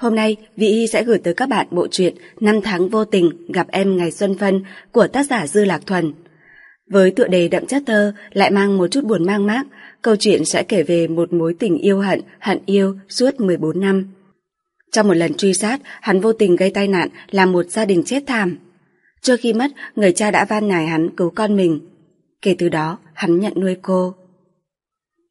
hôm nay Vị Y sẽ gửi tới các bạn bộ truyện Năm tháng vô tình gặp em ngày xuân phân của tác giả Dư Lạc Thuần. Với tựa đề đậm chất thơ lại mang một chút buồn mang mác, câu chuyện sẽ kể về một mối tình yêu hận, hận yêu suốt 14 năm. Trong một lần truy sát, hắn vô tình gây tai nạn làm một gia đình chết thảm. Trước khi mất, người cha đã van nài hắn cứu con mình. Kể từ đó, hắn nhận nuôi cô.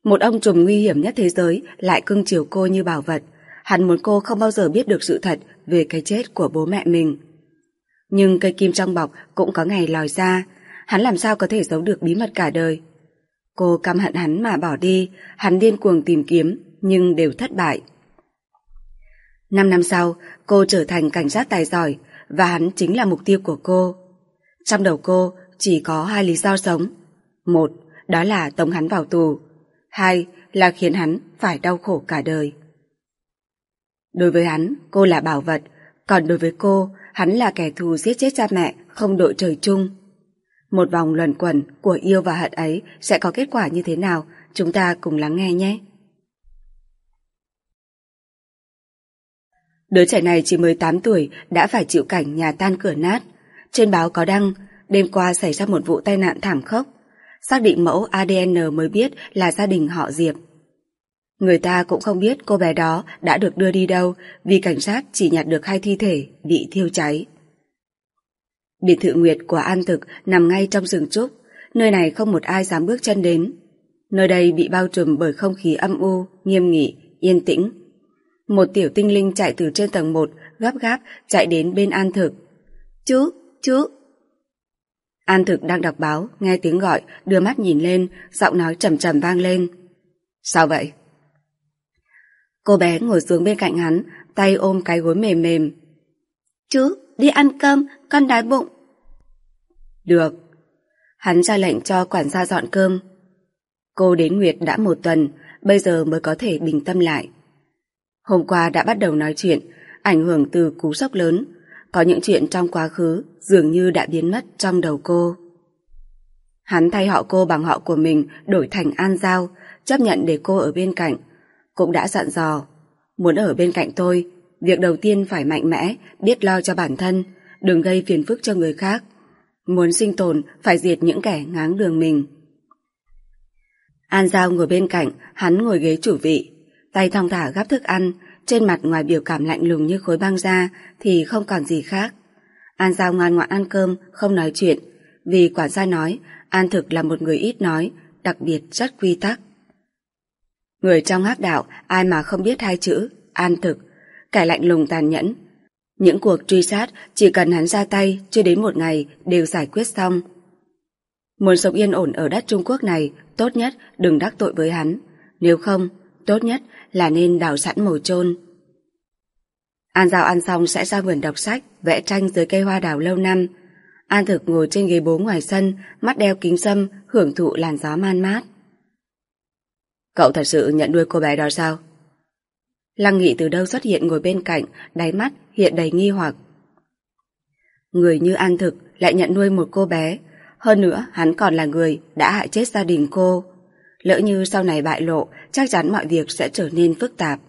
Một ông trùm nguy hiểm nhất thế giới lại cưng chiều cô như bảo vật. Hắn muốn cô không bao giờ biết được sự thật về cái chết của bố mẹ mình. Nhưng cây kim trong bọc cũng có ngày lòi ra. Hắn làm sao có thể giấu được bí mật cả đời. Cô căm hận hắn mà bỏ đi, hắn điên cuồng tìm kiếm, nhưng đều thất bại. Năm năm sau, cô trở thành cảnh sát tài giỏi và hắn chính là mục tiêu của cô. Trong đầu cô chỉ có hai lý do sống. Một, đó là tống hắn vào tù. Hai là khiến hắn phải đau khổ cả đời. Đối với hắn, cô là bảo vật, còn đối với cô, hắn là kẻ thù giết chết cha mẹ, không đội trời chung. Một vòng luẩn quẩn của yêu và hận ấy sẽ có kết quả như thế nào, chúng ta cùng lắng nghe nhé. Đứa trẻ này chỉ 18 tuổi đã phải chịu cảnh nhà tan cửa nát. Trên báo có đăng, đêm qua xảy ra một vụ tai nạn thảm khốc. Xác định mẫu ADN mới biết là gia đình họ Diệp. Người ta cũng không biết cô bé đó đã được đưa đi đâu vì cảnh sát chỉ nhặt được hai thi thể bị thiêu cháy. Biệt thự Nguyệt của An Thực nằm ngay trong rừng trúc, nơi này không một ai dám bước chân đến. Nơi đây bị bao trùm bởi không khí âm u, nghiêm nghị, yên tĩnh. Một tiểu tinh linh chạy từ trên tầng 1, gấp gáp chạy đến bên An Thực. Chú, chú. An Thực đang đọc báo, nghe tiếng gọi, đưa mắt nhìn lên, giọng nói trầm trầm vang lên. Sao vậy? Cô bé ngồi xuống bên cạnh hắn, tay ôm cái gối mềm mềm. Chú, đi ăn cơm, con đói bụng. Được. Hắn ra lệnh cho quản gia dọn cơm. Cô đến Nguyệt đã một tuần, bây giờ mới có thể bình tâm lại. Hôm qua đã bắt đầu nói chuyện, ảnh hưởng từ cú sốc lớn. Có những chuyện trong quá khứ dường như đã biến mất trong đầu cô. Hắn thay họ cô bằng họ của mình đổi thành An Giao, chấp nhận để cô ở bên cạnh. Cũng đã dặn dò, muốn ở bên cạnh tôi, việc đầu tiên phải mạnh mẽ, biết lo cho bản thân, đừng gây phiền phức cho người khác. Muốn sinh tồn, phải diệt những kẻ ngáng đường mình. An Giao ngồi bên cạnh, hắn ngồi ghế chủ vị, tay thong thả gắp thức ăn, trên mặt ngoài biểu cảm lạnh lùng như khối băng ra thì không còn gì khác. An Giao ngoan ngoãn ăn cơm, không nói chuyện, vì quản gia nói An Thực là một người ít nói, đặc biệt rất quy tắc. Người trong hắc đạo ai mà không biết hai chữ An Thực, kẻ lạnh lùng tàn nhẫn. Những cuộc truy sát chỉ cần hắn ra tay chưa đến một ngày đều giải quyết xong. Muốn sống yên ổn ở đất Trung Quốc này, tốt nhất đừng đắc tội với hắn. Nếu không, tốt nhất là nên đào sẵn mồi chôn. An Giao ăn xong sẽ ra vườn đọc sách, vẽ tranh dưới cây hoa đào lâu năm. An Thực ngồi trên ghế bố ngoài sân, mắt đeo kính sâm, hưởng thụ làn gió man mát. Cậu thật sự nhận nuôi cô bé đó sao? Lăng Nghị từ đâu xuất hiện ngồi bên cạnh, đáy mắt hiện đầy nghi hoặc. Người như An Thực lại nhận nuôi một cô bé, hơn nữa hắn còn là người đã hại chết gia đình cô. Lỡ như sau này bại lộ, chắc chắn mọi việc sẽ trở nên phức tạp.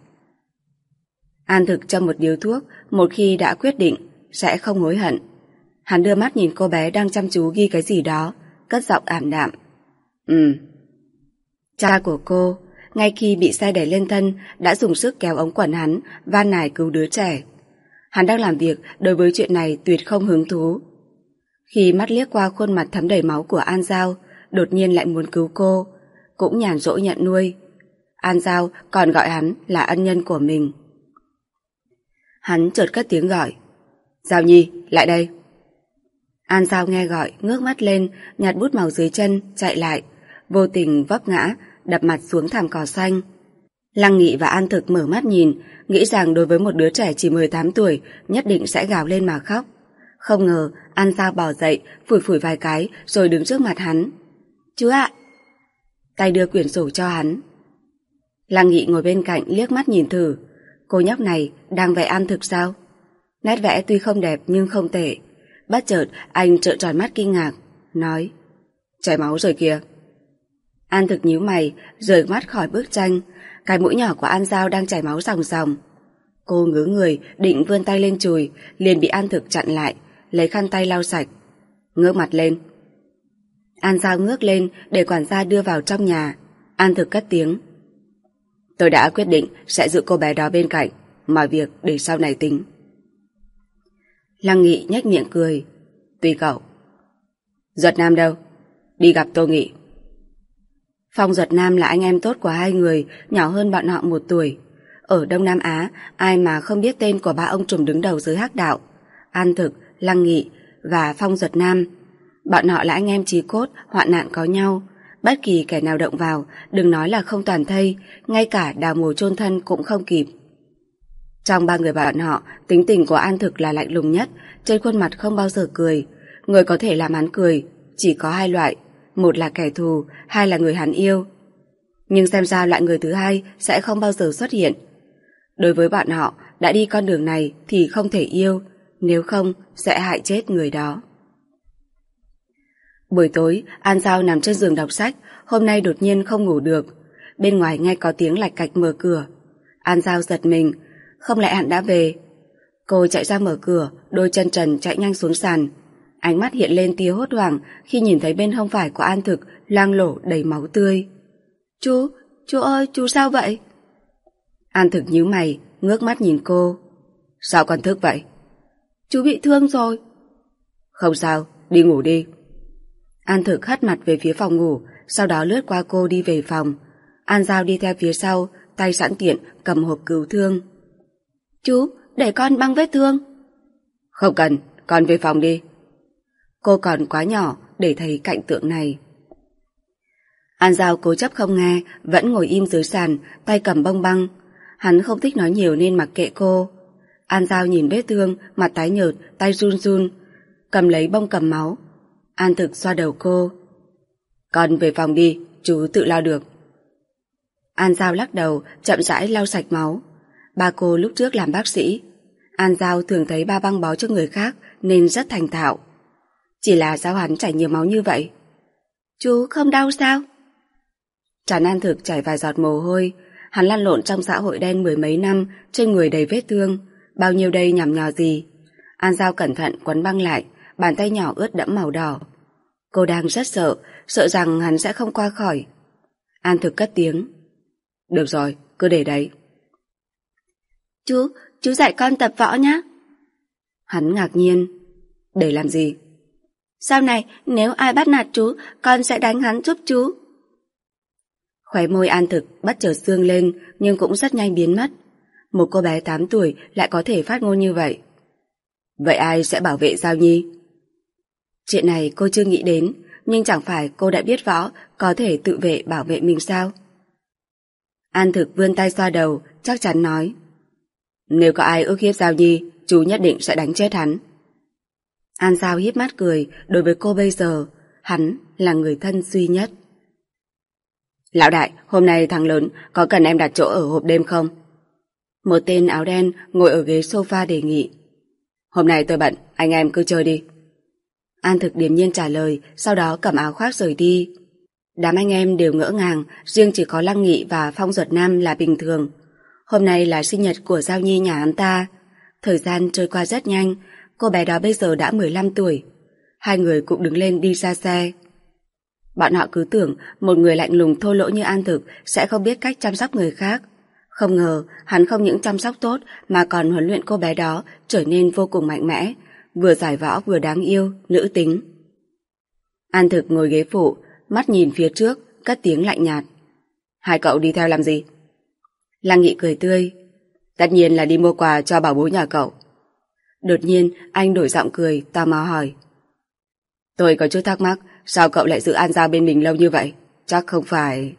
An thực cho một điếu thuốc, một khi đã quyết định, sẽ không hối hận. Hắn đưa mắt nhìn cô bé đang chăm chú ghi cái gì đó, cất giọng ảm đạm. ừm. Cha của cô, ngay khi bị xe đẩy lên thân, đã dùng sức kéo ống quần hắn, van nài cứu đứa trẻ. Hắn đang làm việc, đối với chuyện này tuyệt không hứng thú. Khi mắt liếc qua khuôn mặt thấm đầy máu của An Giao, đột nhiên lại muốn cứu cô, cũng nhàn rỗi nhận nuôi. An Giao còn gọi hắn là ân nhân của mình. Hắn chợt cất tiếng gọi. Giao Nhi, lại đây. An Giao nghe gọi, ngước mắt lên, nhặt bút màu dưới chân, chạy lại, vô tình vấp ngã, đập mặt xuống thảm cỏ xanh. Lăng Nghị và An Thực mở mắt nhìn, nghĩ rằng đối với một đứa trẻ chỉ 18 tuổi, nhất định sẽ gào lên mà khóc. Không ngờ, An Giao bỏ dậy, phủi phủi vài cái, rồi đứng trước mặt hắn. Chú ạ, tay đưa quyển sổ cho hắn. Lăng Nghị ngồi bên cạnh liếc mắt nhìn thử, cô nhóc này đang vẽ An thực sao? Nét vẽ tuy không đẹp nhưng không tệ. Bất chợt anh trợn tròn mắt kinh ngạc, nói Chảy máu rồi kìa. An thực nhíu mày, rời mắt khỏi bức tranh, cái mũi nhỏ của An Giao đang chảy máu ròng ròng. Cô ngứa người, định vươn tay lên chùi, liền bị An Thực chặn lại, lấy khăn tay lau sạch. Ngước mặt lên. An Giao ngước lên để quản gia đưa vào trong nhà. An Thực cất tiếng. Tôi đã quyết định sẽ giữ cô bé đó bên cạnh, mọi việc để sau này tính. Lăng Nghị nhếch miệng cười. Tùy cậu. Giật Nam đâu? Đi gặp Tô Nghị. Phong Duật Nam là anh em tốt của hai người, nhỏ hơn bọn họ một tuổi. Ở Đông Nam Á, ai mà không biết tên của ba ông trùm đứng đầu dưới hắc đạo. An Thực, Lăng Nghị và Phong Duật Nam. Bọn họ là anh em trí cốt, hoạn nạn có nhau. Bất kỳ kẻ nào động vào, đừng nói là không toàn thây, ngay cả đào mồ chôn thân cũng không kịp. Trong ba người bạn họ, tính tình của An Thực là lạnh lùng nhất, trên khuôn mặt không bao giờ cười. Người có thể làm hắn cười, chỉ có hai loại, một là kẻ thù, hai là người hắn yêu. Nhưng xem ra loại người thứ hai sẽ không bao giờ xuất hiện. Đối với bọn họ, đã đi con đường này thì không thể yêu, nếu không sẽ hại chết người đó. Buổi tối, An Giao nằm trên giường đọc sách, hôm nay đột nhiên không ngủ được. Bên ngoài nghe có tiếng lạch cạch mở cửa. An Giao giật mình, không lẽ hắn đã về? Cô chạy ra mở cửa, đôi chân trần chạy nhanh xuống sàn. Ánh mắt hiện lên tia hốt hoảng khi nhìn thấy bên hông phải của An Thực lang lổ đầy máu tươi. Chú, chú ơi, chú sao vậy? An Thực nhíu mày, ngước mắt nhìn cô. Sao con thức vậy? Chú bị thương rồi. Không sao, đi ngủ đi. An Thực hất mặt về phía phòng ngủ, sau đó lướt qua cô đi về phòng. An Giao đi theo phía sau, tay sẵn tiện, cầm hộp cứu thương. Chú, để con băng vết thương. Không cần, con về phòng đi. Cô còn quá nhỏ để thấy cảnh tượng này. An Giao cố chấp không nghe, vẫn ngồi im dưới sàn, tay cầm bông băng. Hắn không thích nói nhiều nên mặc kệ cô. An Giao nhìn vết thương, mặt tái nhợt, tay run run, cầm lấy bông cầm máu. An thực xoa đầu cô. Con về phòng đi, chú tự lao được. An Giao lắc đầu, chậm rãi lau sạch máu. Ba cô lúc trước làm bác sĩ. An Giao thường thấy ba băng bó cho người khác nên rất thành thạo. Chỉ là sao hắn chảy nhiều máu như vậy? Chú không đau sao? Tràn An Thực chảy vài giọt mồ hôi. Hắn lăn lộn trong xã hội đen mười mấy năm, trên người đầy vết thương. Bao nhiêu đây nhằm nhò gì? An Giao cẩn thận quấn băng lại, bàn tay nhỏ ướt đẫm màu đỏ. Cô đang rất sợ, sợ rằng hắn sẽ không qua khỏi. An Thực cất tiếng. Được rồi, cứ để đấy. Chú, chú dạy con tập võ nhé. Hắn ngạc nhiên. Để làm gì? Sau này, nếu ai bắt nạt chú, con sẽ đánh hắn giúp chú. Khóe môi an thực bắt chợt xương lên nhưng cũng rất nhanh biến mất. Một cô bé 8 tuổi lại có thể phát ngôn như vậy. Vậy ai sẽ bảo vệ Giao Nhi? Chuyện này cô chưa nghĩ đến, nhưng chẳng phải cô đã biết võ có thể tự vệ bảo vệ mình sao? An thực vươn tay xoa đầu, chắc chắn nói. Nếu có ai ước hiếp Giao Nhi, chú nhất định sẽ đánh chết hắn. An Giao hiếp mắt cười, đối với cô bây giờ, hắn là người thân duy nhất. Lão đại, hôm nay thằng lớn có cần em đặt chỗ ở hộp đêm không? Một tên áo đen ngồi ở ghế sofa đề nghị. Hôm nay tôi bận, anh em cứ chơi đi. An thực điềm nhiên trả lời, sau đó cầm áo khoác rời đi. Đám anh em đều ngỡ ngàng, riêng chỉ có Lăng Nghị và Phong Duật Nam là bình thường. Hôm nay là sinh nhật của Giao Nhi nhà hắn ta. Thời gian trôi qua rất nhanh, cô bé đó bây giờ đã 15 tuổi. Hai người cũng đứng lên đi ra xe. Bọn họ cứ tưởng một người lạnh lùng thô lỗ như An Thực sẽ không biết cách chăm sóc người khác. Không ngờ hắn không những chăm sóc tốt mà còn huấn luyện cô bé đó trở nên vô cùng mạnh mẽ, vừa giải võ vừa đáng yêu, nữ tính. An Thực ngồi ghế phụ, mắt nhìn phía trước, cất tiếng lạnh nhạt. Hai cậu đi theo làm gì? Lăng Nghị cười tươi. Tất nhiên là đi mua quà cho bảo bối nhà cậu. Đột nhiên, anh đổi giọng cười, tò mò hỏi. Tôi có chút thắc mắc, sao cậu lại giữ An Giao bên mình lâu như vậy? Chắc không phải...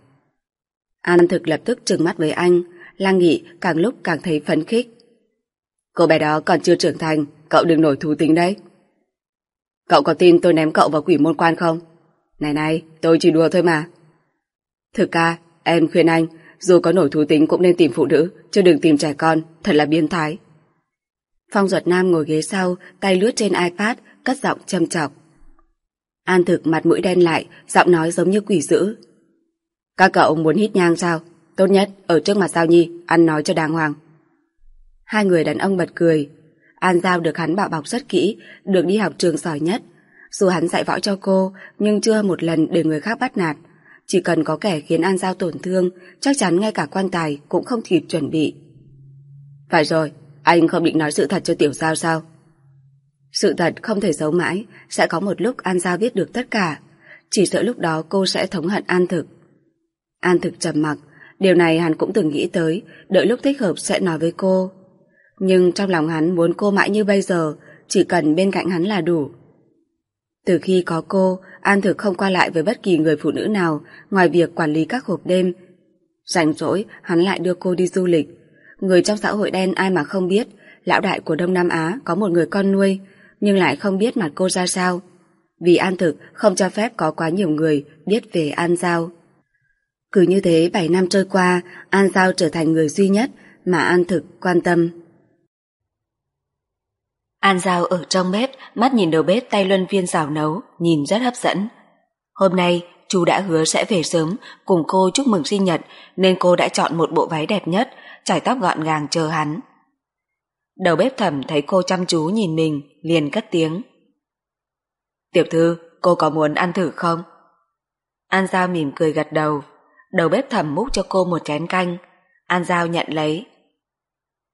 An thực lập tức trừng mắt với anh, lang Nghị càng lúc càng thấy phấn khích. Cô bé đó còn chưa trưởng thành, cậu đừng nổi thú tính đấy. Cậu có tin tôi ném cậu vào quỷ môn quan không? Này này, tôi chỉ đùa thôi mà. Thực ca, em khuyên anh, dù có nổi thú tính cũng nên tìm phụ nữ, chứ đừng tìm trẻ con, thật là biến thái. Phong Duật Nam ngồi ghế sau, tay lướt trên iPad, cất giọng châm chọc. An thực mặt mũi đen lại, giọng nói giống như quỷ dữ. Các cậu muốn hít nhang sao? Tốt nhất, ở trước mặt Giao Nhi, ăn nói cho đàng hoàng. Hai người đàn ông bật cười. An Giao được hắn bảo bọc rất kỹ, được đi học trường giỏi nhất. Dù hắn dạy võ cho cô, nhưng chưa một lần để người khác bắt nạt. Chỉ cần có kẻ khiến An Giao tổn thương, chắc chắn ngay cả quan tài cũng không kịp chuẩn bị. Phải rồi, anh không định nói sự thật cho Tiểu Giao sao? Sự thật không thể giấu mãi, sẽ có một lúc An Giao biết được tất cả. Chỉ sợ lúc đó cô sẽ thống hận An Thực. An Thực trầm mặc, điều này hắn cũng từng nghĩ tới, đợi lúc thích hợp sẽ nói với cô. Nhưng trong lòng hắn muốn cô mãi như bây giờ, chỉ cần bên cạnh hắn là đủ. Từ khi có cô, An Thực không qua lại với bất kỳ người phụ nữ nào ngoài việc quản lý các hộp đêm. Rảnh rỗi, hắn lại đưa cô đi du lịch. Người trong xã hội đen ai mà không biết, lão đại của Đông Nam Á có một người con nuôi, nhưng lại không biết mặt cô ra sao. Vì An Thực không cho phép có quá nhiều người biết về An Giao. Cứ như thế 7 năm trôi qua, An Giao trở thành người duy nhất mà An Thực quan tâm. An Giao ở trong bếp, mắt nhìn đầu bếp tay luân viên xào nấu, nhìn rất hấp dẫn. Hôm nay, chú đã hứa sẽ về sớm, cùng cô chúc mừng sinh nhật, nên cô đã chọn một bộ váy đẹp nhất, trải tóc gọn gàng chờ hắn. Đầu bếp thẩm thấy cô chăm chú nhìn mình, liền cất tiếng. Tiểu thư, cô có muốn ăn thử không? An Giao mỉm cười gật đầu. Đầu bếp thẩm múc cho cô một chén canh. An Giao nhận lấy.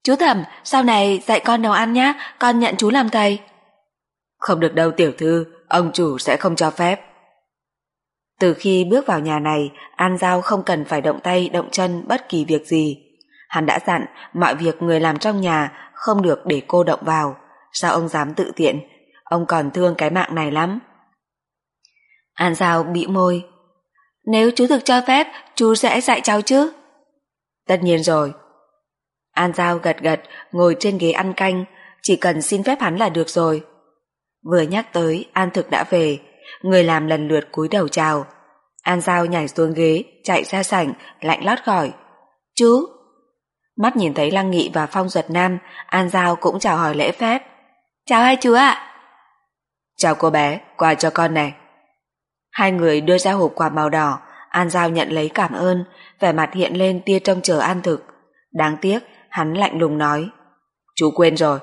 Chú thẩm, sau này dạy con nấu ăn nhé, con nhận chú làm thầy. Không được đâu tiểu thư, ông chủ sẽ không cho phép. Từ khi bước vào nhà này, An Giao không cần phải động tay, động chân bất kỳ việc gì. Hắn đã dặn mọi việc người làm trong nhà không được để cô động vào. Sao ông dám tự tiện? Ông còn thương cái mạng này lắm. An Giao bị môi. Nếu chú thực cho phép, chú sẽ dạy cháu chứ? Tất nhiên rồi. An Giao gật gật, ngồi trên ghế ăn canh, chỉ cần xin phép hắn là được rồi. Vừa nhắc tới, An Thực đã về, người làm lần lượt cúi đầu chào. An Giao nhảy xuống ghế, chạy ra sảnh, lạnh lót gọi. Chú! Mắt nhìn thấy Lăng Nghị và Phong Duật Nam, An Giao cũng chào hỏi lễ phép. Chào hai chú ạ! Chào cô bé, quà cho con này. Hai người đưa ra hộp quà màu đỏ, An Giao nhận lấy cảm ơn, vẻ mặt hiện lên tia trông chờ An Thực. Đáng tiếc, hắn lạnh lùng nói. Chú quên rồi.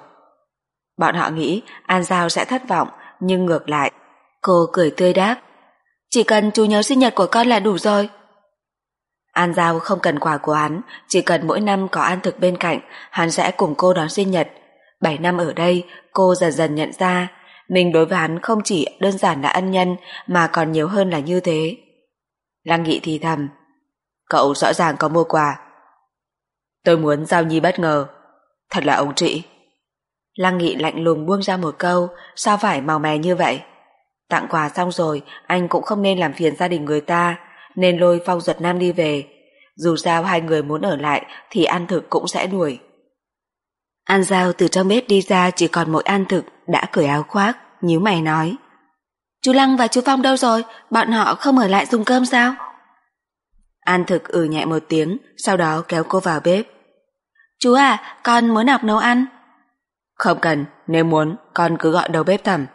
Bọn họ nghĩ An Giao sẽ thất vọng, nhưng ngược lại, cô cười tươi đáp. Chỉ cần chú nhớ sinh nhật của con là đủ rồi. An Giao không cần quà của hắn, chỉ cần mỗi năm có An Thực bên cạnh, hắn sẽ cùng cô đón sinh nhật. Bảy năm ở đây, cô dần dần nhận ra, mình đối với hắn không chỉ đơn giản là ân nhân, mà còn nhiều hơn là như thế. Lăng Nghị thì thầm, cậu rõ ràng có mua quà. Tôi muốn Giao Nhi bất ngờ. Thật là ông trị. Lăng Nghị lạnh lùng buông ra một câu, sao phải màu mè như vậy? Tặng quà xong rồi, anh cũng không nên làm phiền gia đình người ta, nên lôi Phong Duật Nam đi về. Dù sao hai người muốn ở lại thì An Thực cũng sẽ đuổi. An Giao từ trong bếp đi ra chỉ còn mỗi An Thực đã cởi áo khoác, nhíu mày nói. Chú Lăng và chú Phong đâu rồi? Bọn họ không ở lại dùng cơm sao? An Thực ừ nhẹ một tiếng, sau đó kéo cô vào bếp. Chú à, con muốn học nấu ăn. Không cần, nếu muốn, con cứ gọi đầu bếp thẩm.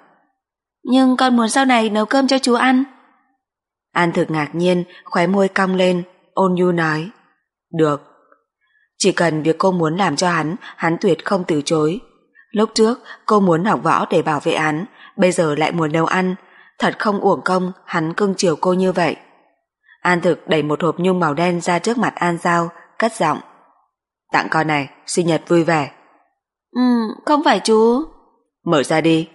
Nhưng con muốn sau này nấu cơm cho chú ăn. An thực ngạc nhiên, khóe môi cong lên, ôn nhu nói. Được. Chỉ cần việc cô muốn làm cho hắn, hắn tuyệt không từ chối. Lúc trước, cô muốn học võ để bảo vệ hắn, bây giờ lại muốn nấu ăn. Thật không uổng công, hắn cưng chiều cô như vậy. An thực đẩy một hộp nhung màu đen ra trước mặt An Giao, cất giọng. Tặng con này, sinh nhật vui vẻ. Ừ, không phải chú. Mở ra đi.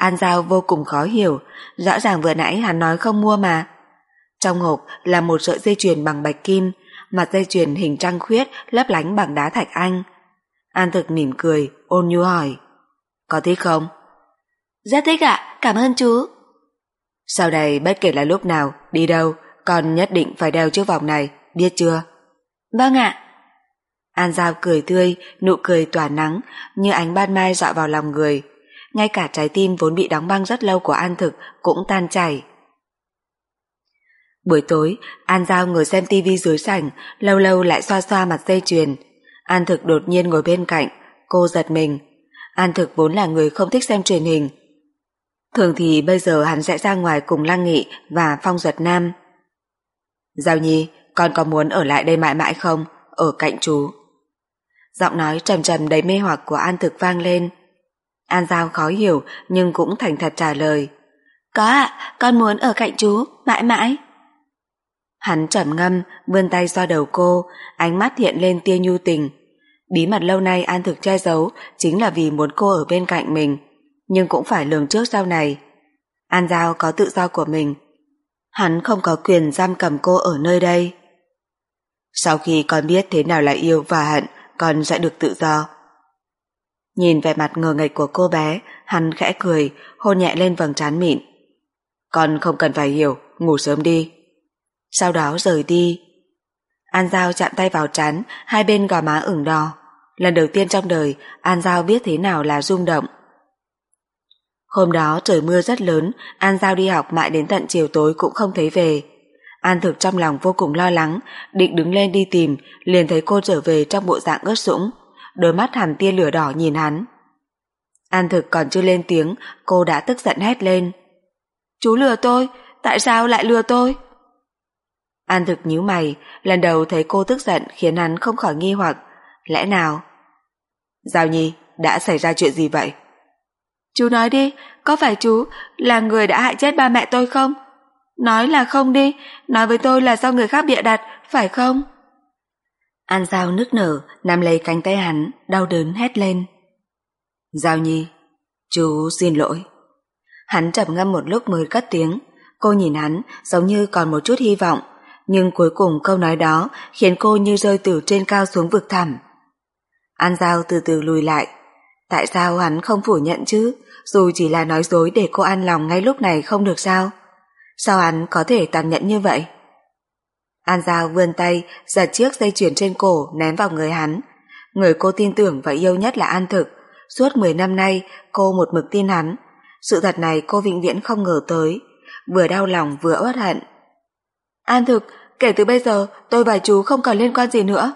An Giao vô cùng khó hiểu, rõ ràng vừa nãy hắn nói không mua mà. Trong hộp là một sợi dây chuyền bằng bạch kim, mặt dây chuyền hình trăng khuyết lấp lánh bằng đá thạch anh. An thực mỉm cười, ôn nhu hỏi. Có thích không? Rất thích ạ, cảm ơn chú. Sau đây bất kể là lúc nào, đi đâu, con nhất định phải đeo chiếc vòng này, biết chưa? Vâng ạ. An Giao cười tươi, nụ cười tỏa nắng, như ánh ban mai dọa vào lòng người. Ngay cả trái tim vốn bị đóng băng rất lâu của An Thực cũng tan chảy. Buổi tối, An Giao ngồi xem tivi dưới sảnh, lâu lâu lại xoa xoa mặt dây chuyền. An Thực đột nhiên ngồi bên cạnh, cô giật mình. An Thực vốn là người không thích xem truyền hình. Thường thì bây giờ hắn sẽ ra ngoài cùng Lăng Nghị và Phong Duật Nam. Giao Nhi, con có muốn ở lại đây mãi mãi không? Ở cạnh chú. Giọng nói trầm trầm đầy mê hoặc của An Thực vang lên. An Giao khó hiểu nhưng cũng thành thật trả lời. Có ạ, con muốn ở cạnh chú, mãi mãi. Hắn trầm ngâm, vươn tay xoa đầu cô, ánh mắt hiện lên tia nhu tình. Bí mật lâu nay An Thực che giấu chính là vì muốn cô ở bên cạnh mình, nhưng cũng phải lường trước sau này. An Giao có tự do của mình. Hắn không có quyền giam cầm cô ở nơi đây. Sau khi con biết thế nào là yêu và hận, con sẽ được tự do. Nhìn vẻ mặt ngờ nghịch của cô bé, hắn khẽ cười, hôn nhẹ lên vầng trán mịn. Con không cần phải hiểu, ngủ sớm đi. Sau đó rời đi. An Giao chạm tay vào trán, hai bên gò má ửng đỏ. Lần đầu tiên trong đời, An Giao biết thế nào là rung động. Hôm đó trời mưa rất lớn, An Giao đi học mãi đến tận chiều tối cũng không thấy về. An thực trong lòng vô cùng lo lắng, định đứng lên đi tìm, liền thấy cô trở về trong bộ dạng ướt sũng, đôi mắt hẳn tia lửa đỏ nhìn hắn. An thực còn chưa lên tiếng, cô đã tức giận hét lên. Chú lừa tôi, tại sao lại lừa tôi? An thực nhíu mày, lần đầu thấy cô tức giận khiến hắn không khỏi nghi hoặc. Lẽ nào? Giao Nhi, đã xảy ra chuyện gì vậy? Chú nói đi, có phải chú là người đã hại chết ba mẹ tôi không? Nói là không đi, nói với tôi là do người khác bịa đặt, phải không? An Giao nức nở, nắm lấy cánh tay hắn, đau đớn hét lên. Giao Nhi, chú xin lỗi. Hắn trầm ngâm một lúc mới cất tiếng, cô nhìn hắn giống như còn một chút hy vọng, nhưng cuối cùng câu nói đó khiến cô như rơi từ trên cao xuống vực thẳm. An Giao từ từ lùi lại. Tại sao hắn không phủ nhận chứ, dù chỉ là nói dối để cô an lòng ngay lúc này không được sao? Sao hắn có thể tàn nhẫn như vậy? An Giao vươn tay, giật chiếc dây chuyền trên cổ ném vào người hắn. Người cô tin tưởng và yêu nhất là An Thực. Suốt 10 năm nay, cô một mực tin hắn. Sự thật này cô vĩnh viễn không ngờ tới. Vừa đau lòng vừa uất hận. An Thực, kể từ bây giờ tôi và chú không còn liên quan gì nữa.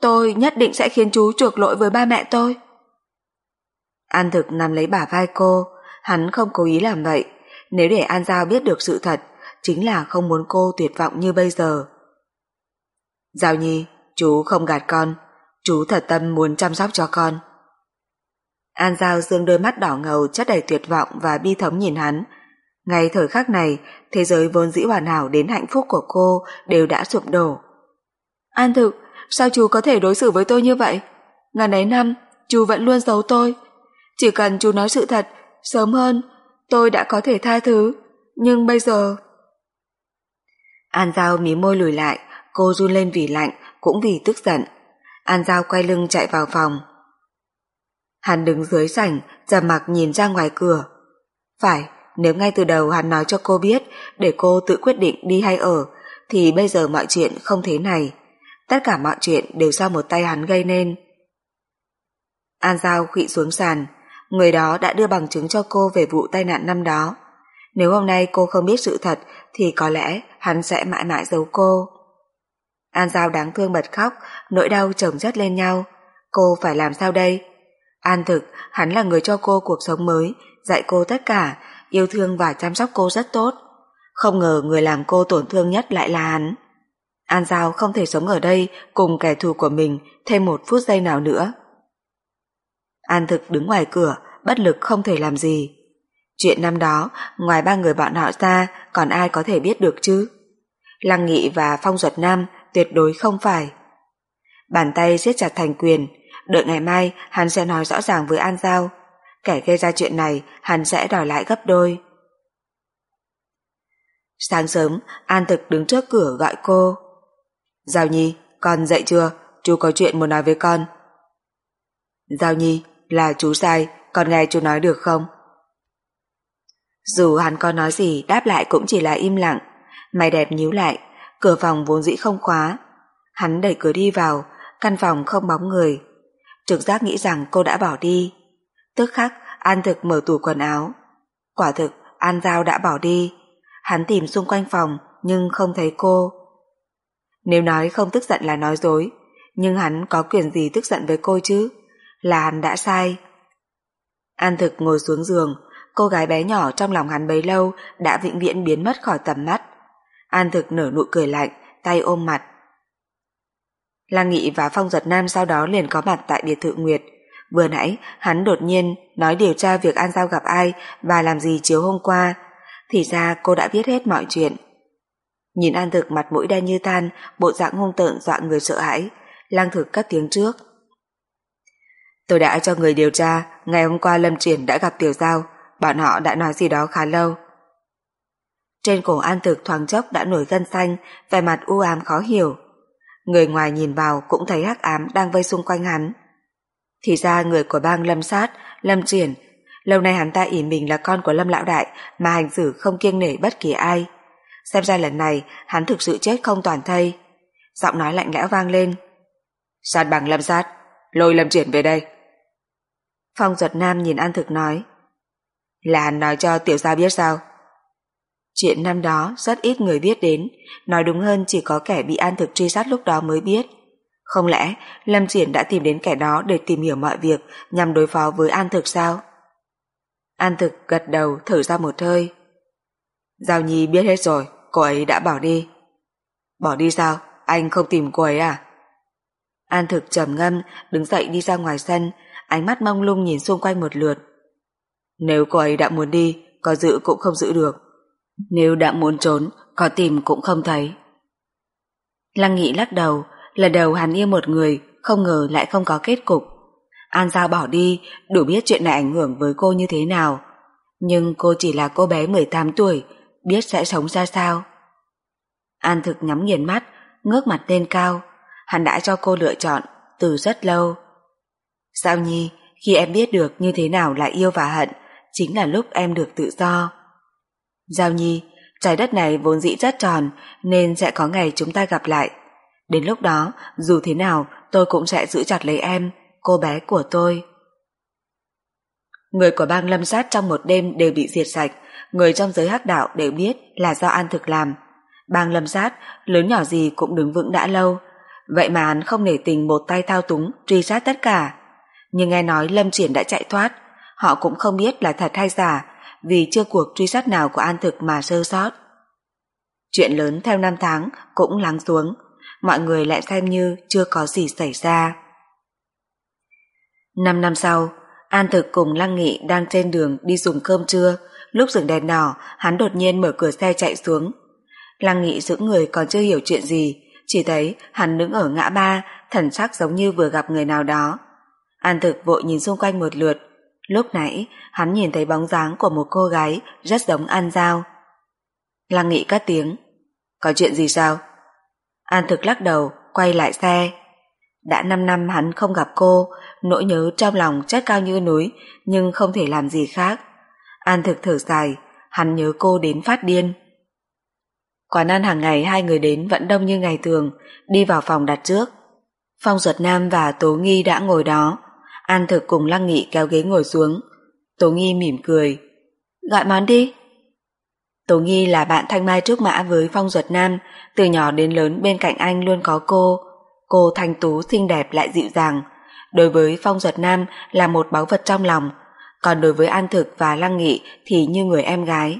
Tôi nhất định sẽ khiến chú chuộc lỗi với ba mẹ tôi. An Thực nằm lấy bả vai cô, hắn không cố ý làm vậy. Nếu để An Giao biết được sự thật, chính là không muốn cô tuyệt vọng như bây giờ. Giao Nhi, chú không gạt con, chú thật tâm muốn chăm sóc cho con. An Giao dương đôi mắt đỏ ngầu chất đầy tuyệt vọng và bi thống nhìn hắn. Ngay thời khắc này, thế giới vốn dĩ hoàn hảo đến hạnh phúc của cô đều đã sụp đổ. An thực, sao chú có thể đối xử với tôi như vậy? Ngàn ấy năm, chú vẫn luôn giấu tôi. Chỉ cần chú nói sự thật, sớm hơn, tôi đã có thể tha thứ. Nhưng bây giờ... An Giao mí môi lùi lại, cô run lên vì lạnh, cũng vì tức giận. An Giao quay lưng chạy vào phòng. Hắn đứng dưới sảnh, trầm mặc nhìn ra ngoài cửa. Phải, nếu ngay từ đầu hắn nói cho cô biết để cô tự quyết định đi hay ở, thì bây giờ mọi chuyện không thế này. Tất cả mọi chuyện đều do một tay hắn gây nên. An Giao khụy xuống sàn, người đó đã đưa bằng chứng cho cô về vụ tai nạn năm đó. Nếu hôm nay cô không biết sự thật thì có lẽ hắn sẽ mãi mãi giấu cô. An Giao đáng thương bật khóc, nỗi đau chồng chất lên nhau. Cô phải làm sao đây? An thực, hắn là người cho cô cuộc sống mới, dạy cô tất cả, yêu thương và chăm sóc cô rất tốt. Không ngờ người làm cô tổn thương nhất lại là hắn. An Giao không thể sống ở đây cùng kẻ thù của mình thêm một phút giây nào nữa. An thực đứng ngoài cửa, bất lực không thể làm gì. Chuyện năm đó, ngoài ba người bọn họ ra, còn ai có thể biết được chứ? Lăng Nghị và Phong Duật Nam tuyệt đối không phải. Bàn tay siết chặt thành quyền, đợi ngày mai hắn sẽ nói rõ ràng với An Giao. Kẻ gây ra chuyện này hắn sẽ đòi lại gấp đôi. Sáng sớm, An Thực đứng trước cửa gọi cô. Giao Nhi, con dậy chưa? Chú có chuyện muốn nói với con. Giao Nhi, là chú sai, con nghe chú nói được không? Dù hắn có nói gì đáp lại cũng chỉ là im lặng, mày đẹp nhíu lại, cửa phòng vốn dĩ không khóa. Hắn đẩy cửa đi vào, căn phòng không bóng người. Trực giác nghĩ rằng cô đã bỏ đi. Tức khắc, An Thực mở tủ quần áo. Quả thực, An Giao đã bỏ đi. Hắn tìm xung quanh phòng, nhưng không thấy cô. Nếu nói không tức giận là nói dối, nhưng hắn có quyền gì tức giận với cô chứ? Là hắn đã sai. An Thực ngồi xuống giường, cô gái bé nhỏ trong lòng hắn bấy lâu đã vĩnh viễn biến mất khỏi tầm mắt. An Thực nở nụ cười lạnh, tay ôm mặt. Lăng Nghị và Phong Giật Nam sau đó liền có mặt tại biệt thự Nguyệt. Vừa nãy, hắn đột nhiên nói điều tra việc An Giao gặp ai và làm gì chiều hôm qua. Thì ra cô đã biết hết mọi chuyện. Nhìn An Thực mặt mũi đen như than, bộ dạng hung tợn dọa người sợ hãi. Lăng Thực cất tiếng trước. Tôi đã cho người điều tra, ngày hôm qua Lâm Triển đã gặp Tiểu Giao, bọn họ đã nói gì đó khá lâu. Trên cổ An Thực thoáng chốc đã nổi gân xanh, vẻ mặt u ám khó hiểu. Người ngoài nhìn vào cũng thấy hắc ám đang vây xung quanh hắn. Thì ra người của bang Lâm Sát, Lâm Triển, lâu nay hắn ta ỉ mình là con của Lâm Lão Đại mà hành xử không kiêng nể bất kỳ ai. Xem ra lần này hắn thực sự chết không toàn thây. Giọng nói lạnh lẽo vang lên. Sát bằng Lâm Sát, lôi Lâm Triển về đây. Phong giật nam nhìn An Thực nói. Là hắn nói cho tiểu gia biết sao? Chuyện năm đó rất ít người biết đến, nói đúng hơn chỉ có kẻ bị An Thực truy sát lúc đó mới biết. Không lẽ Lâm Triển đã tìm đến kẻ đó để tìm hiểu mọi việc nhằm đối phó với An Thực sao? An Thực gật đầu thở ra một hơi. Giao Nhi biết hết rồi, cô ấy đã bỏ đi. Bỏ đi sao? Anh không tìm cô ấy à? An Thực trầm ngâm, đứng dậy đi ra ngoài sân, ánh mắt mong lung nhìn xung quanh một lượt. Nếu cô ấy đã muốn đi, có giữ cũng không giữ được. Nếu đã muốn trốn, có tìm cũng không thấy. Lăng Nghị lắc đầu, lần đầu hắn yêu một người, không ngờ lại không có kết cục. An Giao bỏ đi, đủ biết chuyện này ảnh hưởng với cô như thế nào. Nhưng cô chỉ là cô bé 18 tuổi, biết sẽ sống ra sao. An thực nhắm nghiền mắt, ngước mặt lên cao. Hắn đã cho cô lựa chọn từ rất lâu. Sao Nhi, khi em biết được như thế nào là yêu và hận, chính là lúc em được tự do. Giao Nhi, trái đất này vốn dĩ rất tròn nên sẽ có ngày chúng ta gặp lại. Đến lúc đó, dù thế nào tôi cũng sẽ giữ chặt lấy em, cô bé của tôi. Người của bang lâm sát trong một đêm đều bị diệt sạch, người trong giới hắc đạo đều biết là do An Thực làm. Bang lâm sát, lớn nhỏ gì cũng đứng vững đã lâu, vậy mà hắn không nể tình một tay thao túng, truy sát tất cả. Nhưng nghe nói Lâm Triển đã chạy thoát, họ cũng không biết là thật hay giả, vì chưa cuộc truy sát nào của An Thực mà sơ sót. Chuyện lớn theo năm tháng cũng lắng xuống, mọi người lại xem như chưa có gì xảy ra. Năm năm sau, An Thực cùng Lăng Nghị đang trên đường đi dùng cơm trưa, lúc dừng đèn đỏ, hắn đột nhiên mở cửa xe chạy xuống. Lăng Nghị giữ người còn chưa hiểu chuyện gì, chỉ thấy hắn đứng ở ngã ba, thần sắc giống như vừa gặp người nào đó. An Thực vội nhìn xung quanh một lượt, lúc nãy hắn nhìn thấy bóng dáng của một cô gái rất giống An Giao. Lăng Nghị cất tiếng, có chuyện gì sao? An Thực lắc đầu, quay lại xe. Đã 5 năm hắn không gặp cô, nỗi nhớ trong lòng chất cao như núi, nhưng không thể làm gì khác. An Thực thở dài, hắn nhớ cô đến phát điên. Quán ăn hàng ngày hai người đến vẫn đông như ngày thường, đi vào phòng đặt trước. Phong Duật Nam và Tố Nghi đã ngồi đó. An Thực cùng Lăng Nghị kéo ghế ngồi xuống. Tố Nghi mỉm cười. Gọi món đi. Tố Nghi là bạn thanh mai trúc mã với Phong Duật Nam, từ nhỏ đến lớn bên cạnh anh luôn có cô. Cô thanh tú xinh đẹp lại dịu dàng. Đối với Phong Duật Nam là một báu vật trong lòng, còn đối với An Thực và Lăng Nghị thì như người em gái.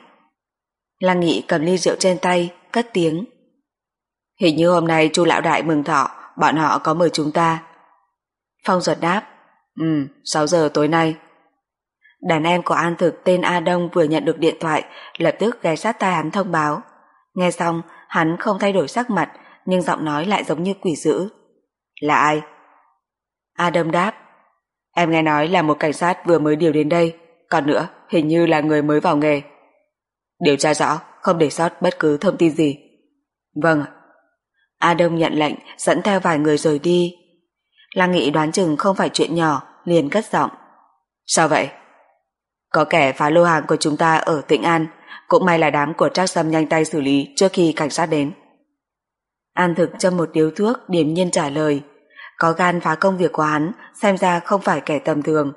Lăng Nghị cầm ly rượu trên tay, cất tiếng. Hình như hôm nay chu lão đại mừng thọ, bọn họ có mời chúng ta. Phong Duật đáp, Ừ, 6 giờ tối nay. Đàn em của An Thực tên A Đông vừa nhận được điện thoại, lập tức ghé sát tai hắn thông báo. Nghe xong, hắn không thay đổi sắc mặt, nhưng giọng nói lại giống như quỷ dữ. Là ai? A Đông đáp. Em nghe nói là một cảnh sát vừa mới điều đến đây, còn nữa, hình như là người mới vào nghề. Điều tra rõ, không để sót bất cứ thông tin gì. Vâng. A Đông nhận lệnh, dẫn theo vài người rời đi. Lăng Nghị đoán chừng không phải chuyện nhỏ, liền cất giọng. Sao vậy? Có kẻ phá lô hàng của chúng ta ở Tịnh An, cũng may là đám của Trác Sâm nhanh tay xử lý trước khi cảnh sát đến. An thực châm một điếu thuốc điềm nhiên trả lời, có gan phá công việc của hắn, xem ra không phải kẻ tầm thường.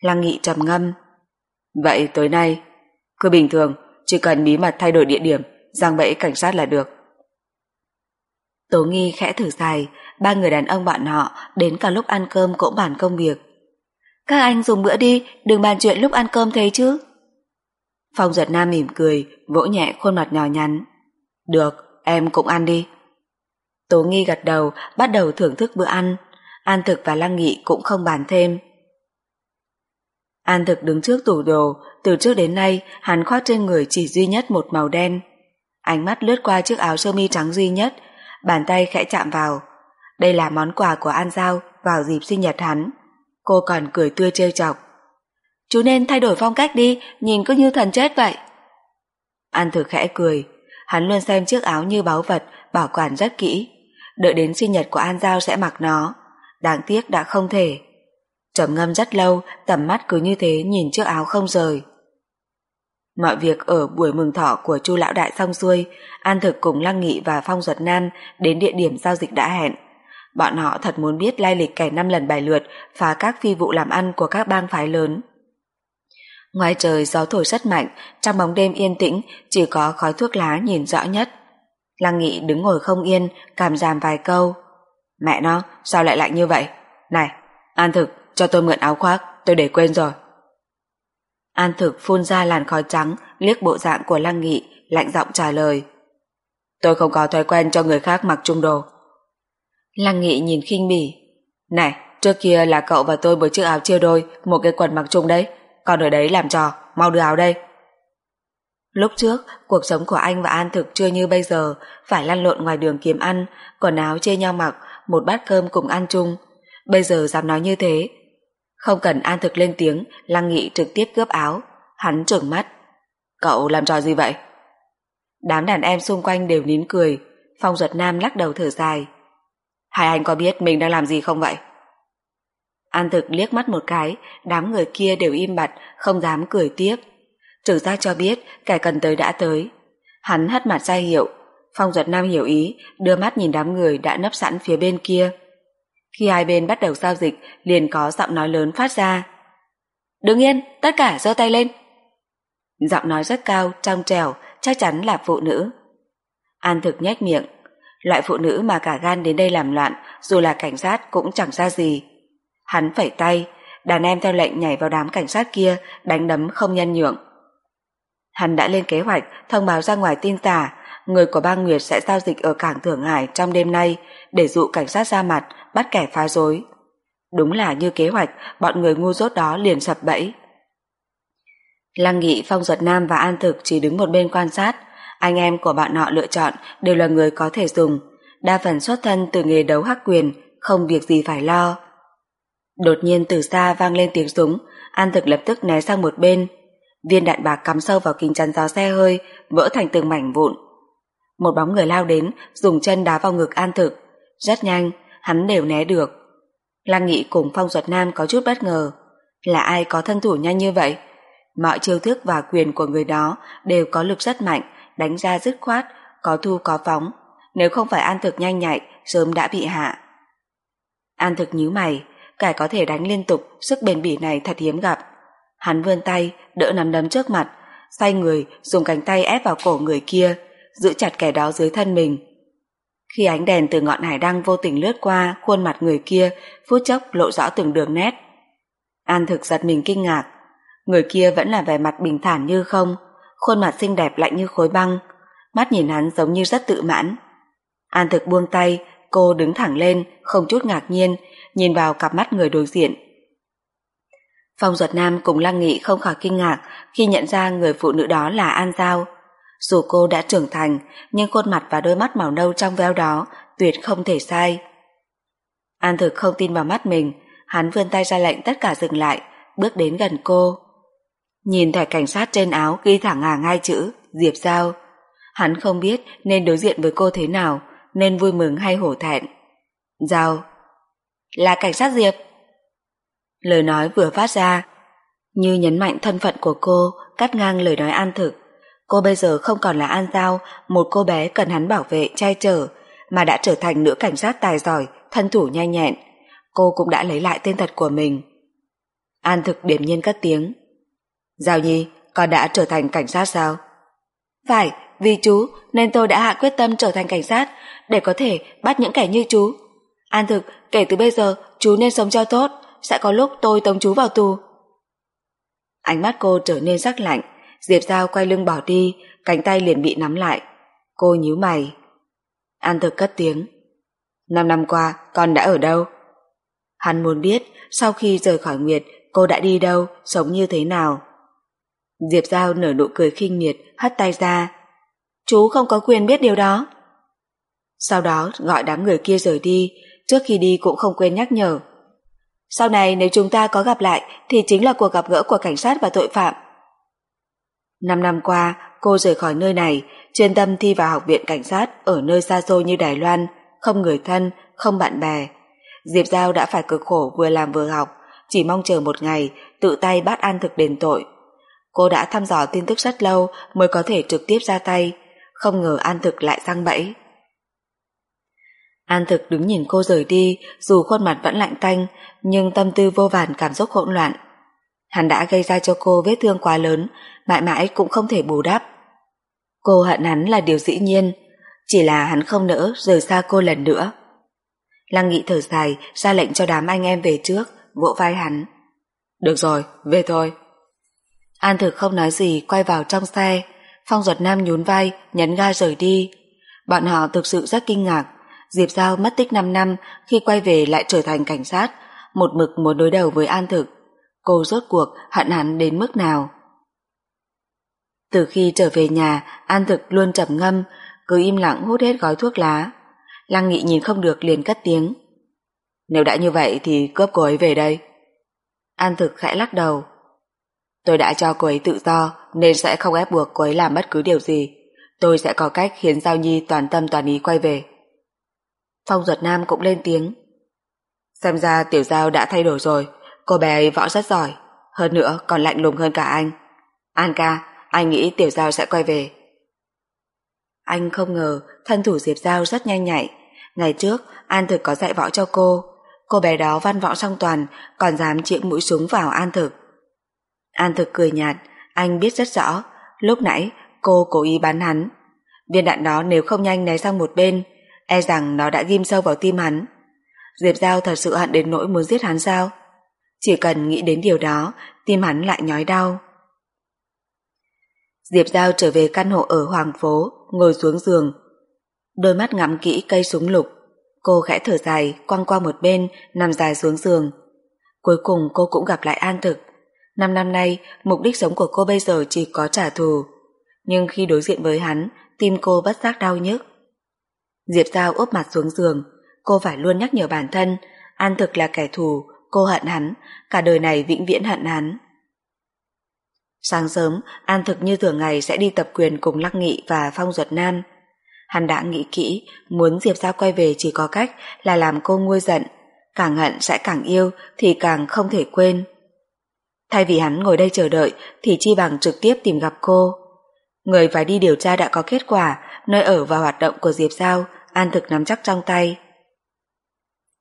Lăng Nghị trầm ngâm. Vậy tối nay, cứ bình thường, chỉ cần bí mật thay đổi địa điểm, giang bẫy cảnh sát là được. Tố Nghi khẽ thử dài, ba người đàn ông bạn họ đến cả lúc ăn cơm cũng bàn công việc. Các anh dùng bữa đi, đừng bàn chuyện lúc ăn cơm thế chứ. Phong giật nam mỉm cười, vỗ nhẹ khuôn mặt nhỏ nhắn. Được, em cũng ăn đi. Tố Nghi gật đầu, bắt đầu thưởng thức bữa ăn. An Thực và Lăng Nghị cũng không bàn thêm. An Thực đứng trước tủ đồ, từ trước đến nay hắn khoác trên người chỉ duy nhất một màu đen. Ánh mắt lướt qua chiếc áo sơ mi trắng duy nhất, bàn tay khẽ chạm vào. Đây là món quà của An Giao vào dịp sinh nhật hắn. Cô còn cười tươi trêu chọc. Chú nên thay đổi phong cách đi, nhìn cứ như thần chết vậy. An Thực khẽ cười, hắn luôn xem chiếc áo như báu vật, bảo quản rất kỹ. Đợi đến sinh nhật của An Giao sẽ mặc nó. Đáng tiếc đã không thể. Trầm ngâm rất lâu, tầm mắt cứ như thế nhìn chiếc áo không rời. Mọi việc ở buổi mừng thọ của chu lão đại xong xuôi, An Thực cùng Lăng Nghị và Phong Duật Nam đến địa điểm giao dịch đã hẹn. Bọn họ thật muốn biết lai lịch kẻ năm lần bài lượt phá các phi vụ làm ăn của các bang phái lớn. Ngoài trời gió thổi rất mạnh, trong bóng đêm yên tĩnh chỉ có khói thuốc lá nhìn rõ nhất. Lăng Nghị đứng ngồi không yên, cảm giảm vài câu. Mẹ nó, sao lại lạnh như vậy? Này, An Thực, cho tôi mượn áo khoác, tôi để quên rồi. An Thực phun ra làn khói trắng, liếc bộ dạng của Lăng Nghị, lạnh giọng trả lời. Tôi không có thói quen cho người khác mặc trung đồ. Lăng Nghị nhìn khinh bỉ. Này, trước kia là cậu và tôi với chiếc áo chia đôi, một cái quần mặc chung đấy. Còn ở đấy làm trò, mau đưa áo đây. Lúc trước, cuộc sống của anh và An Thực chưa như bây giờ, phải lăn lộn ngoài đường kiếm ăn, quần áo chê nhau mặc, một bát cơm cùng ăn chung. Bây giờ dám nói như thế. Không cần An Thực lên tiếng, Lăng Nghị trực tiếp cướp áo. Hắn trừng mắt. Cậu làm trò gì vậy? Đám đàn em xung quanh đều nín cười. Phong Duật Nam lắc đầu thở dài. Hai anh có biết mình đang làm gì không vậy? An Thực liếc mắt một cái, đám người kia đều im bặt, không dám cười tiếp. Trừ ra cho biết kẻ cần tới đã tới. Hắn hất mặt ra hiệu. Phong Duật Nam hiểu ý, đưa mắt nhìn đám người đã nấp sẵn phía bên kia. Khi hai bên bắt đầu giao dịch, liền có giọng nói lớn phát ra. Đứng yên, tất cả giơ tay lên. Giọng nói rất cao, trong trèo, chắc chắn là phụ nữ. An thực nhếch miệng. Loại phụ nữ mà cả gan đến đây làm loạn, dù là cảnh sát cũng chẳng ra gì. Hắn phẩy tay, đàn em theo lệnh nhảy vào đám cảnh sát kia, đánh đấm không nhân nhượng. Hắn đã lên kế hoạch thông báo ra ngoài tin tả, người của bang Nguyệt sẽ giao dịch ở cảng Thượng Hải trong đêm nay để dụ cảnh sát ra mặt, bắt kẻ phá rối. Đúng là như kế hoạch, bọn người ngu dốt đó liền sập bẫy. Lăng Nghị, Phong Duật Nam và An Thực chỉ đứng một bên quan sát, anh em của bạn họ lựa chọn đều là người có thể dùng, đa phần xuất thân từ nghề đấu hắc quyền, không việc gì phải lo. Đột nhiên từ xa vang lên tiếng súng, An Thực lập tức né sang một bên. Viên đạn bạc cắm sâu vào kính chắn gió xe hơi, vỡ thành từng mảnh vụn. Một bóng người lao đến, dùng chân đá vào ngực An Thực. Rất nhanh, hắn đều né được. Lăng Nghị cùng Phong Duật Nam có chút bất ngờ. Là ai có thân thủ nhanh như vậy? Mọi chiêu thức và quyền của người đó đều có lực rất mạnh, đánh ra dứt khoát, có thu có phóng. Nếu không phải An Thực nhanh nhạy, sớm đã bị hạ. An Thực nhíu mày, cải có thể đánh liên tục, sức bền bỉ này thật hiếm gặp. Hắn vươn tay, đỡ nắm đấm trước mặt, xoay người, dùng cánh tay ép vào cổ người kia, giữ chặt kẻ đó dưới thân mình. Khi ánh đèn từ ngọn hải đăng vô tình lướt qua khuôn mặt người kia, phút chốc lộ rõ từng đường nét. An thực giật mình kinh ngạc. Người kia vẫn là vẻ mặt bình thản như không, khuôn mặt xinh đẹp lạnh như khối băng, mắt nhìn hắn giống như rất tự mãn. An thực buông tay, cô đứng thẳng lên, không chút ngạc nhiên, nhìn vào cặp mắt người đối diện. Phong Duật Nam cùng Lăng Nghị không khỏi kinh ngạc khi nhận ra người phụ nữ đó là An Giao. Dù cô đã trưởng thành, nhưng khuôn mặt và đôi mắt màu nâu trong veo đó tuyệt không thể sai. An thực không tin vào mắt mình, hắn vươn tay ra lệnh tất cả dừng lại, bước đến gần cô. Nhìn thẻ cảnh sát trên áo ghi thẳng hàng hai chữ Diệp Giao. Hắn không biết nên đối diện với cô thế nào, nên vui mừng hay hổ thẹn. Giao. Là cảnh sát Diệp. Lời nói vừa phát ra, như nhấn mạnh thân phận của cô, cắt ngang lời nói an thực. Cô bây giờ không còn là An Giao, một cô bé cần hắn bảo vệ, che chở, mà đã trở thành nữ cảnh sát tài giỏi, thân thủ nhanh nhẹn. Cô cũng đã lấy lại tên thật của mình. An thực điểm nhiên cất tiếng. Giao Nhi, con đã trở thành cảnh sát sao? Phải, vì chú nên tôi đã hạ quyết tâm trở thành cảnh sát để có thể bắt những kẻ như chú. An thực, kể từ bây giờ chú nên sống cho tốt, sẽ có lúc tôi tống chú vào tù. Ánh mắt cô trở nên sắc lạnh, Diệp Giao quay lưng bỏ đi, cánh tay liền bị nắm lại. Cô nhíu mày. An thực cất tiếng. Năm năm qua, con đã ở đâu? Hắn muốn biết, sau khi rời khỏi Nguyệt, cô đã đi đâu, sống như thế nào. Diệp Giao nở nụ cười khinh miệt, hất tay ra. Chú không có quyền biết điều đó. Sau đó gọi đám người kia rời đi, trước khi đi cũng không quên nhắc nhở. Sau này nếu chúng ta có gặp lại thì chính là cuộc gặp gỡ của cảnh sát và tội phạm. Năm năm qua, cô rời khỏi nơi này, chuyên tâm thi vào học viện cảnh sát ở nơi xa xôi như Đài Loan, không người thân, không bạn bè. Diệp Giao đã phải cực khổ vừa làm vừa học, chỉ mong chờ một ngày tự tay bắt an thực đền tội. Cô đã thăm dò tin tức rất lâu mới có thể trực tiếp ra tay, không ngờ an thực lại răng bẫy. An thực đứng nhìn cô rời đi, dù khuôn mặt vẫn lạnh tanh, nhưng tâm tư vô vàn cảm xúc hỗn loạn. Hắn đã gây ra cho cô vết thương quá lớn, mãi mãi cũng không thể bù đắp. Cô hận hắn là điều dĩ nhiên, chỉ là hắn không nỡ rời xa cô lần nữa. Lăng nghị thở dài, ra lệnh cho đám anh em về trước, vỗ vai hắn. Được rồi, về thôi. An thực không nói gì, quay vào trong xe. Phong Duật Nam nhún vai, nhấn ga rời đi. Bọn họ thực sự rất kinh ngạc. Diệp Giao mất tích 5 năm, khi quay về lại trở thành cảnh sát, một mực muốn đối đầu với An thực. Cô rốt cuộc hận hắn đến mức nào? Từ khi trở về nhà, An thực luôn trầm ngâm, cứ im lặng hút hết gói thuốc lá. Lăng Nghị nhìn không được liền cất tiếng. Nếu đã như vậy thì cướp cô ấy về đây. An thực khẽ lắc đầu. Tôi đã cho cô ấy tự do nên sẽ không ép buộc cô ấy làm bất cứ điều gì. Tôi sẽ có cách khiến Giao Nhi toàn tâm toàn ý quay về. Phong Duật Nam cũng lên tiếng. Xem ra Tiểu Giao đã thay đổi rồi, cô bé ấy võ rất giỏi, hơn nữa còn lạnh lùng hơn cả anh. An ca, anh nghĩ Tiểu Giao sẽ quay về. Anh không ngờ thân thủ Diệp Giao rất nhanh nhạy. Ngày trước, An Thực có dạy võ cho cô. Cô bé đó văn võ song toàn, còn dám chĩa mũi súng vào An Thực. An Thực cười nhạt, anh biết rất rõ, lúc nãy cô cố ý bắn hắn. Viên đạn đó nếu không nhanh né sang một bên, e rằng nó đã ghim sâu vào tim hắn. Diệp Giao thật sự hận đến nỗi muốn giết hắn sao? Chỉ cần nghĩ đến điều đó, tim hắn lại nhói đau. Diệp Giao trở về căn hộ ở Hoàng Phố, ngồi xuống giường. Đôi mắt ngắm kỹ cây súng lục. Cô khẽ thở dài, quăng qua một bên, nằm dài xuống giường. Cuối cùng cô cũng gặp lại An Thực. Năm năm nay, mục đích sống của cô bây giờ chỉ có trả thù. Nhưng khi đối diện với hắn, tim cô bất giác đau nhức. Diệp Giao úp mặt xuống giường, cô phải luôn nhắc nhở bản thân, An Thực là kẻ thù, cô hận hắn, cả đời này vĩnh viễn hận hắn. Sáng sớm, An Thực như thường ngày sẽ đi tập quyền cùng Lăng Nghị và Phong Duật Nam. Hắn đã nghĩ kỹ, muốn Diệp Giao quay về chỉ có cách là làm cô nguôi giận, càng hận sẽ càng yêu thì càng không thể quên. Thay vì hắn ngồi đây chờ đợi thì chi bằng trực tiếp tìm gặp cô. Người phải đi điều tra đã có kết quả, nơi ở và hoạt động của Diệp Giao, An Thực nắm chắc trong tay.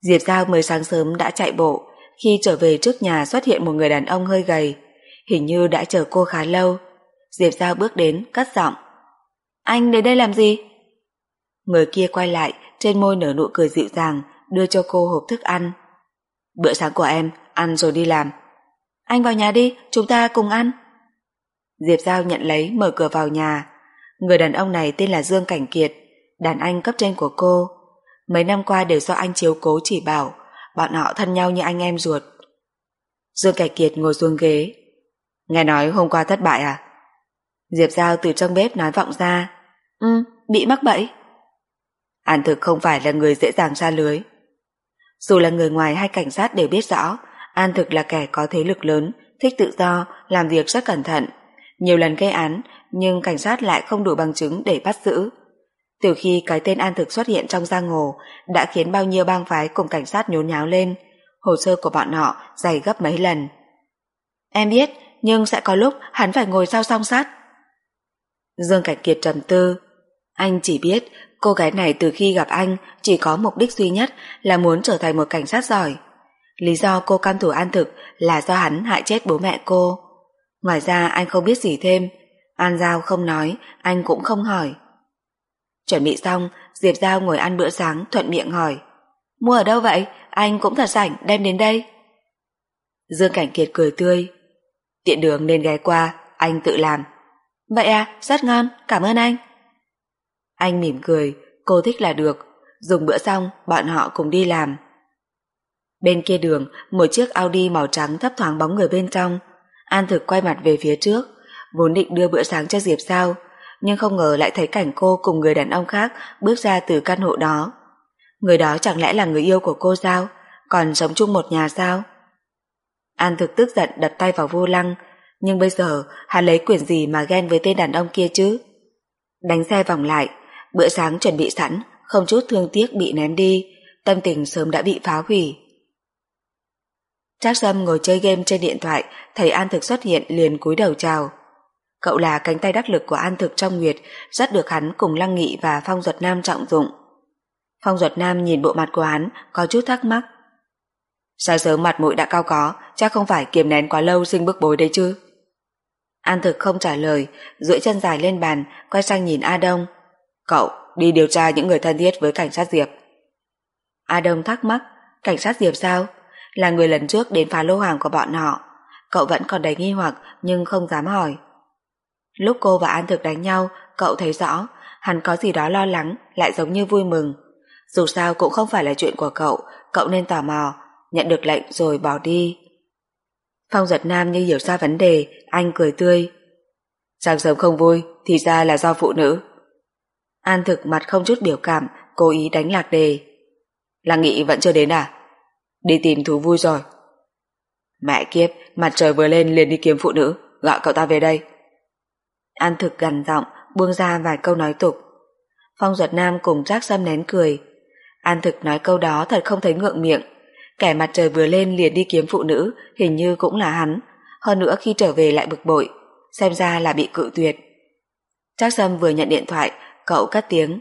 Diệp Giao mới sáng sớm đã chạy bộ, khi trở về trước nhà xuất hiện một người đàn ông hơi gầy, hình như đã chờ cô khá lâu. Diệp Giao bước đến, cất giọng. Anh đến đây làm gì? Người kia quay lại, trên môi nở nụ cười dịu dàng, đưa cho cô hộp thức ăn. Bữa sáng của em, ăn rồi đi làm. Anh vào nhà đi, chúng ta cùng ăn. Diệp Giao nhận lấy, mở cửa vào nhà. Người đàn ông này tên là Dương Cảnh Kiệt, đàn anh cấp trên của cô. Mấy năm qua đều do anh chiếu cố chỉ bảo, bọn họ thân nhau như anh em ruột. Dương Cảnh Kiệt ngồi xuống ghế, Nghe nói hôm qua thất bại à? Diệp Giao từ trong bếp nói vọng ra. Ừ, bị mắc bẫy. An thực không phải là người dễ dàng ra lưới. Dù là người ngoài hay cảnh sát đều biết rõ, An thực là kẻ có thế lực lớn, thích tự do, làm việc rất cẩn thận. Nhiều lần gây án, nhưng cảnh sát lại không đủ bằng chứng để bắt giữ. Từ khi cái tên An thực xuất hiện trong giang hồ, đã khiến bao nhiêu bang phái cùng cảnh sát nhốn nháo lên, hồ sơ của bọn họ dày gấp mấy lần. Em biết, nhưng sẽ có lúc hắn phải ngồi sau song sát. Dương Cảnh Kiệt trầm tư. Anh chỉ biết cô gái này từ khi gặp anh chỉ có mục đích duy nhất là muốn trở thành một cảnh sát giỏi. Lý do cô cam thủ an thực là do hắn hại chết bố mẹ cô. Ngoài ra anh không biết gì thêm. An Giao không nói, anh cũng không hỏi. Chuẩn bị xong, Diệp Giao ngồi ăn bữa sáng thuận miệng hỏi. Mua ở đâu vậy? Anh cũng thật rảnh, đem đến đây. Dương Cảnh Kiệt cười tươi. Tiện đường nên ghé qua, anh tự làm. Vậy à, rất ngon, cảm ơn anh. Anh mỉm cười, cô thích là được. dùng bữa xong bọn họ cùng đi làm. Bên kia đường, một chiếc Audi màu trắng thấp thoáng bóng người bên trong. An thực quay mặt về phía trước, vốn định đưa bữa sáng cho Diệp sao, nhưng không ngờ lại thấy cảnh cô cùng người đàn ông khác bước ra từ căn hộ đó. Người đó chẳng lẽ là người yêu của cô sao? Còn sống chung một nhà sao? An thực tức giận đặt tay vào vô lăng, nhưng bây giờ hắn lấy quyền gì mà ghen với tên đàn ông kia chứ? Đánh xe vòng lại, bữa sáng chuẩn bị sẵn, không chút thương tiếc bị ném đi, tâm tình sớm đã bị phá hủy. Trác Sâm ngồi chơi game trên điện thoại, thấy An Thực xuất hiện liền cúi đầu chào. Cậu là cánh tay đắc lực của An Thực trong Nguyệt, rất được hắn cùng Lăng Nghị và Phong Duật Nam trọng dụng. Phong Duật Nam nhìn bộ mặt của hắn, có chút thắc mắc. Sáng sớm mặt mũi đã cao có, chắc không phải kiềm nén quá lâu sinh bức bối đấy chứ. An Thực không trả lời, duỗi chân dài lên bàn, quay sang nhìn A Đông. Cậu, đi điều tra những người thân thiết với cảnh sát Diệp. A Đông thắc mắc, cảnh sát Diệp sao? Là người lần trước đến phá lô hàng của bọn họ. Cậu vẫn còn đầy nghi hoặc nhưng không dám hỏi. Lúc cô và An Thực đánh nhau, cậu thấy rõ, hắn có gì đó lo lắng, lại giống như vui mừng. Dù sao cũng không phải là chuyện của cậu, cậu nên tò mò, nhận được lệnh rồi bỏ đi. Phong giật nam như hiểu ra vấn đề, anh cười tươi. Sáng sớm không vui, thì ra là do phụ nữ. An thực mặt không chút biểu cảm, cố ý đánh lạc đề. Là nghị vẫn chưa đến à? Đi tìm thú vui rồi. Mẹ kiếp, mặt trời vừa lên liền đi kiếm phụ nữ, gọi cậu ta về đây. An thực gằn giọng, buông ra vài câu nói tục. Phong Duật Nam cùng Trác Sâm nén cười. An thực nói câu đó thật không thấy ngượng miệng. Kẻ mặt trời vừa lên liền đi kiếm phụ nữ, hình như cũng là hắn. Hơn nữa khi trở về lại bực bội, xem ra là bị cự tuyệt. Trác Sâm vừa nhận điện thoại, cậu cắt tiếng.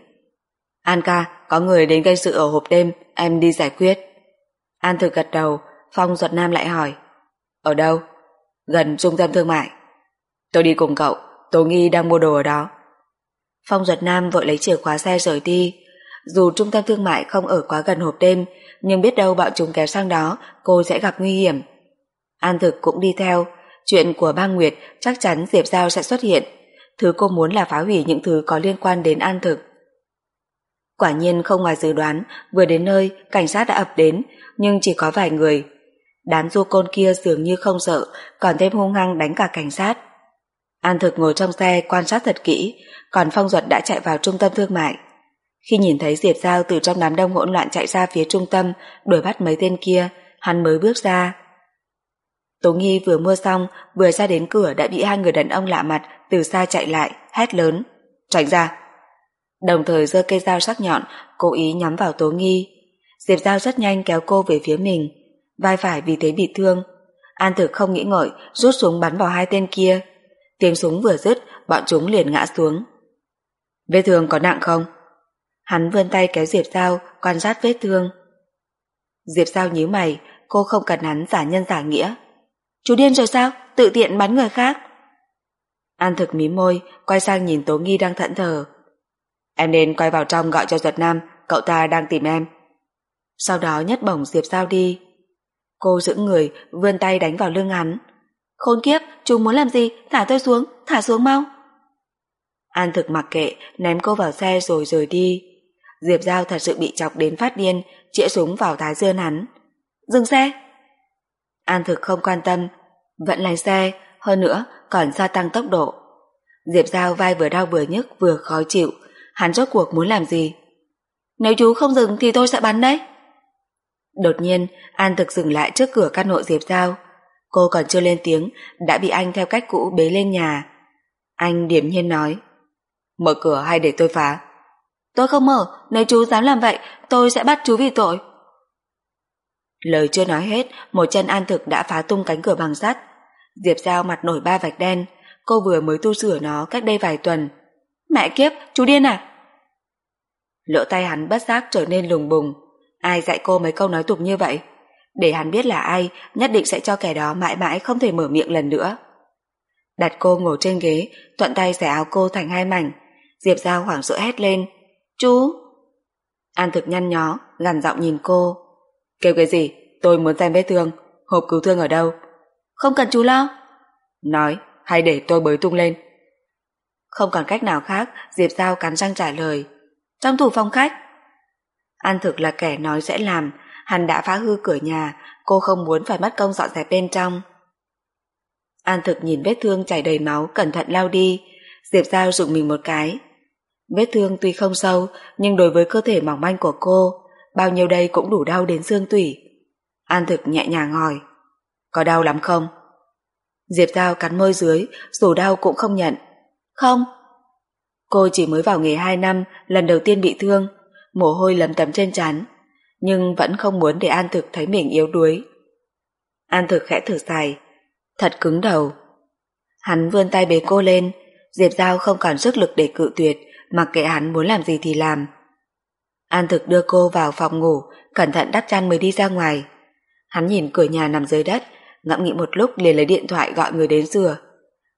An ca, có người đến gây sự ở hộp đêm, em đi giải quyết. An thực gật đầu, Phong Duật Nam lại hỏi. Ở đâu? Gần trung tâm thương mại. Tôi đi cùng cậu, Tố Nghi đang mua đồ ở đó. Phong Duật Nam vội lấy chìa khóa xe rời đi. Dù trung tâm thương mại không ở quá gần hộp đêm, nhưng biết đâu bọn chúng kéo sang đó, cô sẽ gặp nguy hiểm. An thực cũng đi theo. Chuyện của ba Nguyệt chắc chắn Diệp Giao sẽ xuất hiện. Thứ cô muốn là phá hủy những thứ có liên quan đến An thực. Quả nhiên không ngoài dự đoán, vừa đến nơi, cảnh sát đã ập đến, nhưng chỉ có vài người. Đám du côn kia dường như không sợ, còn thêm hung hăng đánh cả cảnh sát. An thực ngồi trong xe quan sát thật kỹ, còn Phong Duật đã chạy vào trung tâm thương mại. Khi nhìn thấy Diệp Giao từ trong đám đông hỗn loạn chạy ra phía trung tâm, đuổi bắt mấy tên kia, hắn mới bước ra. Tố Nghi vừa mua xong, vừa ra đến cửa đã bị hai người đàn ông lạ mặt từ xa chạy lại, hét lớn. Tránh ra! Đồng thời giơ cây dao sắc nhọn, cố ý nhắm vào Tố Nghi. Diệp Giao rất nhanh kéo cô về phía mình, vai phải vì thế bị thương. An thực không nghĩ ngợi, rút súng bắn vào hai tên kia. Tiếng súng vừa dứt, bọn chúng liền ngã xuống. Vết thương có nặng không? Hắn vươn tay kéo Diệp Giao, quan sát vết thương. Diệp Giao nhíu mày, cô không cần hắn giả nhân giả nghĩa. Chú điên rồi sao? Tự tiện bắn người khác. An thực mí môi, quay sang nhìn Tố Nghi đang thẫn thờ. Em nên quay vào trong gọi cho Duật Nam, cậu ta đang tìm em. Sau đó nhất bổng Diệp Giao đi. Cô giữ người, vươn tay đánh vào lưng hắn. Khốn kiếp, chú muốn làm gì? Thả tôi xuống, thả xuống mau. An thực mặc kệ, ném cô vào xe rồi rời đi. Diệp Giao thật sự bị chọc đến phát điên, chĩa súng vào thái dương hắn. Dừng xe! An thực không quan tâm, vẫn lái xe, hơn nữa còn gia tăng tốc độ. Diệp Giao vai vừa đau vừa nhức vừa khó chịu, hắn rốt cuộc muốn làm gì? Nếu chú không dừng thì tôi sẽ bắn đấy. Đột nhiên, An thực dừng lại trước cửa căn hộ Diệp Giao. Cô còn chưa lên tiếng, đã bị anh theo cách cũ bế lên nhà. Anh điểm nhiên nói, mở cửa hay để tôi phá? Tôi không mở, nếu chú dám làm vậy, tôi sẽ bắt chú vì tội. Lời chưa nói hết, một chân An thực đã phá tung cánh cửa bằng sắt. Diệp Giao mặt nổi ba vạch đen, cô vừa mới tu sửa nó cách đây vài tuần. Mẹ kiếp, chú điên à? Lỗ tay hắn bất giác trở nên lùng bùng. Ai dạy cô mấy câu nói tục như vậy? Để hắn biết là ai, nhất định sẽ cho kẻ đó mãi mãi không thể mở miệng lần nữa. Đặt cô ngồi trên ghế, thuận tay xẻ áo cô thành hai mảnh. Diệp Giao hoảng sợ hét lên. Chú! An thực nhăn nhó, gằn giọng nhìn cô. Kêu cái gì? Tôi muốn xem vết thương. Hộp cứu thương ở đâu? Không cần chú lo. Nói, hay để tôi bới tung lên. Không còn cách nào khác, Diệp Giao cắn răng trả lời. Trong tủ phòng khách. An thực là kẻ nói sẽ làm, hắn đã phá hư cửa nhà, cô không muốn phải mất công dọn dẹp bên trong. An thực nhìn vết thương chảy đầy máu cẩn thận lau đi, Diệp Giao rụng mình một cái. Vết thương tuy không sâu, nhưng đối với cơ thể mỏng manh của cô, bao nhiêu đây cũng đủ đau đến xương tủy. An thực nhẹ nhàng hỏi, có đau lắm không? Diệp Giao cắn môi dưới, dù đau cũng không nhận. Không. Cô chỉ mới vào nghề 2 năm, lần đầu tiên bị thương, mồ hôi lấm tấm trên trán, nhưng vẫn không muốn để An Thực thấy mình yếu đuối. An Thực khẽ thử dài, thật cứng đầu. Hắn vươn tay bế cô lên, Diệp Giao không còn sức lực để cự tuyệt, mặc kệ hắn muốn làm gì thì làm. An Thực đưa cô vào phòng ngủ, cẩn thận đắp chăn mới đi ra ngoài. Hắn nhìn cửa nhà nằm dưới đất, ngẫm nghĩ một lúc liền lấy điện thoại gọi người đến rửa.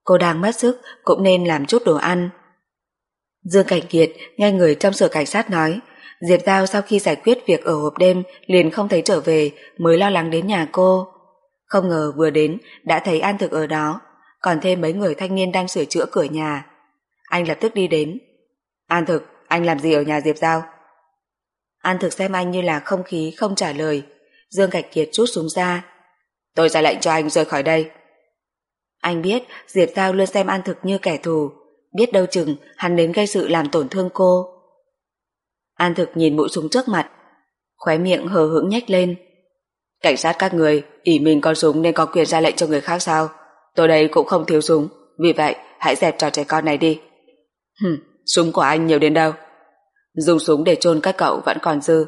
Cô đang mất sức, cũng nên làm chút đồ ăn. Dương Cảnh Kiệt nghe người trong sở cảnh sát nói, Diệp Giao sau khi giải quyết việc ở hộp đêm liền không thấy trở về mới lo lắng đến nhà cô. Không ngờ vừa đến đã thấy An Thực ở đó, còn thêm mấy người thanh niên đang sửa chữa cửa nhà. Anh lập tức đi đến. An Thực, anh làm gì ở nhà Diệp Giao? An Thực xem anh như là không khí không trả lời. Dương Cảnh Kiệt rút súng ra. Tôi ra lệnh cho anh rời khỏi đây. Anh biết Diệp Giao luôn xem An Thực như kẻ thù, biết đâu chừng hắn đến gây sự làm tổn thương cô. An thực nhìn mũi súng trước mặt, khóe miệng hờ hững nhếch lên. Cảnh sát các người, ỉ mình có súng nên có quyền ra lệnh cho người khác sao? Tôi đây cũng không thiếu súng, vì vậy hãy dẹp trò trẻ con này đi. Hừm, súng của anh nhiều đến đâu? Dùng súng để chôn các cậu vẫn còn dư.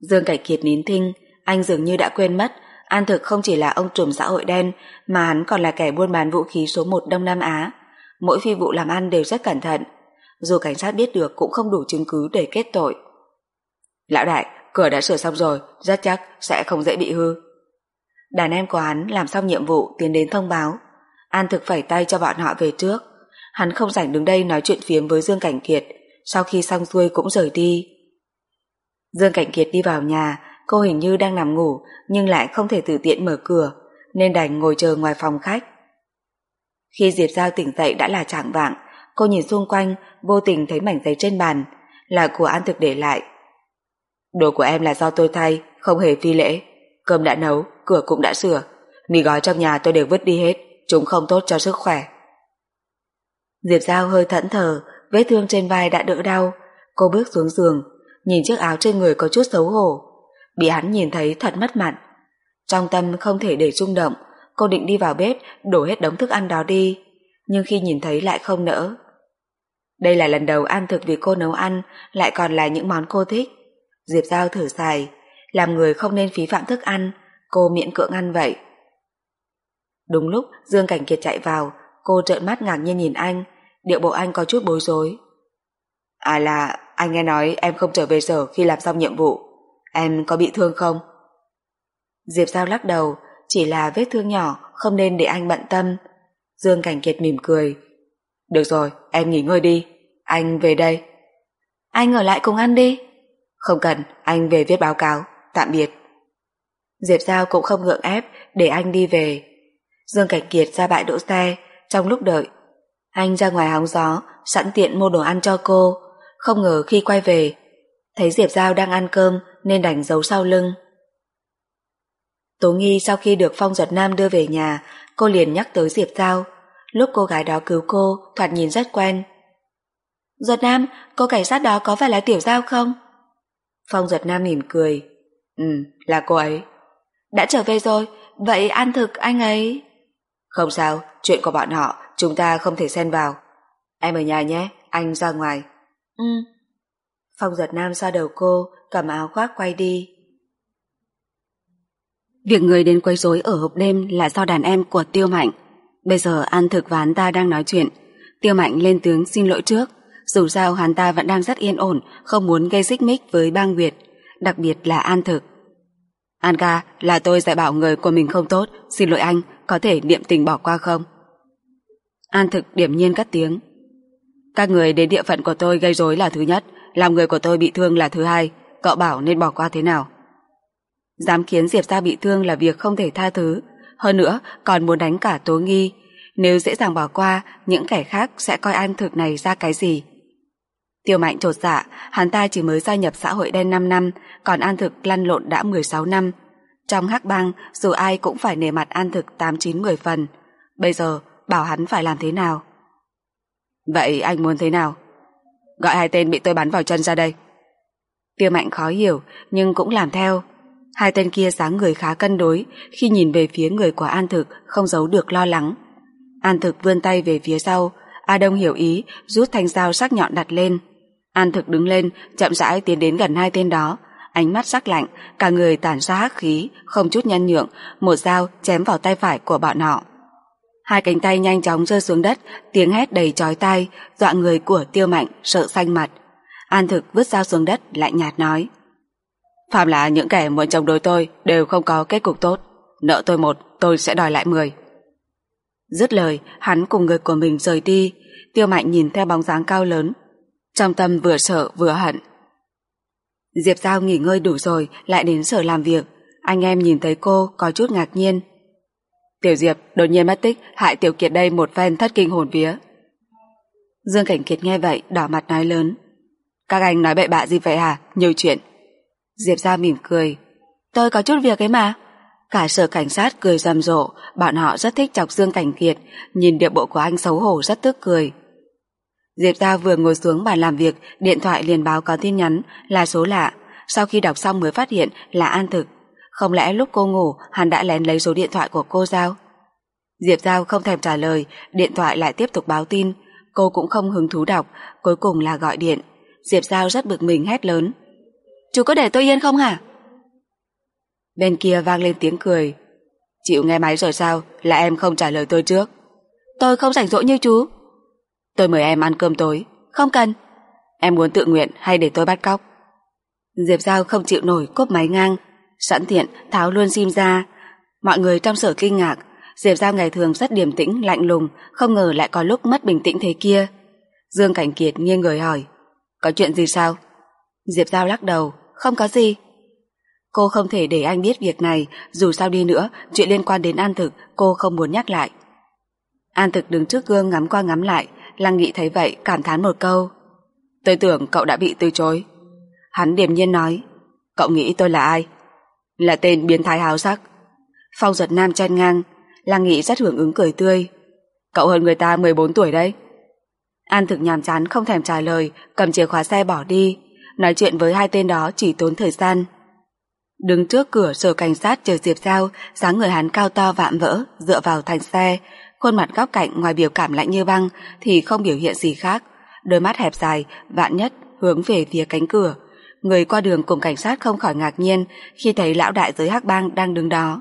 Dương Cảnh Kiệt nín thinh, anh dường như đã quên mất An Thực không chỉ là ông trùm xã hội đen mà hắn còn là kẻ buôn bán vũ khí số một Đông Nam Á. Mỗi phi vụ làm ăn đều rất cẩn thận, dù cảnh sát biết được cũng không đủ chứng cứ để kết tội. Lão đại, cửa đã sửa xong rồi, rất chắc sẽ không dễ bị hư. Đàn em của hắn làm xong nhiệm vụ tiến đến thông báo. An thực phẩy tay cho bọn họ về trước. Hắn không rảnh đứng đây nói chuyện phiếm với Dương Cảnh Kiệt, sau khi xong xuôi cũng rời đi. Dương Cảnh Kiệt đi vào nhà, cô hình như đang nằm ngủ nhưng lại không thể tự tiện mở cửa, nên đành ngồi chờ ngoài phòng khách. Khi Diệp Giao tỉnh dậy đã là trạng vạng, Cô nhìn xung quanh, vô tình thấy mảnh giấy trên bàn, là của An Thực để lại. Đồ của em là do tôi thay, không hề phi lễ. Cơm đã nấu, cửa cũng đã sửa. Mì gói trong nhà tôi đều vứt đi hết, chúng không tốt cho sức khỏe. Diệp Giao hơi thẫn thờ, vết thương trên vai đã đỡ đau. Cô bước xuống giường, nhìn chiếc áo trên người có chút xấu hổ. Bị hắn nhìn thấy thật mất mặt. Trong tâm không thể để rung động, cô định đi vào bếp đổ hết đống thức ăn đó đi. Nhưng khi nhìn thấy lại không nỡ. Đây là lần đầu ăn thực vì cô nấu ăn, lại còn là những món cô thích. Diệp Giao thử xài, làm người không nên phí phạm thức ăn, cô miễn cưỡng ăn vậy. Đúng lúc Dương Cảnh Kiệt chạy vào, cô trợn mắt ngạc nhiên nhìn anh, điệu bộ anh có chút bối rối. À là, anh nghe nói em không trở về sở khi làm xong nhiệm vụ, em có bị thương không? Diệp Giao lắc đầu, chỉ là vết thương nhỏ, không nên để anh bận tâm. Dương Cảnh Kiệt mỉm cười. Được rồi, em nghỉ ngơi đi, anh về đây. Anh ở lại cùng ăn đi. Không cần, anh về viết báo cáo. Tạm biệt. Diệp Giao cũng không ngượng ép để anh đi về. Dương Cảnh Kiệt ra bãi đỗ xe trong lúc đợi. Anh ra ngoài hóng gió, sẵn tiện mua đồ ăn cho cô. Không ngờ khi quay về, thấy Diệp Giao đang ăn cơm nên đành giấu sau lưng. Tố Nghi sau khi được Phong Giật Nam đưa về nhà, cô liền nhắc tới Diệp Giao. Lúc cô gái đó cứu cô, thoạt nhìn rất quen, Giật Nam, cô cảnh sát đó có phải là Tiểu Giao không? Phong Giật Nam mỉm cười. Ừ, là cô ấy. Đã trở về rồi, vậy ăn thực anh ấy... Không sao, chuyện của bọn họ chúng ta không thể xen vào. Em ở nhà nhé, anh ra ngoài. Ừ. Phong Giật Nam xoa đầu cô, cầm áo khoác quay đi. Việc người đến quấy rối ở hộp đêm là do đàn em của Tiêu Mạnh. Bây giờ An Thực và hắn ta đang nói chuyện. Tiêu Mạnh lên tiếng xin lỗi trước. Dù sao hắn ta vẫn đang rất yên ổn, không muốn gây xích mích với bang Việt, đặc biệt là An Thực. An ca, là tôi dạy bảo người của mình không tốt, xin lỗi anh, có thể niệm tình bỏ qua không? An Thực điểm nhiên cắt tiếng. Các người đến địa phận của tôi gây rối là thứ nhất, làm người của tôi bị thương là thứ hai, cậu bảo nên bỏ qua thế nào? Dám khiến Diệp Gia bị thương là việc không thể tha thứ, hơn nữa còn muốn đánh cả Tố Nghi. Nếu dễ dàng bỏ qua, những kẻ khác sẽ coi An Thực này ra cái gì? Tiêu Mạnh trột dạ, hắn ta chỉ mới gia nhập xã hội đen 5 năm, còn An Thực lăn lộn đã 16 năm. Trong hắc bang, dù ai cũng phải nề mặt An Thực 8-9-10 phần. Bây giờ, bảo hắn phải làm thế nào? Vậy anh muốn thế nào? Gọi hai tên bị tôi bắn vào chân ra đây. Tiêu Mạnh khó hiểu, nhưng cũng làm theo. Hai tên kia dáng người khá cân đối, khi nhìn về phía người của An Thực không giấu được lo lắng. An Thực vươn tay về phía sau, A Đông hiểu ý, rút thanh dao sắc nhọn đặt lên. An Thực đứng lên, chậm rãi tiến đến gần hai tên đó, ánh mắt sắc lạnh, cả người tản ra hắc khí, không chút nhân nhượng, một dao chém vào tay phải của bọn họ. Hai cánh tay nhanh chóng rơi xuống đất, tiếng hét đầy chói tai, dọa người của Tiêu Mạnh sợ xanh mặt. An Thực vứt dao xuống đất, lạnh nhạt nói. Phạm là những kẻ muốn chống đối tôi đều không có kết cục tốt. Nợ tôi một, tôi sẽ đòi lại mười. Dứt lời, hắn cùng người của mình rời đi. Tiêu Mạnh nhìn theo bóng dáng cao lớn. Trong tâm vừa sợ vừa hận. Diệp Giao nghỉ ngơi đủ rồi, lại đến sở làm việc. Anh em nhìn thấy cô có chút ngạc nhiên. Tiểu Diệp đột nhiên mất tích, hại Tiểu Kiệt đây một phen thất kinh hồn vía. Dương Cảnh Kiệt nghe vậy, đỏ mặt nói lớn. Các anh nói bậy bạ gì vậy hả? Nhiều chuyện. Diệp ra mỉm cười. Tôi có chút việc ấy mà. Cả sở cảnh sát cười rầm rộ, bọn họ rất thích chọc Dương Cảnh Kiệt, nhìn điệu bộ của anh xấu hổ rất tức cười. Diệp ra vừa ngồi xuống bàn làm việc, điện thoại liền báo có tin nhắn là số lạ. Sau khi đọc xong mới phát hiện là An Thực. Không lẽ lúc cô ngủ hắn đã lén lấy số điện thoại của cô Giao? Diệp Giao không thèm trả lời, điện thoại lại tiếp tục báo tin. Cô cũng không hứng thú đọc, cuối cùng là gọi điện. Diệp Giao rất bực mình hét lớn. Chú có để tôi yên không hả? Bên kia vang lên tiếng cười. Chịu nghe máy rồi sao, là em không trả lời tôi trước. Tôi không rảnh rỗi như chú. Tôi mời em ăn cơm tối. Không cần. Em muốn tự nguyện hay để tôi bắt cóc? Diệp Giao không chịu nổi cốp máy ngang, sẵn tiện tháo luôn sim ra. Mọi người trong sở kinh ngạc, Diệp Giao ngày thường rất điềm tĩnh, lạnh lùng, không ngờ lại có lúc mất bình tĩnh thế kia. Dương Cảnh Kiệt nghiêng người hỏi, có chuyện gì sao? Diệp Giao lắc đầu, không có gì. Cô không thể để anh biết việc này, dù sao đi nữa, chuyện liên quan đến An Thực cô không muốn nhắc lại. An Thực đứng trước gương ngắm qua ngắm lại, Lăng Nghị thấy vậy cảm thán một câu. Tôi tưởng cậu đã bị từ chối. Hắn điềm nhiên nói, cậu nghĩ tôi là ai? Là tên biến thái háo sắc. Phong giật nam chen ngang, Lăng Nghị rất hưởng ứng cười tươi. Cậu hơn người ta 14 tuổi đấy. An thực nhàm chán không thèm trả lời, cầm chìa khóa xe bỏ đi. Nói chuyện với hai tên đó chỉ tốn thời gian. Đứng trước cửa sở cảnh sát chờ Diệp Giao, dáng người hắn cao to vạm vỡ, dựa vào thành xe, khuôn mặt góc cạnh ngoài biểu cảm lạnh như băng thì không biểu hiện gì khác. Đôi mắt hẹp dài, vạn nhất, hướng về phía cánh cửa. Người qua đường cùng cảnh sát không khỏi ngạc nhiên khi thấy lão đại giới hắc bang đang đứng đó.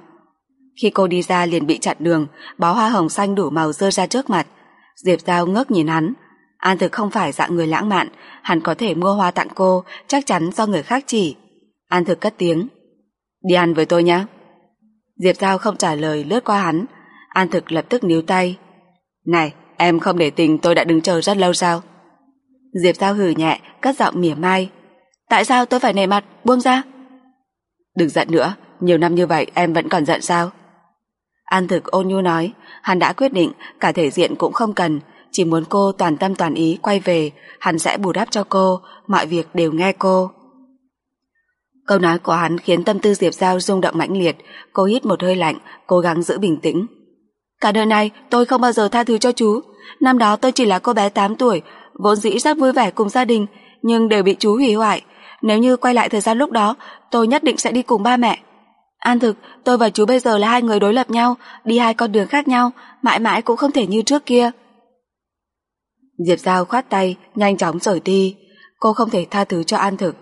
Khi cô đi ra liền bị chặn đường, bó hoa hồng xanh đủ màu rơi ra trước mặt. Diệp Giao ngước nhìn hắn. An thực không phải dạng người lãng mạn, hắn có thể mua hoa tặng cô, chắc chắn do người khác chỉ. An thực cất tiếng. Đi ăn với tôi nhé. Diệp Giao không trả lời lướt qua hắn. An thực lập tức níu tay. Này, em không để tình tôi đã đứng chờ rất lâu sao? Diệp Giao hử nhẹ, cất giọng mỉa mai. Tại sao tôi phải nề mặt, buông ra? Đừng giận nữa, nhiều năm như vậy em vẫn còn giận sao? An thực ôn nhu nói, hắn đã quyết định, cả thể diện cũng không cần, chỉ muốn cô toàn tâm toàn ý quay về, hắn sẽ bù đắp cho cô, mọi việc đều nghe cô. Câu nói của hắn khiến tâm tư Diệp Giao rung động mãnh liệt, cô hít một hơi lạnh, cố gắng giữ bình tĩnh. Cả đời này tôi không bao giờ tha thứ cho chú, năm đó tôi chỉ là cô bé 8 tuổi, vốn dĩ rất vui vẻ cùng gia đình, nhưng đều bị chú hủy hoại. Nếu như quay lại thời gian lúc đó, tôi nhất định sẽ đi cùng ba mẹ. An thực, tôi và chú bây giờ là hai người đối lập nhau, đi hai con đường khác nhau, mãi mãi cũng không thể như trước kia. Diệp Giao khoát tay, nhanh chóng rời đi. Cô không thể tha thứ cho An thực.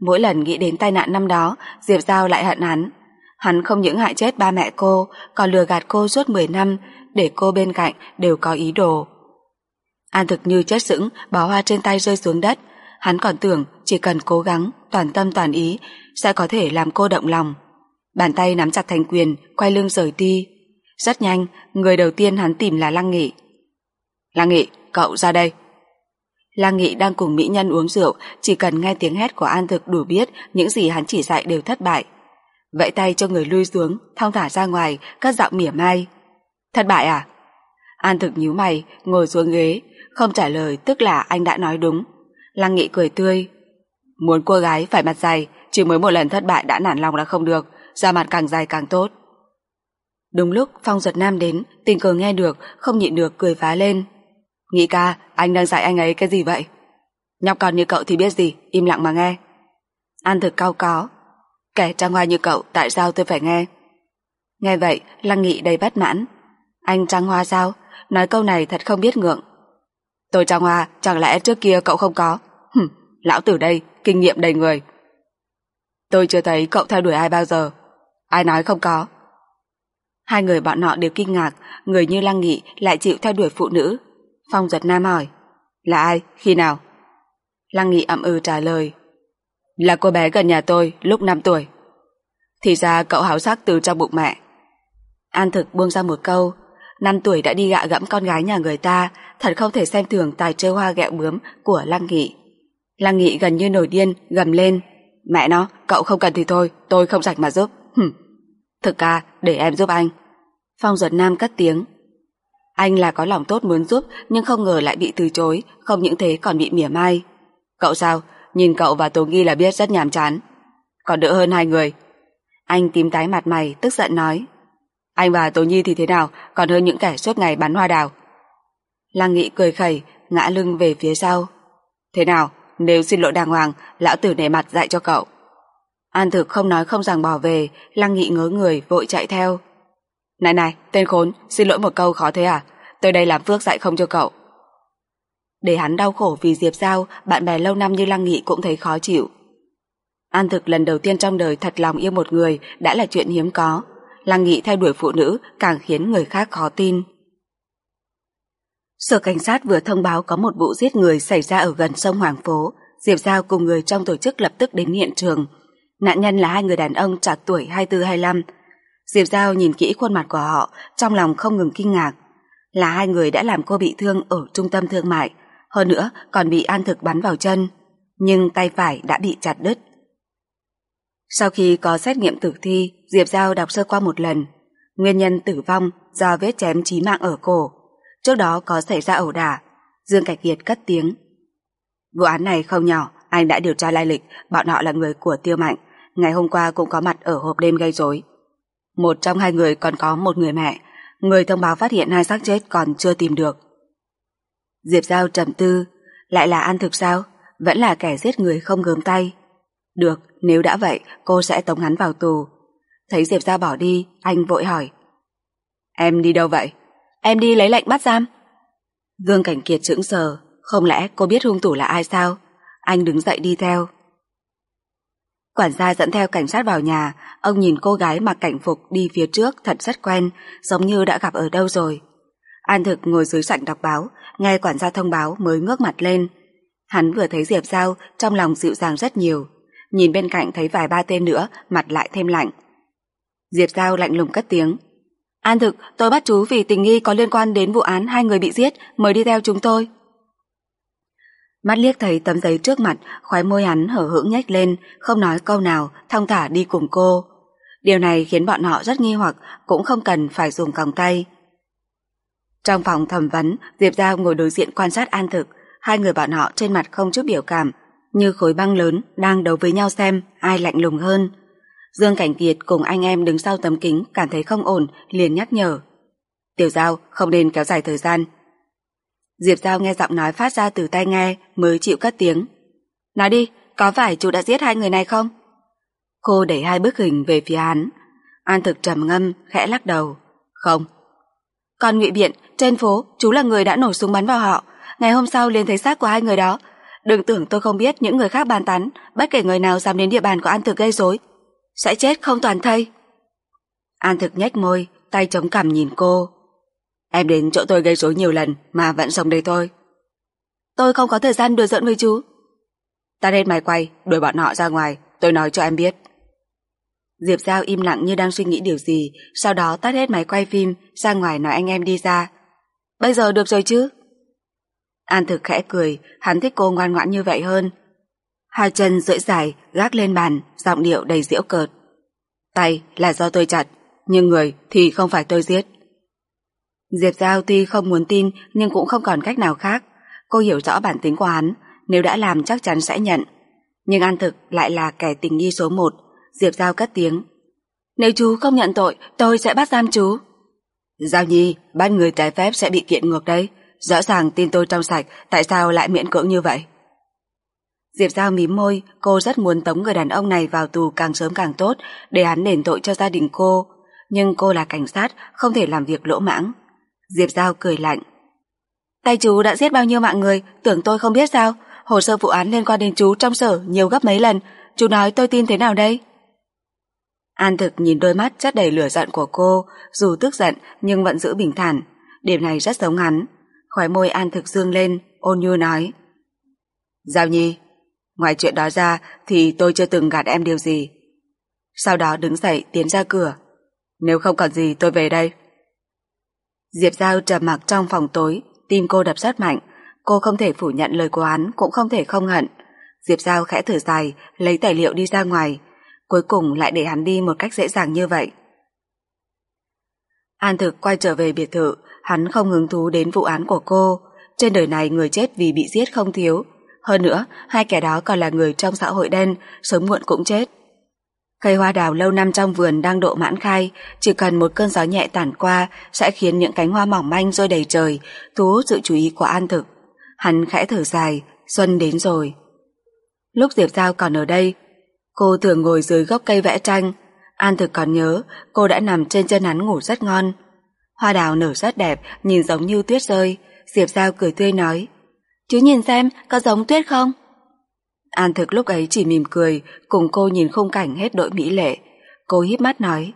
Mỗi lần nghĩ đến tai nạn năm đó, Diệp Giao lại hận hắn. Hắn không những hại chết ba mẹ cô, còn lừa gạt cô suốt 10 năm, để cô bên cạnh đều có ý đồ. An thực như chết sững, bó hoa trên tay rơi xuống đất. Hắn còn tưởng chỉ cần cố gắng, toàn tâm toàn ý, sẽ có thể làm cô động lòng. Bàn tay nắm chặt thành quyền, quay lưng rời đi. Rất nhanh, người đầu tiên hắn tìm là Lăng Nghị. Lăng Nghị, cậu ra đây. Lăng Nghị đang cùng mỹ nhân uống rượu, chỉ cần nghe tiếng hét của An Thực đủ biết những gì hắn chỉ dạy đều thất bại. Vẫy tay cho người lui xuống, thong thả ra ngoài, cất giọng mỉa mai. Thất bại à? An Thực nhíu mày, ngồi xuống ghế, không trả lời tức là anh đã nói đúng. Lăng Nghị cười tươi. Muốn cô gái phải mặt dày, chỉ mới một lần thất bại đã nản lòng là không được, da mặt càng dày càng tốt. Đúng lúc Phong Giật Nam đến, tình cờ nghe được, không nhịn được cười phá lên. Nghĩ ca, anh đang dạy anh ấy cái gì vậy? Nhóc con như cậu thì biết gì, im lặng mà nghe. An thực cao có. Kẻ trang hoa như cậu, tại sao tôi phải nghe? Nghe vậy, Lăng Nghị đầy bất mãn. Anh trang hoa sao? Nói câu này thật không biết ngượng. Tôi trang hoa, chẳng lẽ trước kia cậu không có? Hừm, lão tử đây, kinh nghiệm đầy người. Tôi chưa thấy cậu theo đuổi ai bao giờ. Ai nói không có? Hai người bọn họ đều kinh ngạc, người như Lăng Nghị lại chịu theo đuổi phụ nữ. Phong giật nam hỏi, là ai, khi nào? Lăng Nghị ậm ừ trả lời, là cô bé gần nhà tôi lúc 5 tuổi. Thì ra cậu háo sắc từ trong bụng mẹ. An thực buông ra một câu, 5 tuổi đã đi gạ gẫm con gái nhà người ta, thật không thể xem thường tài chơi hoa gẹo bướm của Lăng Nghị. Lăng Nghị gần như nổi điên, gầm lên. Mẹ nó, cậu không cần thì thôi, tôi không sạch mà giúp. Hừm. Thực ca, để em giúp anh. Phong giật nam cất tiếng. Anh là có lòng tốt muốn giúp nhưng không ngờ lại bị từ chối, không những thế còn bị mỉa mai. Cậu sao? Nhìn cậu và Tố Nghi là biết rất nhàm chán. Còn đỡ hơn hai người. Anh tím tái mặt mày, tức giận nói. Anh và Tố Nhi thì thế nào, còn hơn những kẻ suốt ngày bắn hoa đào. Lăng Nghị cười khẩy, ngã lưng về phía sau. Thế nào, nếu xin lỗi đàng hoàng, lão tử nể mặt dạy cho cậu. An thực không nói không rằng bỏ về, Lăng Nghị ngớ người, vội chạy theo. Này này, tên khốn, xin lỗi một câu khó thế à? Tôi đây làm phước dạy không cho cậu. Để hắn đau khổ vì Diệp Giao, bạn bè lâu năm như Lăng Nghị cũng thấy khó chịu. An thực lần đầu tiên trong đời thật lòng yêu một người đã là chuyện hiếm có. Lăng Nghị theo đuổi phụ nữ càng khiến người khác khó tin. Sở cảnh sát vừa thông báo có một vụ giết người xảy ra ở gần sông Hoàng Phố. Diệp Giao cùng người trong tổ chức lập tức đến hiện trường. Nạn nhân là hai người đàn ông trạc tuổi 24-25. Diệp Giao nhìn kỹ khuôn mặt của họ, trong lòng không ngừng kinh ngạc. Là hai người đã làm cô bị thương ở trung tâm thương mại, hơn nữa còn bị an thực bắn vào chân, nhưng tay phải đã bị chặt đứt. Sau khi có xét nghiệm tử thi, Diệp Giao đọc sơ qua một lần. Nguyên nhân tử vong do vết chém chí mạng ở cổ. Trước đó có xảy ra ẩu đả. Dương Cạch Kiệt cất tiếng. Vụ án này không nhỏ, anh đã điều tra lai lịch, bọn họ là người của Tiêu Mạnh. Ngày hôm qua cũng có mặt ở hộp đêm gây rối. Một trong hai người còn có một người mẹ. Người thông báo phát hiện hai xác chết còn chưa tìm được. Diệp Giao trầm tư, lại là An Thực sao? Vẫn là kẻ giết người không gớm tay. Được, nếu đã vậy, cô sẽ tống hắn vào tù. Thấy Diệp Giao bỏ đi, anh vội hỏi. Em đi đâu vậy? Em đi lấy lệnh bắt giam. Dương Cảnh Kiệt chững sờ, không lẽ cô biết hung thủ là ai sao? Anh đứng dậy đi theo. Quản gia dẫn theo cảnh sát vào nhà, ông nhìn cô gái mặc cảnh phục đi phía trước thật rất quen, giống như đã gặp ở đâu rồi. An thực ngồi dưới sảnh đọc báo, nghe quản gia thông báo mới ngước mặt lên. Hắn vừa thấy Diệp Giao, trong lòng dịu dàng rất nhiều. Nhìn bên cạnh thấy vài ba tên nữa, mặt lại thêm lạnh. Diệp Giao lạnh lùng cất tiếng. An thực, tôi bắt chú vì tình nghi có liên quan đến vụ án hai người bị giết, mới đi theo chúng tôi. Mắt liếc thấy tấm giấy trước mặt, khóe môi hắn hở hững nhếch lên, không nói câu nào, thong thả đi cùng cô. Điều này khiến bọn họ rất nghi hoặc, cũng không cần phải dùng còng tay. Trong phòng thẩm vấn, Diệp Giao ngồi đối diện quan sát an thực, hai người bọn họ trên mặt không chút biểu cảm, như khối băng lớn đang đấu với nhau xem ai lạnh lùng hơn. Dương Cảnh Kiệt cùng anh em đứng sau tấm kính cảm thấy không ổn, liền nhắc nhở. Tiểu Giao không nên kéo dài thời gian. Diệp Giao nghe giọng nói phát ra từ tai nghe mới chịu cất tiếng. Nói đi, có phải chú đã giết hai người này không? Cô đẩy hai bức hình về phía hắn. An thực trầm ngâm, khẽ lắc đầu. Không. Còn ngụy biện, trên phố, chú là người đã nổ súng bắn vào họ. Ngày hôm sau liền thấy xác của hai người đó. Đừng tưởng tôi không biết những người khác bàn tán, bất kể người nào dám đến địa bàn của An Thực gây rối, sẽ chết không toàn thây. An Thực nhếch môi, tay chống cằm nhìn cô. Em đến chỗ tôi gây rối nhiều lần mà vẫn sống đây thôi. Tôi không có thời gian đùa giỡn với chú. Ta lên máy quay, đuổi bọn họ ra ngoài, tôi nói cho em biết. Diệp Giao im lặng như đang suy nghĩ điều gì, sau đó tắt hết máy quay phim, ra ngoài nói anh em đi ra. Bây giờ được rồi chứ? An thực khẽ cười, hắn thích cô ngoan ngoãn như vậy hơn. Hai chân rưỡi dài, gác lên bàn, giọng điệu đầy diễu cợt. Tay là do tôi chặt, nhưng người thì không phải tôi giết. Diệp Giao tuy không muốn tin nhưng cũng không còn cách nào khác. Cô hiểu rõ bản tính của hắn. nếu đã làm chắc chắn sẽ nhận. Nhưng An Thực lại là kẻ tình nghi số một, Diệp Giao cất tiếng. Nếu chú không nhận tội, tôi sẽ bắt giam chú. Giao Nhi, bắt người trái phép sẽ bị kiện ngược đấy. Rõ ràng tin tôi trong sạch, tại sao lại miễn cưỡng như vậy? Diệp Giao mím môi, cô rất muốn tống người đàn ông này vào tù càng sớm càng tốt để hắn đền tội cho gia đình cô. Nhưng cô là cảnh sát, không thể làm việc lỗ mãng. Diệp Giao cười lạnh. Tay chú đã giết bao nhiêu mạng người, tưởng tôi không biết sao? Hồ sơ vụ án liên quan đến chú trong sở nhiều gấp mấy lần, chú nói tôi tin thế nào đây? An thực nhìn đôi mắt chất đầy lửa giận của cô, dù tức giận nhưng vẫn giữ bình thản. Điểm này rất giống hắn. Khói môi An thực dương lên, ôn nhu nói. Giao Nhi, ngoài chuyện đó ra thì tôi chưa từng gạt em điều gì. Sau đó đứng dậy tiến ra cửa. Nếu không còn gì tôi về đây. Diệp Giao trầm mặc trong phòng tối, tim cô đập rất mạnh. Cô không thể phủ nhận lời của hắn, cũng không thể không hận. Diệp Giao khẽ thở dài, lấy tài liệu đi ra ngoài. Cuối cùng lại để hắn đi một cách dễ dàng như vậy. An thực quay trở về biệt thự, hắn không hứng thú đến vụ án của cô. Trên đời này người chết vì bị giết không thiếu. Hơn nữa, hai kẻ đó còn là người trong xã hội đen, sớm muộn cũng chết. Cây hoa đào lâu năm trong vườn đang độ mãn khai, chỉ cần một cơn gió nhẹ tản qua sẽ khiến những cánh hoa mỏng manh rơi đầy trời, thu hút sự chú ý của An Thực. Hắn khẽ thở dài, xuân đến rồi. Lúc Diệp Giao còn ở đây, cô thường ngồi dưới gốc cây vẽ tranh. An Thực còn nhớ, cô đã nằm trên chân hắn ngủ rất ngon. Hoa đào nở rất đẹp, nhìn giống như tuyết rơi. Diệp Giao cười tươi nói, Chú nhìn xem, có giống tuyết không? An thực lúc ấy chỉ mỉm cười, cùng cô nhìn khung cảnh hết đội mỹ lệ. Cô híp mắt nói,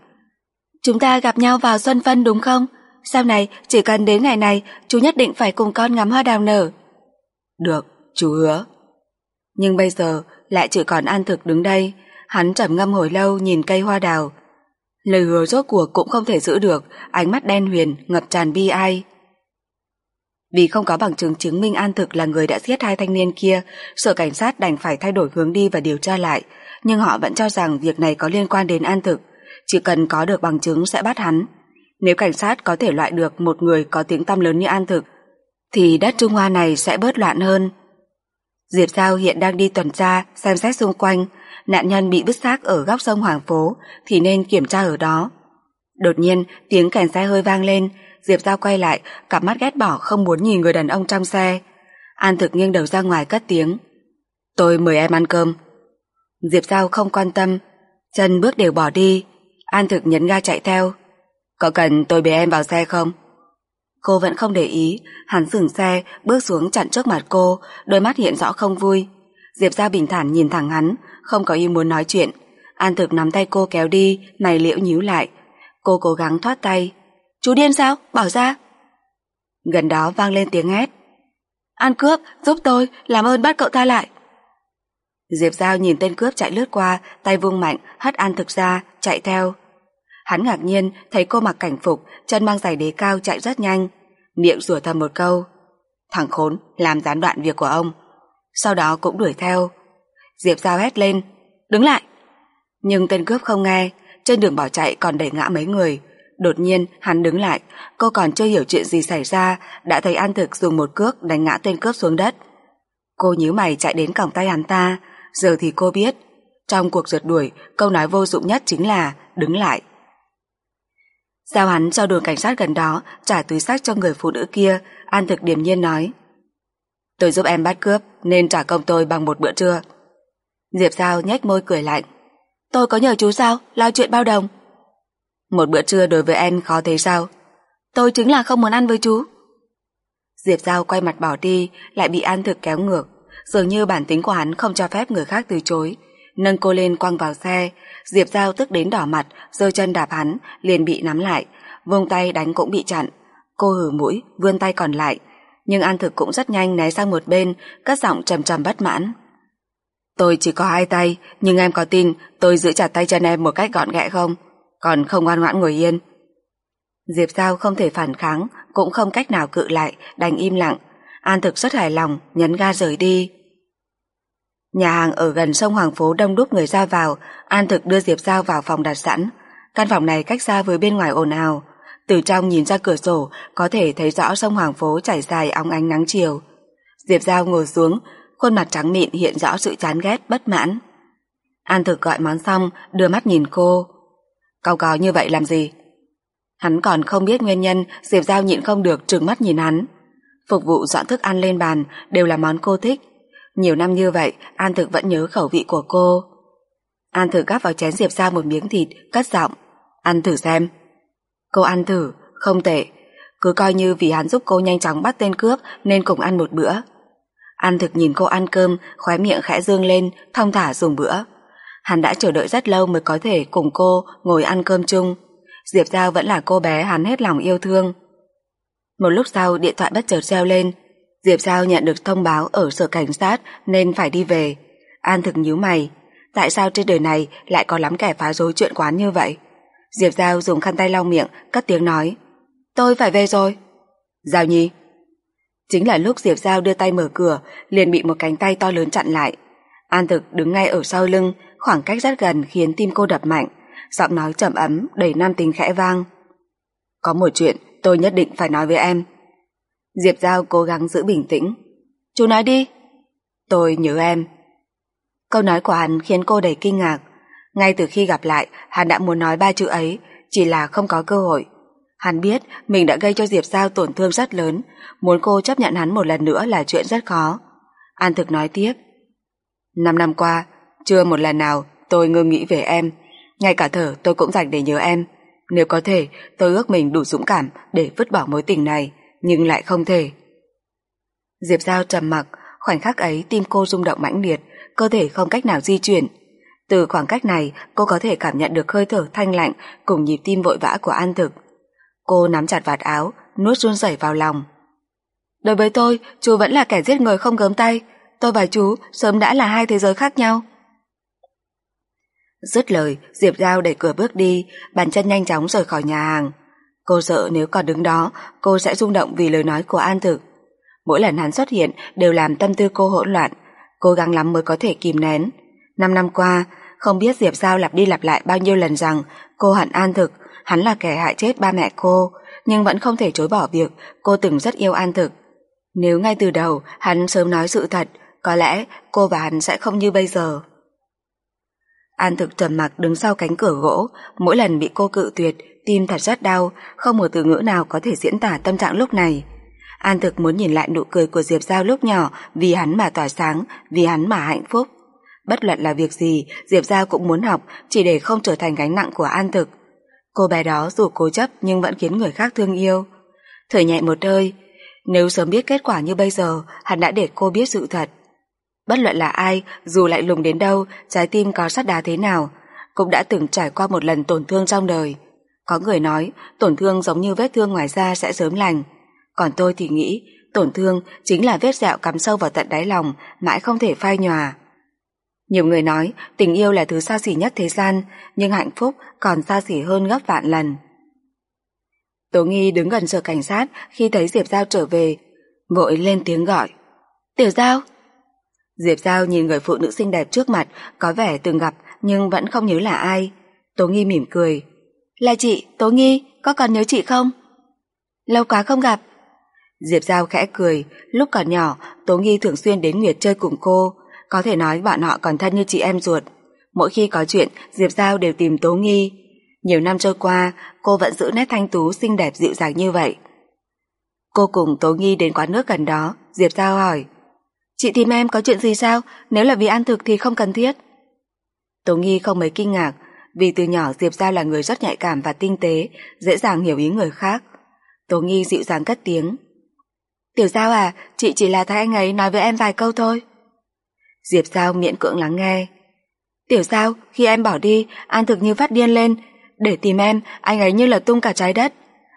Chúng ta gặp nhau vào xuân phân đúng không? Sau này, chỉ cần đến ngày này, chú nhất định phải cùng con ngắm hoa đào nở. Được, chú hứa. Nhưng bây giờ, lại chỉ còn An thực đứng đây. Hắn trầm ngâm hồi lâu nhìn cây hoa đào. Lời hứa rốt cuộc cũng không thể giữ được, ánh mắt đen huyền, ngập tràn bi ai. Vì không có bằng chứng chứng minh An Thực là người đã giết hai thanh niên kia, sở cảnh sát đành phải thay đổi hướng đi và điều tra lại, nhưng họ vẫn cho rằng việc này có liên quan đến An Thực, chỉ cần có được bằng chứng sẽ bắt hắn. Nếu cảnh sát có thể loại được một người có tiếng tăm lớn như An Thực, thì đất Trung Hoa này sẽ bớt loạn hơn. Diệp Giao hiện đang đi tuần tra, xem xét xung quanh, nạn nhân bị bứt xác ở góc sông Hoàng Phố thì nên kiểm tra ở đó. Đột nhiên, tiếng kèn xe hơi vang lên, Diệp Giao quay lại, cặp mắt ghét bỏ không muốn nhìn người đàn ông trong xe. An thực nghiêng đầu ra ngoài cất tiếng. Tôi mời em ăn cơm. Diệp Giao không quan tâm, chân bước đều bỏ đi. An thực nhấn ga chạy theo. Có cần tôi bế em vào xe không? Cô vẫn không để ý, hắn dừng xe, bước xuống chặn trước mặt cô, đôi mắt hiện rõ không vui. Diệp Giao bình thản nhìn thẳng hắn, không có ý muốn nói chuyện. An thực nắm tay cô kéo đi, mày liễu nhíu lại. Cô cố gắng thoát tay, Chú điên sao? Bảo ra. Gần đó vang lên tiếng hét. An cướp, giúp tôi, làm ơn bắt cậu ta lại. Diệp Giao nhìn tên cướp chạy lướt qua, tay vung mạnh, hất An thực ra, chạy theo. Hắn ngạc nhiên thấy cô mặc cảnh phục, chân mang giày đế cao chạy rất nhanh. Miệng rủa thầm một câu. Thằng khốn, làm gián đoạn việc của ông. Sau đó cũng đuổi theo. Diệp Giao hét lên. Đứng lại. Nhưng tên cướp không nghe, trên đường bỏ chạy còn đẩy ngã mấy người. Đột nhiên hắn đứng lại, cô còn chưa hiểu chuyện gì xảy ra, đã thấy An Thực dùng một cước đánh ngã tên cướp xuống đất. Cô nhíu mày chạy đến còng tay hắn ta, giờ thì cô biết, trong cuộc rượt đuổi, câu nói vô dụng nhất chính là đứng lại. Giao hắn cho đồn cảnh sát gần đó, trả túi sách cho người phụ nữ kia, An Thực điềm nhiên nói. Tôi giúp em bắt cướp, nên trả công tôi bằng một bữa trưa. Diệp Giao nhếch môi cười lạnh. Tôi có nhờ chú sao, lo chuyện bao đồng. Một bữa trưa đối với em khó thế sao? Tôi chính là không muốn ăn với chú. Diệp Giao quay mặt bỏ đi, lại bị An Thực kéo ngược. Dường như bản tính của hắn không cho phép người khác từ chối. Nâng cô lên quăng vào xe, Diệp Giao tức đến đỏ mặt, giơ chân đạp hắn, liền bị nắm lại. Vông tay đánh cũng bị chặn. Cô hử mũi, vươn tay còn lại. Nhưng An Thực cũng rất nhanh né sang một bên, cất giọng trầm trầm bất mãn. Tôi chỉ có hai tay, nhưng em có tin tôi giữ chặt tay chân em một cách gọn ghẽ không? Còn không ngoan ngoãn ngồi yên. Diệp Giao không thể phản kháng, cũng không cách nào cự lại, đành im lặng. An thực rất hài lòng, nhấn ga rời đi. Nhà hàng ở gần sông Hoàng Phố đông đúc người ra vào, An thực đưa Diệp Giao vào phòng đặt sẵn. Căn phòng này cách xa với bên ngoài ồn ào. Từ trong nhìn ra cửa sổ, có thể thấy rõ sông Hoàng Phố chảy dài óng ánh nắng chiều. Diệp Giao ngồi xuống, khuôn mặt trắng mịn hiện rõ sự chán ghét, bất mãn. An thực gọi món xong, đưa mắt nhìn cô. Cau có như vậy làm gì? Hắn còn không biết nguyên nhân, Diệp Giao nhịn không được trừng mắt nhìn hắn. Phục vụ dọn thức ăn lên bàn đều là món cô thích. Nhiều năm như vậy, An thực vẫn nhớ khẩu vị của cô. An thử gắp vào chén Diệp Giao một miếng thịt, cất giọng. Ăn thử xem. Cô ăn thử, không tệ. Cứ coi như vì hắn giúp cô nhanh chóng bắt tên cướp nên cùng ăn một bữa. An thực nhìn cô ăn cơm, khóe miệng khẽ dương lên, thong thả dùng bữa. Hắn đã chờ đợi rất lâu mới có thể cùng cô ngồi ăn cơm chung. Diệp Giao vẫn là cô bé hắn hết lòng yêu thương. Một lúc sau điện thoại bất chợt reo lên. Diệp Giao nhận được thông báo ở sở cảnh sát nên phải đi về. An thực nhíu mày. Tại sao trên đời này lại có lắm kẻ phá rối chuyện quán như vậy? Diệp Giao dùng khăn tay lau miệng, cất tiếng nói. Tôi phải về rồi. Giao Nhi. Chính là lúc Diệp Giao đưa tay mở cửa, liền bị một cánh tay to lớn chặn lại. An thực đứng ngay ở sau lưng, khoảng cách rất gần khiến tim cô đập mạnh. Giọng nói trầm ấm, đầy nam tính khẽ vang. Có một chuyện tôi nhất định phải nói với em. Diệp Giao cố gắng giữ bình tĩnh. Chú nói đi. Tôi nhớ em. Câu nói của hắn khiến cô đầy kinh ngạc. Ngay từ khi gặp lại, hắn đã muốn nói ba chữ ấy, chỉ là không có cơ hội. Hắn biết mình đã gây cho Diệp Giao tổn thương rất lớn, muốn cô chấp nhận hắn một lần nữa là chuyện rất khó. An thực nói tiếp. Năm năm qua, chưa một lần nào tôi ngưng nghĩ về em, ngay cả thở tôi cũng dành để nhớ em. Nếu có thể, tôi ước mình đủ dũng cảm để vứt bỏ mối tình này, nhưng lại không thể. Diệp Giao trầm mặc, khoảnh khắc ấy tim cô rung động mãnh liệt, cơ thể không cách nào di chuyển. Từ khoảng cách này, cô có thể cảm nhận được hơi thở thanh lạnh cùng nhịp tim vội vã của An Thực. Cô nắm chặt vạt áo, nuốt run rẩy vào lòng. Đối với tôi, chú vẫn là kẻ giết người không gớm tay. Tôi và chú sớm đã là hai thế giới khác nhau. Dứt lời, Diệp Giao đẩy cửa bước đi, bàn chân nhanh chóng rời khỏi nhà hàng. Cô sợ nếu còn đứng đó, cô sẽ rung động vì lời nói của An Thực. Mỗi lần hắn xuất hiện đều làm tâm tư cô hỗn loạn, cố gắng lắm mới có thể kìm nén. Năm năm qua, không biết Diệp Giao lặp đi lặp lại bao nhiêu lần rằng cô hận An Thực, hắn là kẻ hại chết ba mẹ cô, nhưng vẫn không thể chối bỏ việc cô từng rất yêu An Thực. Nếu ngay từ đầu hắn sớm nói sự thật, có lẽ cô và hắn sẽ không như bây giờ. An thực trầm mặc đứng sau cánh cửa gỗ, mỗi lần bị cô cự tuyệt, tim thật rất đau, không một từ ngữ nào có thể diễn tả tâm trạng lúc này. An thực muốn nhìn lại nụ cười của Diệp Giao lúc nhỏ vì hắn mà tỏa sáng, vì hắn mà hạnh phúc. Bất luận là việc gì, Diệp Giao cũng muốn học chỉ để không trở thành gánh nặng của An thực. Cô bé đó dù cố chấp nhưng vẫn khiến người khác thương yêu. Thở nhẹ một hơi, nếu sớm biết kết quả như bây giờ, hắn đã để cô biết sự thật. Bất luận là ai, dù lại lùng đến đâu, trái tim có sắt đá thế nào, cũng đã từng trải qua một lần tổn thương trong đời. Có người nói, tổn thương giống như vết thương ngoài da sẽ sớm lành. Còn tôi thì nghĩ, tổn thương chính là vết dẹo cắm sâu vào tận đáy lòng, mãi không thể phai nhòa. Nhiều người nói, tình yêu là thứ xa xỉ nhất thế gian, nhưng hạnh phúc còn xa xỉ hơn gấp vạn lần. Tố Nghi đứng gần sở cảnh sát khi thấy Diệp Giao trở về, vội lên tiếng gọi. Tiểu Giao! Diệp Giao nhìn người phụ nữ xinh đẹp trước mặt, có vẻ từng gặp nhưng vẫn không nhớ là ai. Tố Nghi mỉm cười. Là chị, Tố Nghi, có còn nhớ chị không? Lâu quá không gặp. Diệp Giao khẽ cười, lúc còn nhỏ, Tố Nghi thường xuyên đến Nguyệt chơi cùng cô, có thể nói bọn họ còn thân như chị em ruột. Mỗi khi có chuyện, Diệp Giao đều tìm Tố Nghi. Nhiều năm trôi qua, cô vẫn giữ nét thanh tú xinh đẹp dịu dàng như vậy. Cô cùng Tố Nghi đến quán nước gần đó, Diệp Giao hỏi. Chị tìm em có chuyện gì sao? Nếu là vì ăn thực thì không cần thiết. Tố Nghi không mấy kinh ngạc, vì từ nhỏ Diệp Giao là người rất nhạy cảm và tinh tế, dễ dàng hiểu ý người khác. Tố Nghi dịu dàng cất tiếng. Tiểu Giao à, chị chỉ là thấy anh ấy nói với em vài câu thôi. Diệp Giao miễn cưỡng lắng nghe. Tiểu Giao, khi em bỏ đi, An Thực như phát điên lên. Để tìm em, anh ấy như là tung cả trái đất.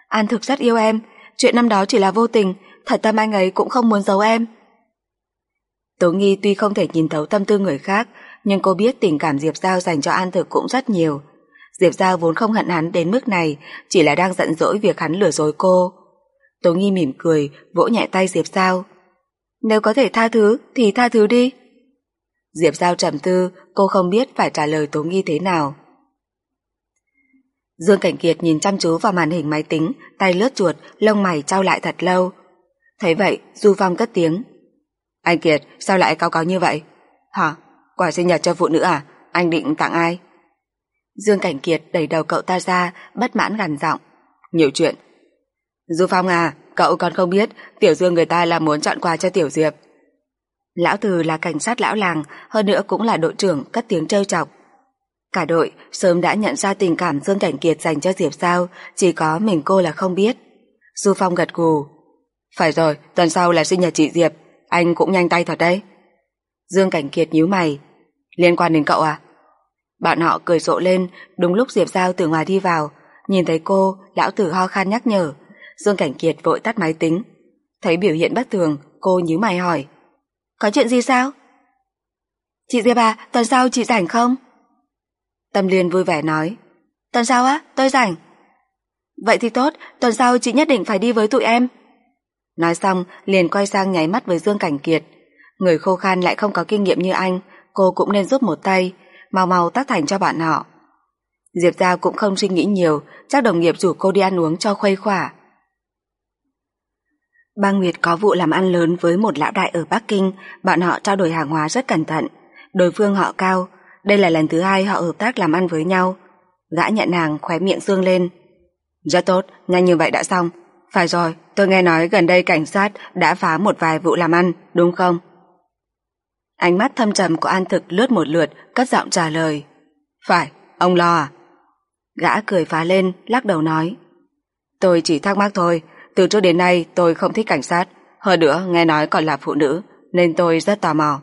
An Thực rất yêu em, chuyện năm đó chỉ là vô tình, thật tâm anh ấy cũng không muốn giấu em. Tố Nghi tuy không thể nhìn thấu tâm tư người khác, nhưng cô biết tình cảm Diệp Giao dành cho An Thực cũng rất nhiều. Diệp Giao vốn không hận hắn đến mức này, chỉ là đang giận dỗi việc hắn lừa dối cô. Tố Nghi mỉm cười, vỗ nhẹ tay Diệp Giao. Nếu có thể tha thứ, thì tha thứ đi. Diệp Giao trầm tư, cô không biết phải trả lời Tố Nghi thế nào. Dương Cảnh Kiệt nhìn chăm chú vào màn hình máy tính, tay lướt chuột, lông mày trao lại thật lâu. Thấy vậy, Du Phong cất tiếng. Anh Kiệt, sao lại cao cáo như vậy? Hả? Quà sinh nhật cho phụ nữ à? Anh định tặng ai? Dương Cảnh Kiệt đẩy đầu cậu ta ra, bất mãn gằn giọng. Nhiều chuyện. Du Phong à, cậu còn không biết, Tiểu Dương người ta là muốn chọn quà cho Tiểu Diệp. Lão Từ là cảnh sát lão làng, hơn nữa cũng là đội trưởng cất tiếng trêu chọc. Cả đội sớm đã nhận ra tình cảm Dương Cảnh Kiệt dành cho Diệp Sao, chỉ có mình cô là không biết. Du Phong gật gù. Phải rồi, tuần sau là sinh nhật chị Diệp, anh cũng nhanh tay thật đấy. Dương Cảnh Kiệt nhíu mày. Liên quan đến cậu à? bạn họ cười rộ lên, đúng lúc Diệp Giao từ ngoài đi vào. Nhìn thấy cô, lão tử ho khan nhắc nhở. Dương Cảnh Kiệt vội tắt máy tính. Thấy biểu hiện bất thường, cô nhíu mày hỏi. Có chuyện gì sao? Chị Diệp à, tuần sau chị rảnh không? Tâm Liên vui vẻ nói. Tuần sau á, tôi rảnh. Vậy thì tốt, tuần sau chị nhất định phải đi với tụi em. Nói xong, liền quay sang nháy mắt với Dương Cảnh Kiệt. Người khô khan lại không có kinh nghiệm như anh, cô cũng nên giúp một tay, mau mau tác thành cho bạn họ. Diệp Giao cũng không suy nghĩ nhiều, chắc đồng nghiệp rủ cô đi ăn uống cho khuây khỏa. Ba Nguyệt có vụ làm ăn lớn với một lão đại ở Bắc Kinh, bọn họ trao đổi hàng hóa rất cẩn thận. Đối phương họ cao, đây là lần thứ hai họ hợp tác làm ăn với nhau. Gã nhận hàng khóe miệng dương lên. Rất tốt, nhanh như vậy đã xong. Phải rồi, tôi nghe nói gần đây cảnh sát đã phá một vài vụ làm ăn, đúng không? Ánh mắt thâm trầm của An Thực lướt một lượt, cất giọng trả lời. Phải, ông lo à? Gã cười phá lên, lắc đầu nói. Tôi chỉ thắc mắc thôi, từ trước đến nay tôi không thích cảnh sát, hơn nữa nghe nói còn là phụ nữ, nên tôi rất tò mò.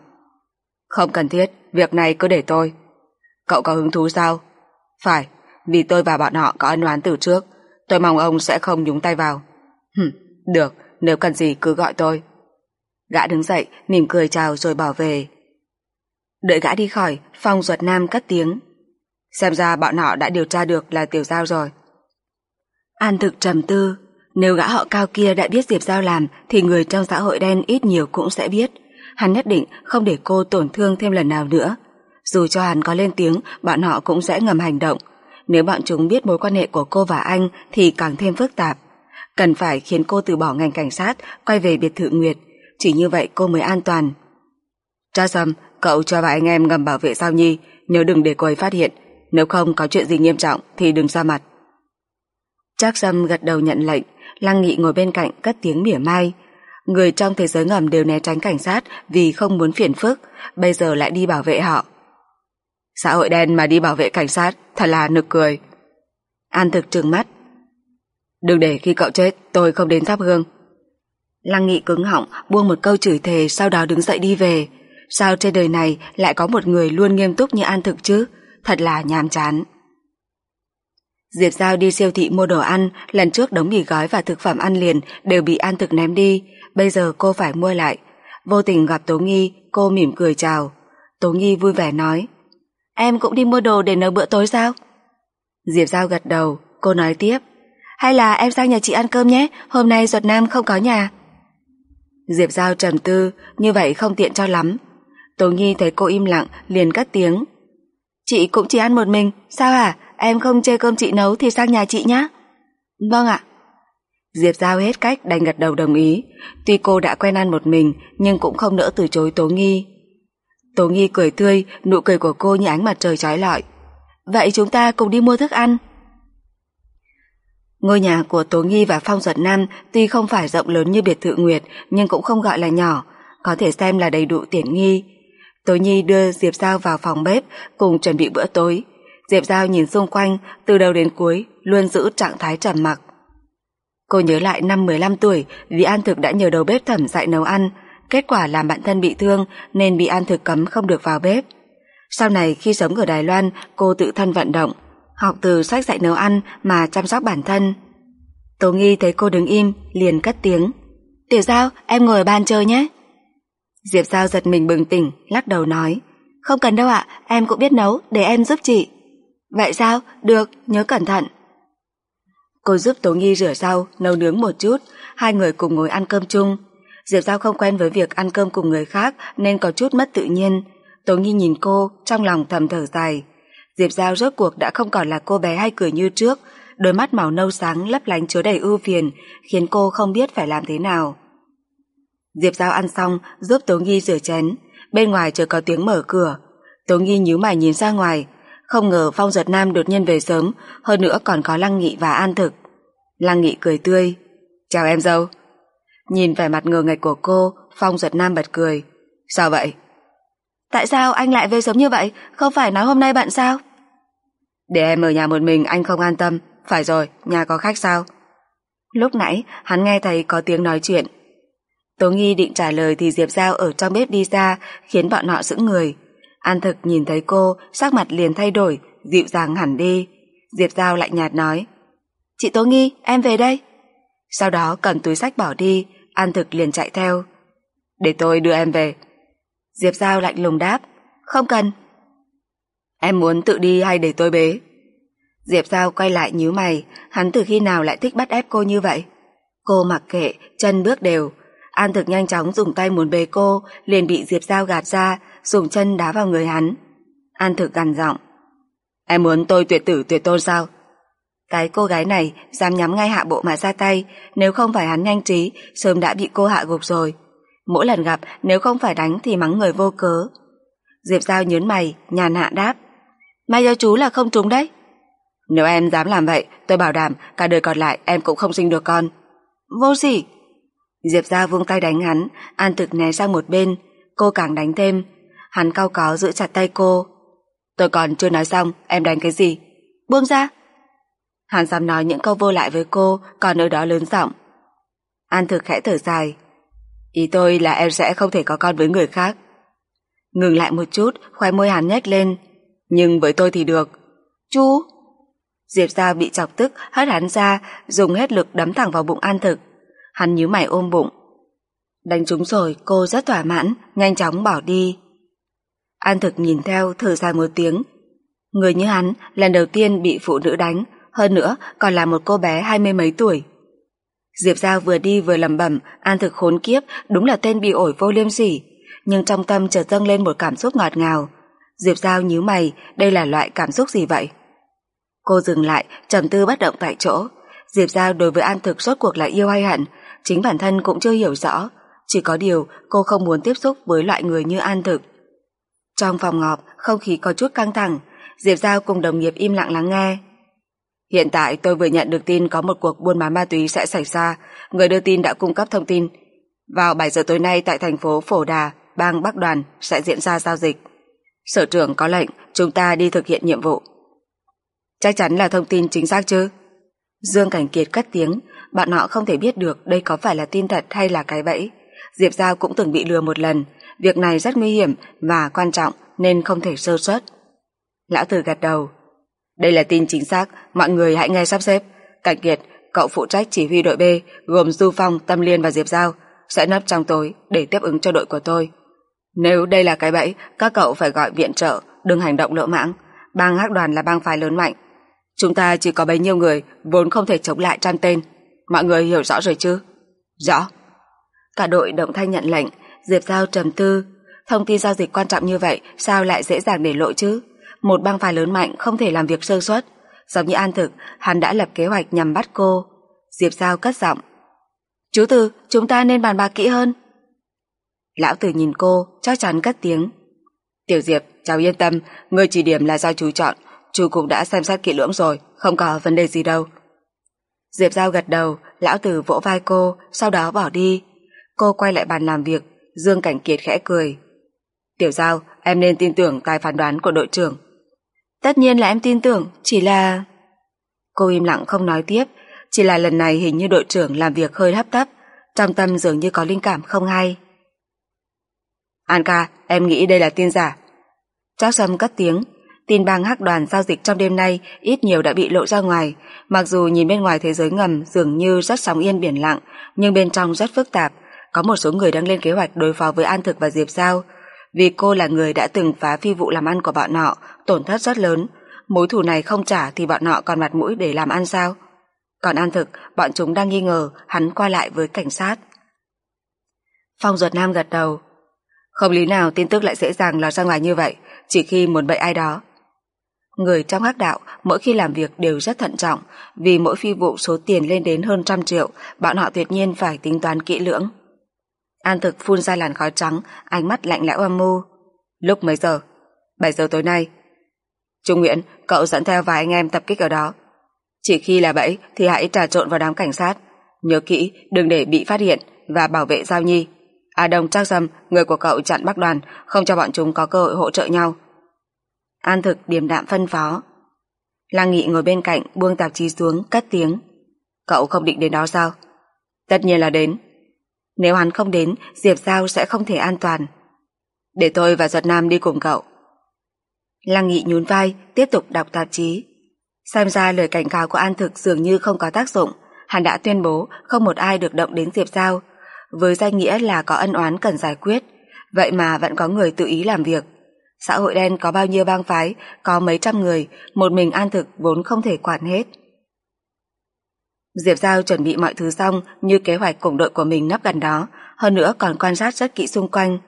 Không cần thiết, việc này cứ để tôi. Cậu có hứng thú sao? Phải, vì tôi và bọn họ có ân oán từ trước, tôi mong ông sẽ không nhúng tay vào. Hừm, được, nếu cần gì cứ gọi tôi. Gã đứng dậy, mỉm cười chào rồi bỏ về. Đợi gã đi khỏi, Phong Duật Nam cất tiếng. Xem ra bọn họ đã điều tra được là Tiểu Giao rồi. An thực trầm tư, nếu gã họ cao kia đã biết Diệp Giao làm thì người trong xã hội đen ít nhiều cũng sẽ biết. Hắn nhất định không để cô tổn thương thêm lần nào nữa. Dù cho hắn có lên tiếng, bọn họ cũng sẽ ngầm hành động. Nếu bọn chúng biết mối quan hệ của cô và anh thì càng thêm phức tạp. Cần phải khiến cô từ bỏ ngành cảnh sát, quay về biệt thự Nguyệt. Chỉ như vậy cô mới an toàn. Cha Sâm, cậu cho vài anh em ngầm bảo vệ Sao Nhi, nhớ đừng để cô ấy phát hiện. Nếu không có chuyện gì nghiêm trọng thì đừng ra mặt. Trác Sâm gật đầu nhận lệnh, Lăng Nghị ngồi bên cạnh cất tiếng mỉa mai. Người trong thế giới ngầm đều né tránh cảnh sát vì không muốn phiền phức, bây giờ lại đi bảo vệ họ. Xã hội đen mà đi bảo vệ cảnh sát, thật là nực cười. An thực trừng mắt. Đừng để khi cậu chết, tôi không đến thắp hương. Lăng Nghị cứng họng, buông một câu chửi thề, sau đó đứng dậy đi về. Sao trên đời này lại có một người luôn nghiêm túc như An thực chứ? Thật là nhàm chán. Diệp Giao đi siêu thị mua đồ ăn, lần trước đống mì gói và thực phẩm ăn liền đều bị An Thực ném đi, bây giờ cô phải mua lại. Vô tình gặp Tố Nghi, cô mỉm cười chào. Tố Nghi vui vẻ nói, Em cũng đi mua đồ để nấu bữa tối sao? Diệp Giao gật đầu, cô nói tiếp, hay là em sang nhà chị ăn cơm nhé, hôm nay Duật Nam không có nhà. Diệp Giao trầm tư, như vậy không tiện cho lắm. Tố Nghi thấy cô im lặng, liền cất tiếng. Chị cũng chỉ ăn một mình, sao à? Em không chê cơm chị nấu thì sang nhà chị nhé. Vâng ạ. Diệp Giao hết cách đành gật đầu đồng ý. Tuy cô đã quen ăn một mình nhưng cũng không nỡ từ chối Tố Nghi. Tố Nghi cười tươi, nụ cười của cô như ánh mặt trời trói lọi. Vậy chúng ta cùng đi mua thức ăn. Ngôi nhà của Tố Nghi và Phong Duật Nam tuy không phải rộng lớn như biệt thự Nguyệt nhưng cũng không gọi là nhỏ, có thể xem là đầy đủ tiện nghi. Tố Nhi đưa Diệp Giao vào phòng bếp cùng chuẩn bị bữa tối. Diệp Giao nhìn xung quanh, từ đầu đến cuối, luôn giữ trạng thái trầm mặc. Cô nhớ lại năm 15 tuổi, vì An Thực đã nhờ đầu bếp thẩm dạy nấu ăn, kết quả làm bản thân bị thương nên bị An Thực cấm không được vào bếp. Sau này khi sống ở Đài Loan, cô tự thân vận động, học từ sách dạy nấu ăn mà chăm sóc bản thân. Tố Nghi thấy cô đứng im, liền cất tiếng. Tiểu Giao, em ngồi ở bàn chơi nhé. Diệp Giao giật mình bừng tỉnh, lắc đầu nói. Không cần đâu ạ, em cũng biết nấu, để em giúp chị. Vậy sao? Được, nhớ cẩn thận. Cô giúp Tố Nghi rửa rau, nấu nướng một chút, hai người cùng ngồi ăn cơm chung. Diệp Giao không quen với việc ăn cơm cùng người khác nên có chút mất tự nhiên. Tố Nghi nhìn cô, trong lòng thầm thở dài. Diệp Giao rốt cuộc đã không còn là cô bé hay cười như trước, đôi mắt màu nâu sáng lấp lánh chứa đầy ưu phiền, khiến cô không biết phải làm thế nào. Diệp Giao ăn xong giúp Tố Nghi rửa chén. Bên ngoài chưa có tiếng mở cửa. Tố Nghi nhíu mày nhìn ra ngoài. Không ngờ Phong Giật Nam đột nhiên về sớm, hơn nữa còn có Lăng Nghị và An Thực. Lăng Nghị cười tươi. Chào em dâu. Nhìn vẻ mặt ngờ ngạch của cô, Phong Giật Nam bật cười. Sao vậy? Tại sao anh lại về sớm như vậy? Không phải nói hôm nay bận sao? Để em ở nhà một mình anh không an tâm. Phải rồi, nhà có khách sao? Lúc nãy hắn nghe thấy có tiếng nói chuyện. Tố Nghi định trả lời thì Diệp Giao ở trong bếp đi ra khiến bọn họ sững người. An thực nhìn thấy cô, sắc mặt liền thay đổi, dịu dàng hẳn đi. Diệp Giao lạnh nhạt nói Chị Tố Nghi, em về đây. Sau đó cầm túi sách bỏ đi, An thực liền chạy theo. Để tôi đưa em về. Diệp Giao lạnh lùng đáp Không cần. Em muốn tự đi hay để tôi bế? Diệp Giao quay lại nhíu mày, hắn từ khi nào lại thích bắt ép cô như vậy? Cô mặc kệ, chân bước đều. An thực nhanh chóng dùng tay muốn bế cô, liền bị Diệp Giao gạt ra, dùng chân đá vào người hắn. An thực gằn giọng. Em muốn tôi tuyệt tử tuyệt tôn sao? Cái cô gái này dám nhắm ngay hạ bộ mà ra tay, nếu không phải hắn nhanh trí, sớm đã bị cô hạ gục rồi. Mỗi lần gặp, nếu không phải đánh thì mắng người vô cớ. Diệp Giao nhớn mày, nhàn hạ đáp. May cho chú là không trúng đấy. Nếu em dám làm vậy, tôi bảo đảm cả đời còn lại em cũng không sinh được con. Vô gì? Diệp Giao vung tay đánh hắn, An Thực né sang một bên, cô càng đánh thêm. Hắn cao có giữ chặt tay cô. Tôi còn chưa nói xong, em đánh cái gì? Buông ra. Hắn dám nói những câu vô lại với cô, còn ở đó lớn giọng. An Thực khẽ thở dài. Ý tôi là em sẽ không thể có con với người khác. Ngừng lại một chút, khoai môi hắn nhếch lên. Nhưng với tôi thì được. Chú! Diệp Giao bị chọc tức, hất hắn ra, dùng hết lực đấm thẳng vào bụng An Thực. Hắn nhíu mày ôm bụng. Đánh trúng rồi, cô rất thỏa mãn, nhanh chóng bỏ đi. An Thực nhìn theo, thở dài một tiếng. Người như hắn, lần đầu tiên bị phụ nữ đánh, hơn nữa còn là một cô bé hai mươi mấy tuổi. Diệp Giao vừa đi vừa lầm bẩm, An Thực khốn kiếp, đúng là tên bị ổi vô liêm sỉ. Nhưng trong tâm chợt dâng lên một cảm xúc ngọt ngào. Diệp Giao nhíu mày, đây là loại cảm xúc gì vậy? Cô dừng lại, trầm tư bất động tại chỗ. Diệp Giao đối với An Thực rốt cuộc là yêu hay hận, chính bản thân cũng chưa hiểu rõ. Chỉ có điều cô không muốn tiếp xúc với loại người như An Thực. Trong phòng ngọp, không khí có chút căng thẳng. Diệp Giao cùng đồng nghiệp im lặng lắng nghe. Hiện tại tôi vừa nhận được tin có một cuộc buôn bán ma túy sẽ xảy ra. Người đưa tin đã cung cấp thông tin. Vào 7 giờ tối nay tại thành phố Phổ Đà, bang Bắc Đoàn sẽ diễn ra giao dịch. Sở trưởng có lệnh, chúng ta đi thực hiện nhiệm vụ. Chắc chắn là thông tin chính xác chứ? Dương Cảnh Kiệt cất tiếng, bọn họ không thể biết được đây có phải là tin thật hay là cái bẫy. Diệp Giao cũng từng bị lừa một lần, việc này rất nguy hiểm và quan trọng nên không thể sơ suất. Lão Tử gật đầu. Đây là tin chính xác, mọi người hãy nghe sắp xếp. Cảnh Kiệt, cậu phụ trách chỉ huy đội B gồm Du Phong, Tâm Liên và Diệp Giao sẽ nấp trong tối để tiếp ứng cho đội của tôi. Nếu đây là cái bẫy, các cậu phải gọi viện trợ, đừng hành động lỗ mãng. Bang hắc đoàn là bang phái lớn mạnh, Chúng ta chỉ có bấy nhiêu người vốn không thể chống lại trăm tên. Mọi người hiểu rõ rồi chứ? Rõ. Cả đội động thanh nhận lệnh, Diệp Giao trầm tư. Thông tin giao dịch quan trọng như vậy sao lại dễ dàng để lộ chứ? Một băng phái lớn mạnh không thể làm việc sơ suất. Giống như An Thực, hắn đã lập kế hoạch nhằm bắt cô. Diệp Giao cất giọng. Chú Từ, chúng ta nên bàn bạc kỹ hơn. Lão Tử nhìn cô, chắc chắn cất tiếng. Tiểu Diệp, cháu yên tâm, người chỉ điểm là do chú chọn, Chú cũng đã xem xét kỹ lưỡng rồi, không có vấn đề gì đâu. Diệp Giao gật đầu, lão tử vỗ vai cô, sau đó bỏ đi. Cô quay lại bàn làm việc, Dương Cảnh Kiệt khẽ cười. Tiểu Giao, em nên tin tưởng tài phán đoán của đội trưởng. Tất nhiên là em tin tưởng, chỉ là... Cô im lặng không nói tiếp, chỉ là lần này hình như đội trưởng làm việc hơi hấp tấp, trong tâm dường như có linh cảm không hay. An ca, em nghĩ đây là tin giả. Trác Sâm cất tiếng, Tin bang hắc đoàn giao dịch trong đêm nay ít nhiều đã bị lộ ra ngoài, mặc dù nhìn bên ngoài thế giới ngầm dường như rất sóng yên biển lặng, nhưng bên trong rất phức tạp. Có một số người đang lên kế hoạch đối phó với An Thực và Diệp Giao. Vì cô là người đã từng phá phi vụ làm ăn của bọn họ, tổn thất rất lớn. Mối thù này không trả thì bọn họ còn mặt mũi để làm ăn sao? Còn An Thực, bọn chúng đang nghi ngờ hắn qua lại với cảnh sát. Phong Duật Nam gật đầu. Không lý nào tin tức lại dễ dàng lọt ra ngoài như vậy, chỉ khi muốn bậy ai đó. Người trong hắc đạo mỗi khi làm việc đều rất thận trọng, vì mỗi phi vụ số tiền lên đến hơn trăm triệu, bọn họ tuyệt nhiên phải tính toán kỹ lưỡng. An thực phun ra làn khói trắng, ánh mắt lạnh lẽo âm mưu. Lúc mấy giờ? 7 giờ tối nay. Trung Nguyễn, cậu dẫn theo vài anh em tập kích ở đó. Chỉ khi là bẫy thì hãy trà trộn vào đám cảnh sát. Nhớ kỹ, đừng để bị phát hiện và bảo vệ Giao Nhi. À Đồng Trác Dâm, người của cậu chặn Bắc đoàn, không cho bọn chúng có cơ hội hỗ trợ nhau. An thực điềm đạm phân phó. Lăng Nghị ngồi bên cạnh buông tạp chí xuống, cất tiếng. Cậu không định đến đó sao? Tất nhiên là đến. Nếu hắn không đến, Diệp Giao sẽ không thể an toàn. Để tôi và Giật Nam đi cùng cậu. Lăng Nghị nhún vai, tiếp tục đọc tạp chí. Xem ra lời cảnh cáo của An Thực dường như không có tác dụng. Hắn đã tuyên bố không một ai được động đến Diệp Giao, với danh nghĩa là có ân oán cần giải quyết. Vậy mà vẫn có người tự ý làm việc. Xã hội đen có bao nhiêu bang phái, có mấy trăm người, một mình An Thực vốn không thể quản hết. Diệp Giao chuẩn bị mọi thứ xong như kế hoạch cùng đội của mình nấp gần đó, hơn nữa còn quan sát rất kỹ xung quanh.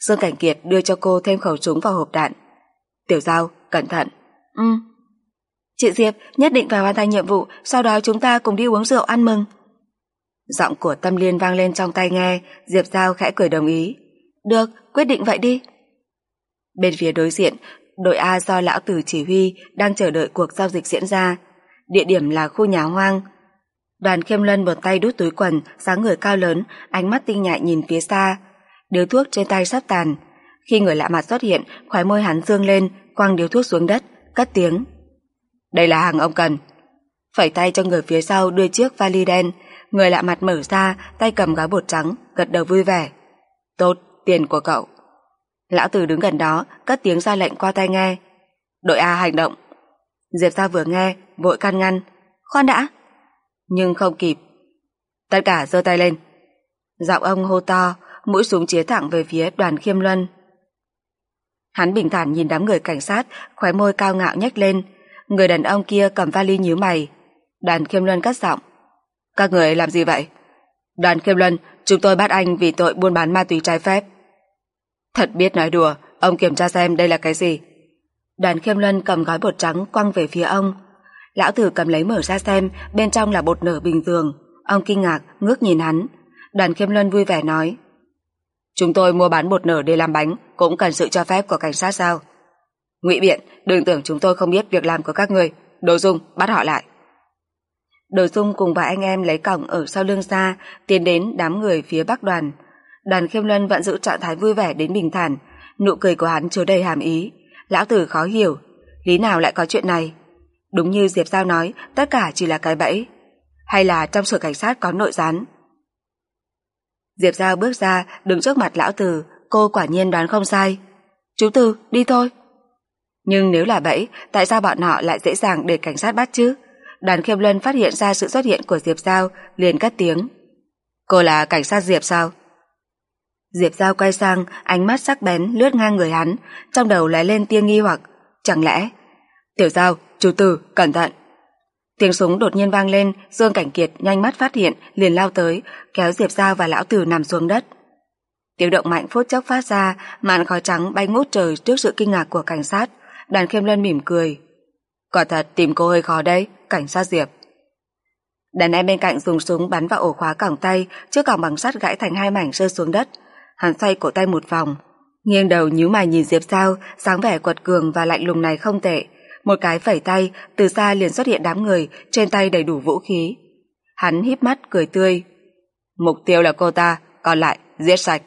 Dương Cảnh Kiệt đưa cho cô thêm khẩu súng vào hộp đạn. Tiểu Giao, cẩn thận. Ừ. Chị Diệp nhất định phải hoàn thành nhiệm vụ, sau đó chúng ta cùng đi uống rượu ăn mừng. Giọng của Tâm Liên vang lên trong tay nghe, Diệp Giao khẽ cười đồng ý. Được, quyết định vậy đi. Bên phía đối diện, đội A do lão tử chỉ huy đang chờ đợi cuộc giao dịch diễn ra. Địa điểm là khu nhà hoang. Đoàn khiêm lân một tay đút túi quần, dáng người cao lớn, ánh mắt tinh nhạy nhìn phía xa. Điếu thuốc trên tay sắp tàn. Khi người lạ mặt xuất hiện, khóe môi hắn dương lên, quăng điếu thuốc xuống đất, cất tiếng. Đây là hàng ông cần. Phẩy tay cho người phía sau đưa chiếc vali đen, người lạ mặt mở ra, tay cầm gói bột trắng, gật đầu vui vẻ. Tốt, tiền của cậu. Lão Tử đứng gần đó, cất tiếng ra lệnh qua tai nghe. Đội A hành động. Diệp ra vừa nghe, vội can ngăn. Khoan đã. Nhưng không kịp. Tất cả giơ tay lên. Giọng ông hô to, mũi súng chĩa thẳng về phía đoàn khiêm luân. Hắn bình thản nhìn đám người cảnh sát, khóe môi cao ngạo nhếch lên. Người đàn ông kia cầm vali nhíu mày. Đoàn khiêm luân cất giọng. Các người làm gì vậy? Đoàn khiêm luân, chúng tôi bắt anh vì tội buôn bán ma túy trái phép. Thật biết nói đùa, ông kiểm tra xem đây là cái gì. Đoàn khiêm luân cầm gói bột trắng quăng về phía ông. Lão tử cầm lấy mở ra xem, bên trong là bột nở bình thường. Ông kinh ngạc, ngước nhìn hắn. Đoàn khiêm luân vui vẻ nói. Chúng tôi mua bán bột nở để làm bánh, cũng cần sự cho phép của cảnh sát sao? Ngụy biện, đừng tưởng chúng tôi không biết việc làm của các người. Đồ Dung, bắt họ lại. Đồ Dung cùng vài anh em lấy cổng ở sau lưng ra, tiến đến đám người phía bắc đoàn. Đoàn khiêm luân vẫn giữ trạng thái vui vẻ đến bình thản, nụ cười của hắn chứa đầy hàm ý. Lão tử khó hiểu, lý nào lại có chuyện này? Đúng như Diệp Giao nói, tất cả chỉ là cái bẫy. Hay là trong sở cảnh sát có nội gián? Diệp Giao bước ra, đứng trước mặt lão tử, cô quả nhiên đoán không sai. Chú Tư, đi thôi. Nhưng nếu là bẫy, tại sao bọn họ lại dễ dàng để cảnh sát bắt chứ? Đoàn khiêm luân phát hiện ra sự xuất hiện của Diệp Giao, liền cất tiếng. Cô là cảnh sát Diệp sao? Diệp Giao quay sang, ánh mắt sắc bén lướt ngang người hắn, trong đầu lóe lên tia nghi hoặc. Chẳng lẽ... Tiểu Giao, chú Tử, cẩn thận. Tiếng súng đột nhiên vang lên, Dương Cảnh Kiệt nhanh mắt phát hiện, liền lao tới, kéo Diệp Giao và Lão Tử nằm xuống đất. Tiếng động mạnh phút chốc phát ra, màn khói trắng bay ngút trời trước sự kinh ngạc của cảnh sát. đàn khiêm luân mỉm cười. Quả thật tìm cô hơi khó đấy, cảnh sát Diệp. Đàn em bên cạnh dùng súng bắn vào ổ khóa cẳng tay, trước cẳng bằng sắt gãy thành hai mảnh rơi xuống đất. Hắn xoay cổ tay một vòng, nghiêng đầu nhíu mày nhìn Diệp Giao, dáng vẻ quật cường và lạnh lùng này không tệ. Một cái phẩy tay, từ xa liền xuất hiện đám người, trên tay đầy đủ vũ khí. Hắn híp mắt cười tươi. Mục tiêu là cô ta, còn lại giết sạch.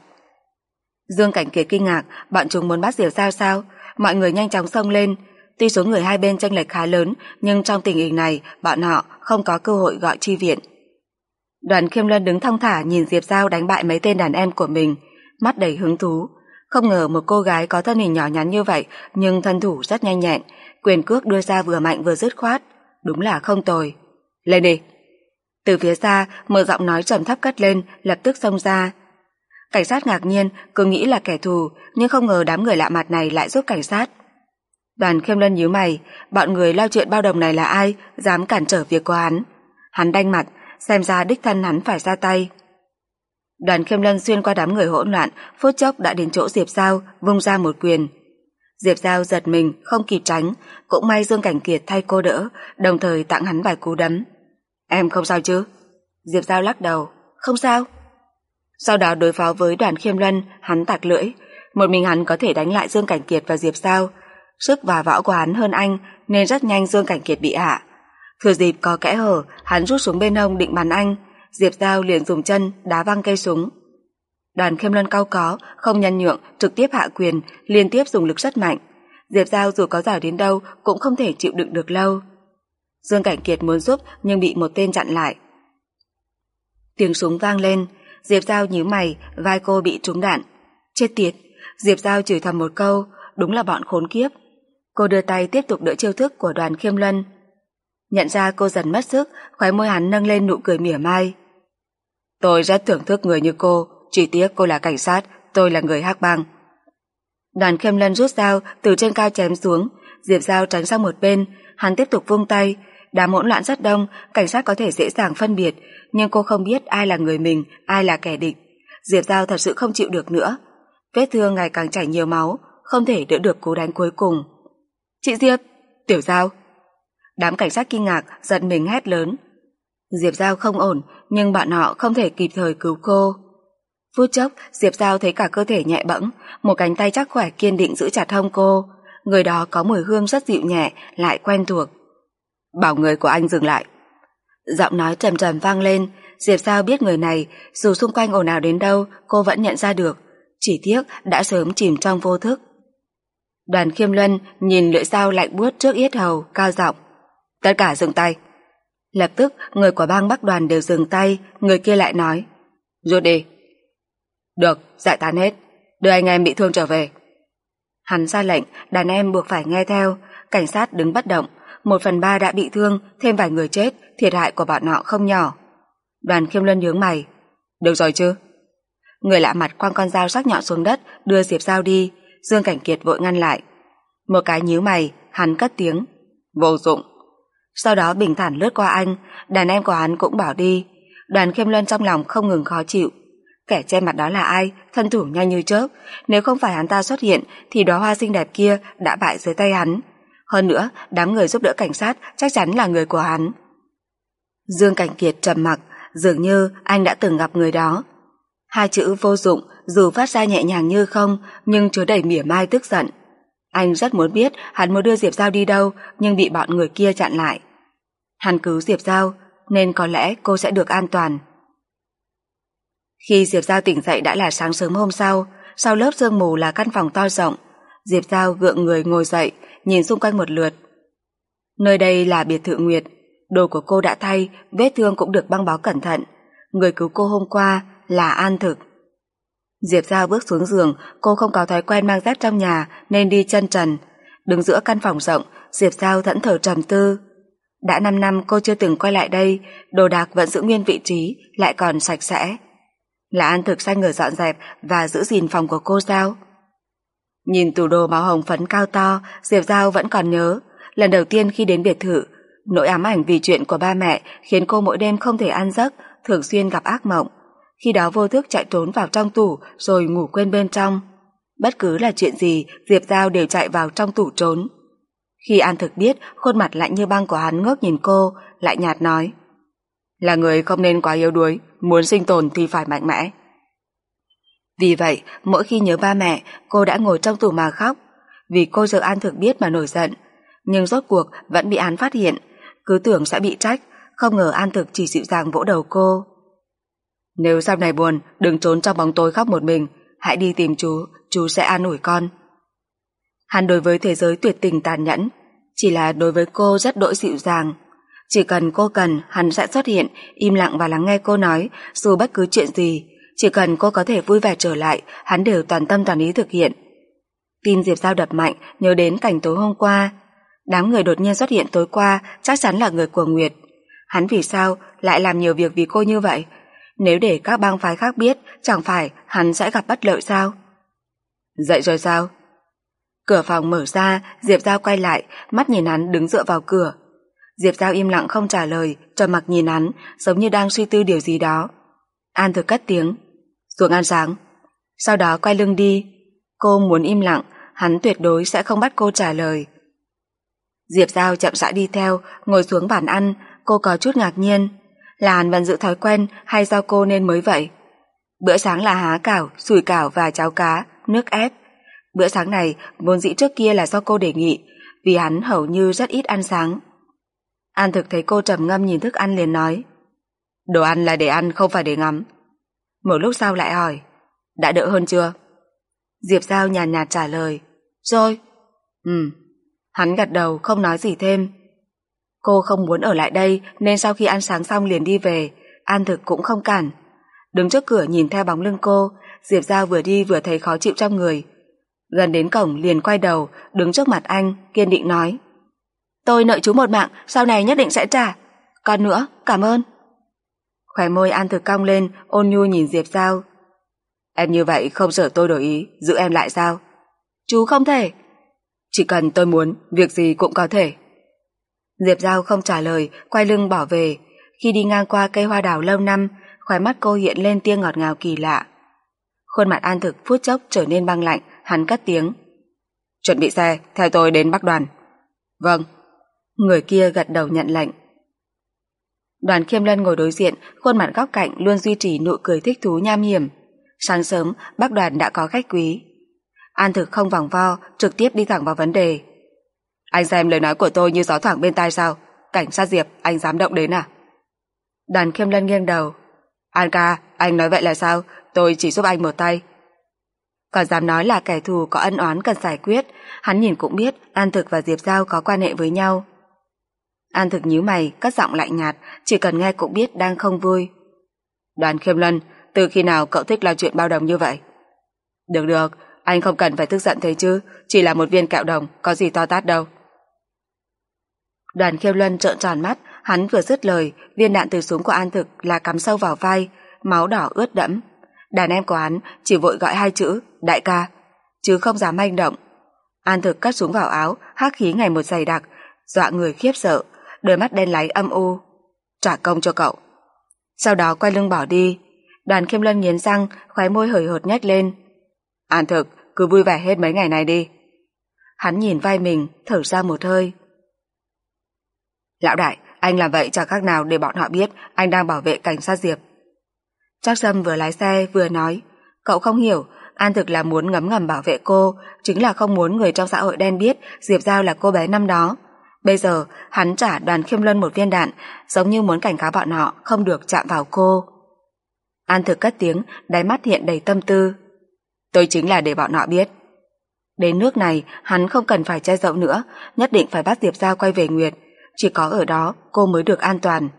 Dương Cảnh Kiệt kinh ngạc, bọn chúng muốn bắt Diệp Giao sao? Mọi người nhanh chóng xông lên. Tuy số người hai bên tranh lệch khá lớn, nhưng trong tình hình này, bọn họ không có cơ hội gọi chi viện. Đoàn Khiêm Luân đứng thong thả nhìn Diệp Giao đánh bại mấy tên đàn em của mình, mắt đầy hứng thú. Không ngờ một cô gái có thân hình nhỏ nhắn như vậy, nhưng thân thủ rất nhanh nhẹn, quyền cước đưa ra vừa mạnh vừa dứt khoát. Đúng là không tồi. Lên đi! Từ phía xa, mở giọng nói trầm thấp cất lên, lập tức xông ra. Cảnh sát ngạc nhiên, cứ nghĩ là kẻ thù, nhưng không ngờ đám người lạ mặt này lại giúp cảnh sát. Đoàn khiêm lân nhíu mày, bọn người lao chuyện bao đồng này là ai, dám cản trở việc của hắn. Hắn đanh mặt, xem ra đích thân hắn phải ra tay. Đoàn khiêm lân xuyên qua đám người hỗn loạn, phút chốc đã đến chỗ Diệp Giao, vung ra một quyền. Diệp Giao giật mình, không kịp tránh, cũng may Dương Cảnh Kiệt thay cô đỡ, đồng thời tặng hắn vài cú đấm. Em không sao chứ? Diệp Giao lắc đầu, không sao. Sau đó đối phó với đoàn khiêm luân, hắn tạc lưỡi. Một mình hắn có thể đánh lại Dương Cảnh Kiệt và Diệp Giao. Sức và võ của hắn hơn anh nên rất nhanh Dương Cảnh Kiệt bị hạ. Thừa dịp có kẽ hở, hắn rút xuống bên hông định bắn anh. Diệp Giao liền dùng chân đá văng cây súng. Đoàn khiêm luân cao có, không nhân nhượng, trực tiếp hạ quyền, liên tiếp dùng lực rất mạnh. Diệp Giao dù có giỏi đến đâu cũng không thể chịu đựng được lâu. Dương Cảnh Kiệt muốn giúp nhưng bị một tên chặn lại. Tiếng súng vang lên, Diệp Giao nhíu mày, vai cô bị trúng đạn. Chết tiệt, Diệp Giao chửi thầm một câu, đúng là bọn khốn kiếp. Cô đưa tay tiếp tục đỡ chiêu thức của đoàn khiêm luân. Nhận ra cô dần mất sức, khóe môi hắn nâng lên nụ cười mỉa mai. Tôi rất thưởng thức người như cô, chỉ tiếc cô là cảnh sát, tôi là người hắc bang. Đoàn khiêm lân rút dao từ trên cao chém xuống, Diệp Giao tránh sang một bên, hắn tiếp tục vung tay. Đám hỗn loạn rất đông, cảnh sát có thể dễ dàng phân biệt, nhưng cô không biết ai là người mình, ai là kẻ địch. Diệp Giao thật sự không chịu được nữa. Vết thương ngày càng chảy nhiều máu, không thể đỡ được cú đánh cuối cùng. Chị Diệp, Tiểu Giao. Đám cảnh sát kinh ngạc, giận mình hét lớn. Diệp Giao không ổn, nhưng bạn họ không thể kịp thời cứu cô. Phút chốc, Diệp Giao thấy cả cơ thể nhẹ bẫng, một cánh tay chắc khỏe kiên định giữ chặt hông cô. Người đó có mùi hương rất dịu nhẹ, lại quen thuộc. Bảo người của anh dừng lại. Giọng nói trầm trầm vang lên, Diệp Giao biết người này, dù xung quanh ồn ào đến đâu, cô vẫn nhận ra được. Chỉ tiếc đã sớm chìm trong vô thức. Đoàn khiêm luân nhìn lưỡi dao lạnh buốt trước yết hầu, cao giọng. Tất cả dừng tay. Lập tức, người của bang Bắc đoàn đều dừng tay, người kia lại nói. Rút đi. Được, giải tán hết. Đưa anh em bị thương trở về. Hắn ra lệnh, đàn em buộc phải nghe theo. Cảnh sát đứng bất động. Một phần ba đã bị thương, thêm vài người chết, thiệt hại của bọn họ không nhỏ. Đoàn khiêm luân nhướng mày. Được rồi chứ? Người lạ mặt quăng con dao sắc nhọn xuống đất, đưa Diệp dao đi. Dương Cảnh Kiệt vội ngăn lại. Một cái nhíu mày, hắn cất tiếng. Vô dụng. Sau đó bình thản lướt qua anh, đàn em của hắn cũng bỏ đi. Đoàn khiêm luân trong lòng không ngừng khó chịu. Kẻ che mặt đó là ai, thân thủ nhanh như chớp. Nếu không phải hắn ta xuất hiện, thì đóa hoa xinh đẹp kia đã bại dưới tay hắn. Hơn nữa, đám người giúp đỡ cảnh sát chắc chắn là người của hắn. Dương Cảnh Kiệt trầm mặc, dường như anh đã từng gặp người đó. Hai chữ vô dụng, dù phát ra nhẹ nhàng như không, nhưng chứa đầy mỉa mai tức giận. Anh rất muốn biết hắn muốn đưa Diệp Giao đi đâu, nhưng bị bọn người kia chặn lại. Hắn cứu Diệp Giao, nên có lẽ cô sẽ được an toàn. Khi Diệp Giao tỉnh dậy đã là sáng sớm hôm sau, sau lớp sương mù là căn phòng to rộng. Diệp Giao gượng người ngồi dậy, nhìn xung quanh một lượt. Nơi đây là biệt thự Nguyệt, đồ của cô đã thay, vết thương cũng được băng bó cẩn thận. Người cứu cô hôm qua là An Thực. Diệp Giao bước xuống giường, cô không có thói quen mang dép trong nhà nên đi chân trần. Đứng giữa căn phòng rộng, Diệp Giao thẫn thờ trầm tư. Đã 5 năm cô chưa từng quay lại đây, đồ đạc vẫn giữ nguyên vị trí, lại còn sạch sẽ. Là An Thực sai người dọn dẹp và giữ gìn phòng của cô sao? Nhìn tủ đồ máu hồng phấn cao to, Diệp Giao vẫn còn nhớ. Lần đầu tiên khi đến biệt thự, nỗi ám ảnh vì chuyện của ba mẹ khiến cô mỗi đêm không thể ăn giấc, thường xuyên gặp ác mộng. Khi đó vô thức chạy trốn vào trong tủ rồi ngủ quên bên trong. Bất cứ là chuyện gì, Diệp Giao đều chạy vào trong tủ trốn. Khi An Thực biết, khuôn mặt lạnh như băng của hắn ngước nhìn cô, lại nhạt nói. Là người không nên quá yếu đuối, muốn sinh tồn thì phải mạnh mẽ. Vì vậy, mỗi khi nhớ ba mẹ, cô đã ngồi trong tủ mà khóc, vì cô giờ An Thực biết mà nổi giận. Nhưng rốt cuộc vẫn bị An phát hiện, cứ tưởng sẽ bị trách, không ngờ An Thực chỉ dịu dàng vỗ đầu cô. Nếu sau này buồn, đừng trốn trong bóng tối khóc một mình, hãy đi tìm chú, chú sẽ an ủi con. Hắn đối với thế giới tuyệt tình tàn nhẫn, chỉ là đối với cô rất đỗi dịu dàng. Chỉ cần cô cần, hắn sẽ xuất hiện, im lặng và lắng nghe cô nói, dù bất cứ chuyện gì. Chỉ cần cô có thể vui vẻ trở lại, hắn đều toàn tâm toàn ý thực hiện. Tim Diệp Giao đập mạnh, nhớ đến cảnh tối hôm qua. Đám người đột nhiên xuất hiện tối qua chắc chắn là người của Nguyệt. Hắn vì sao lại làm nhiều việc vì cô như vậy? Nếu để các bang phái khác biết, chẳng phải hắn sẽ gặp bất lợi sao? Dậy rồi sao? Cửa phòng mở ra, Diệp Giao quay lại, mắt nhìn hắn đứng dựa vào cửa. Diệp Giao im lặng không trả lời, cho mặc nhìn hắn, giống như đang suy tư điều gì đó. An thực cất tiếng, xuống ăn sáng. Sau đó quay lưng đi. Cô muốn im lặng, hắn tuyệt đối sẽ không bắt cô trả lời. Diệp Giao chậm rãi đi theo, ngồi xuống bàn ăn, cô có chút ngạc nhiên. Là hắn vẫn giữ thói quen hay do cô nên mới vậy? Bữa sáng là há cảo, sủi cảo và cháo cá, nước ép. Bữa sáng này vốn dĩ trước kia là do cô đề nghị, vì hắn hầu như rất ít ăn sáng. An thực thấy cô trầm ngâm nhìn thức ăn liền nói. Đồ ăn là để ăn không phải để ngắm. Một lúc sau lại hỏi, đã đỡ hơn chưa? Diệp Giao nhàn nhạt, nhạt trả lời, rồi. Ừ, hắn gật đầu không nói gì thêm. Cô không muốn ở lại đây nên sau khi ăn sáng xong liền đi về, An thực cũng không cản. Đứng trước cửa nhìn theo bóng lưng cô, Diệp Giao vừa đi vừa thấy khó chịu trong người. Gần đến cổng liền quay đầu, đứng trước mặt anh, kiên định nói. Tôi nợ chú một mạng, sau này nhất định sẽ trả. Còn nữa, cảm ơn. Khỏe môi An thực cong lên, ôn nhu nhìn Diệp Giao. Em như vậy không sợ tôi đổi ý, giữ em lại sao? Chú không thể. Chỉ cần tôi muốn, việc gì cũng có thể. Diệp Giao không trả lời, quay lưng bỏ về. Khi đi ngang qua cây hoa đào lâu năm, khóe mắt cô hiện lên tia ngọt ngào kỳ lạ. Khuôn mặt An Thực phút chốc trở nên băng lạnh, hắn cất tiếng. Chuẩn bị xe, theo tôi đến Bắc Đoàn. Vâng. Người kia gật đầu nhận lệnh. Đoàn Khiêm Lân ngồi đối diện, khuôn mặt góc cạnh luôn duy trì nụ cười thích thú nham hiểm. Sáng sớm, bác đoàn đã có khách quý. An thực không vòng vo, trực tiếp đi thẳng vào vấn đề. Anh xem lời nói của tôi như gió thoảng bên tai sao? Cảnh sát Diệp, anh dám động đến à? Đoàn Khiêm Lân nghiêng đầu. An ca, anh nói vậy là sao? Tôi chỉ giúp anh một tay. Còn dám nói là kẻ thù có ân oán cần giải quyết, hắn nhìn cũng biết An Thực và Diệp Giao có quan hệ với nhau. An Thực nhíu mày, cất giọng lạnh nhạt, chỉ cần nghe cũng biết đang không vui. Đoàn Khiêm Lân, từ khi nào cậu thích lo chuyện bao đồng như vậy? Được được, anh không cần phải tức giận thế chứ, chỉ là một viên kẹo đồng, có gì to tát đâu. Đoàn Khiêm Luân trợn tròn mắt, hắn vừa dứt lời, viên đạn từ súng của An Thực là cắm sâu vào vai, máu đỏ ướt đẫm. Đàn em của hắn chỉ vội gọi hai chữ, đại ca, chứ không dám manh động. An Thực cất súng vào áo, hắc khí ngày một dày đặc, dọa người khiếp sợ, đôi mắt đen láy âm u. Trả công cho cậu. Sau đó quay lưng bỏ đi, đoàn Khiêm Luân nghiến răng, khóe môi hời hợt nhếch lên. An Thực, cứ vui vẻ hết mấy ngày này đi. Hắn nhìn vai mình, thở ra một hơi. Lão đại, anh làm vậy chẳng khác nào để bọn họ biết anh đang bảo vệ cảnh sát Diệp. Trác Sâm vừa lái xe vừa nói, cậu không hiểu, An thực là muốn ngấm ngầm bảo vệ cô, chính là không muốn người trong xã hội đen biết Diệp Giao là cô bé năm đó. Bây giờ, hắn trả đoàn khiêm luân một viên đạn, giống như muốn cảnh cáo bọn họ không được chạm vào cô. An thực cất tiếng, đáy mắt hiện đầy tâm tư. Tôi chính là để bọn họ biết. Đến nước này, hắn không cần phải che giấu nữa, nhất định phải bắt Diệp Giao quay về Nguyệt, chỉ có ở đó cô mới được an toàn.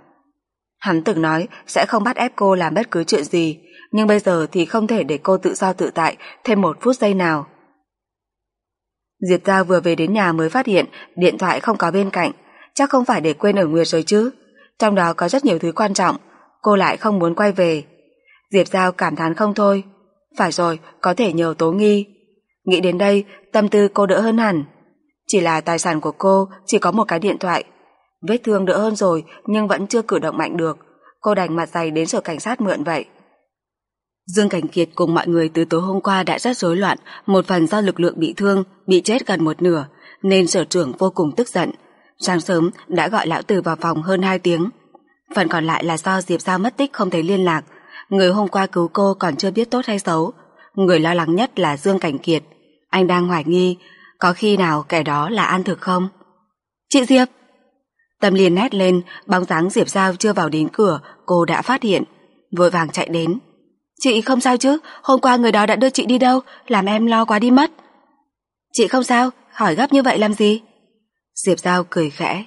Hắn từng nói sẽ không bắt ép cô làm bất cứ chuyện gì, nhưng bây giờ thì không thể để cô tự do tự tại thêm một phút giây nào. Diệp Gia vừa về đến nhà mới phát hiện điện thoại không có bên cạnh, chắc không phải để quên ở Nguyệt rồi chứ. Trong đó có rất nhiều thứ quan trọng, cô lại không muốn quay về. Diệp Giao cảm thán không thôi. Phải rồi, có thể nhờ Tố Nghi. Nghĩ đến đây, tâm tư cô đỡ hơn hẳn. Chỉ là tài sản của cô chỉ có một cái điện thoại, Vết thương đỡ hơn rồi nhưng vẫn chưa cử động mạnh được. Cô đành mặt dày đến sở cảnh sát mượn vậy. Dương Cảnh Kiệt cùng mọi người từ tối hôm qua đã rất rối loạn, một phần do lực lượng bị thương, bị chết gần một nửa, nên sở trưởng vô cùng tức giận. Sáng sớm đã gọi lão tử vào phòng hơn 2 tiếng. Phần còn lại là do Diệp Giao mất tích không thấy liên lạc. Người hôm qua cứu cô còn chưa biết tốt hay xấu. Người lo lắng nhất là Dương Cảnh Kiệt. Anh đang hoài nghi, có khi nào kẻ đó là An Thực không? Chị Diệp! Tâm liền hét lên, bóng dáng Diệp Giao chưa vào đến cửa, cô đã phát hiện. Vội vàng chạy đến. Chị không sao chứ, hôm qua người đó đã đưa chị đi đâu, làm em lo quá đi mất. Chị không sao, hỏi gấp như vậy làm gì? Diệp Giao cười khẽ.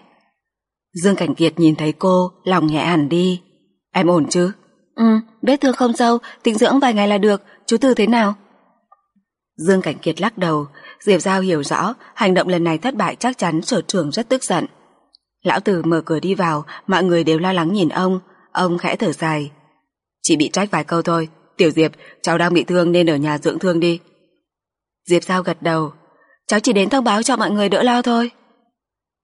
Dương Cảnh Kiệt nhìn thấy cô, lòng nhẹ hẳn đi. Em ổn chứ? Ừ, vết thương không sâu, tĩnh dưỡng vài ngày là được, chú Tư thế nào? Dương Cảnh Kiệt lắc đầu, Diệp Giao hiểu rõ hành động lần này thất bại chắc chắn sở trường rất tức giận. Lão tử mở cửa đi vào, mọi người đều lo lắng nhìn ông, ông khẽ thở dài. Chỉ bị trách vài câu thôi, Tiểu Diệp, cháu đang bị thương nên ở nhà dưỡng thương đi. Diệp sao gật đầu, cháu chỉ đến thông báo cho mọi người đỡ lo thôi.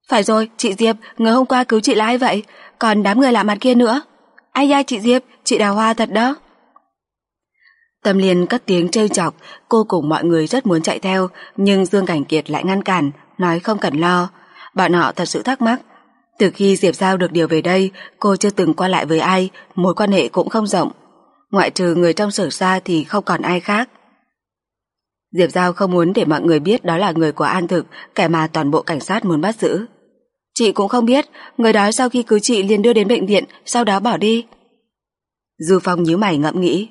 Phải rồi, chị Diệp, người hôm qua cứu chị là ai vậy? Còn đám người lạ mặt kia nữa. Ai da chị Diệp, chị đào hoa thật đó. Tâm Liên cất tiếng trêu chọc, cô cùng mọi người rất muốn chạy theo, nhưng Dương Cảnh Kiệt lại ngăn cản, nói không cần lo. Bọn họ thật sự thắc mắc, từ khi Diệp Giao được điều về đây, cô chưa từng qua lại với ai, mối quan hệ cũng không rộng. Ngoại trừ người trong sở ra thì không còn ai khác. Diệp Giao không muốn để mọi người biết đó là người của An Thực, kẻ mà toàn bộ cảnh sát muốn bắt giữ. Chị cũng không biết, người đó sau khi cứu chị liền đưa đến bệnh viện, sau đó bỏ đi. Du Phong nhíu mày ngẫm nghĩ.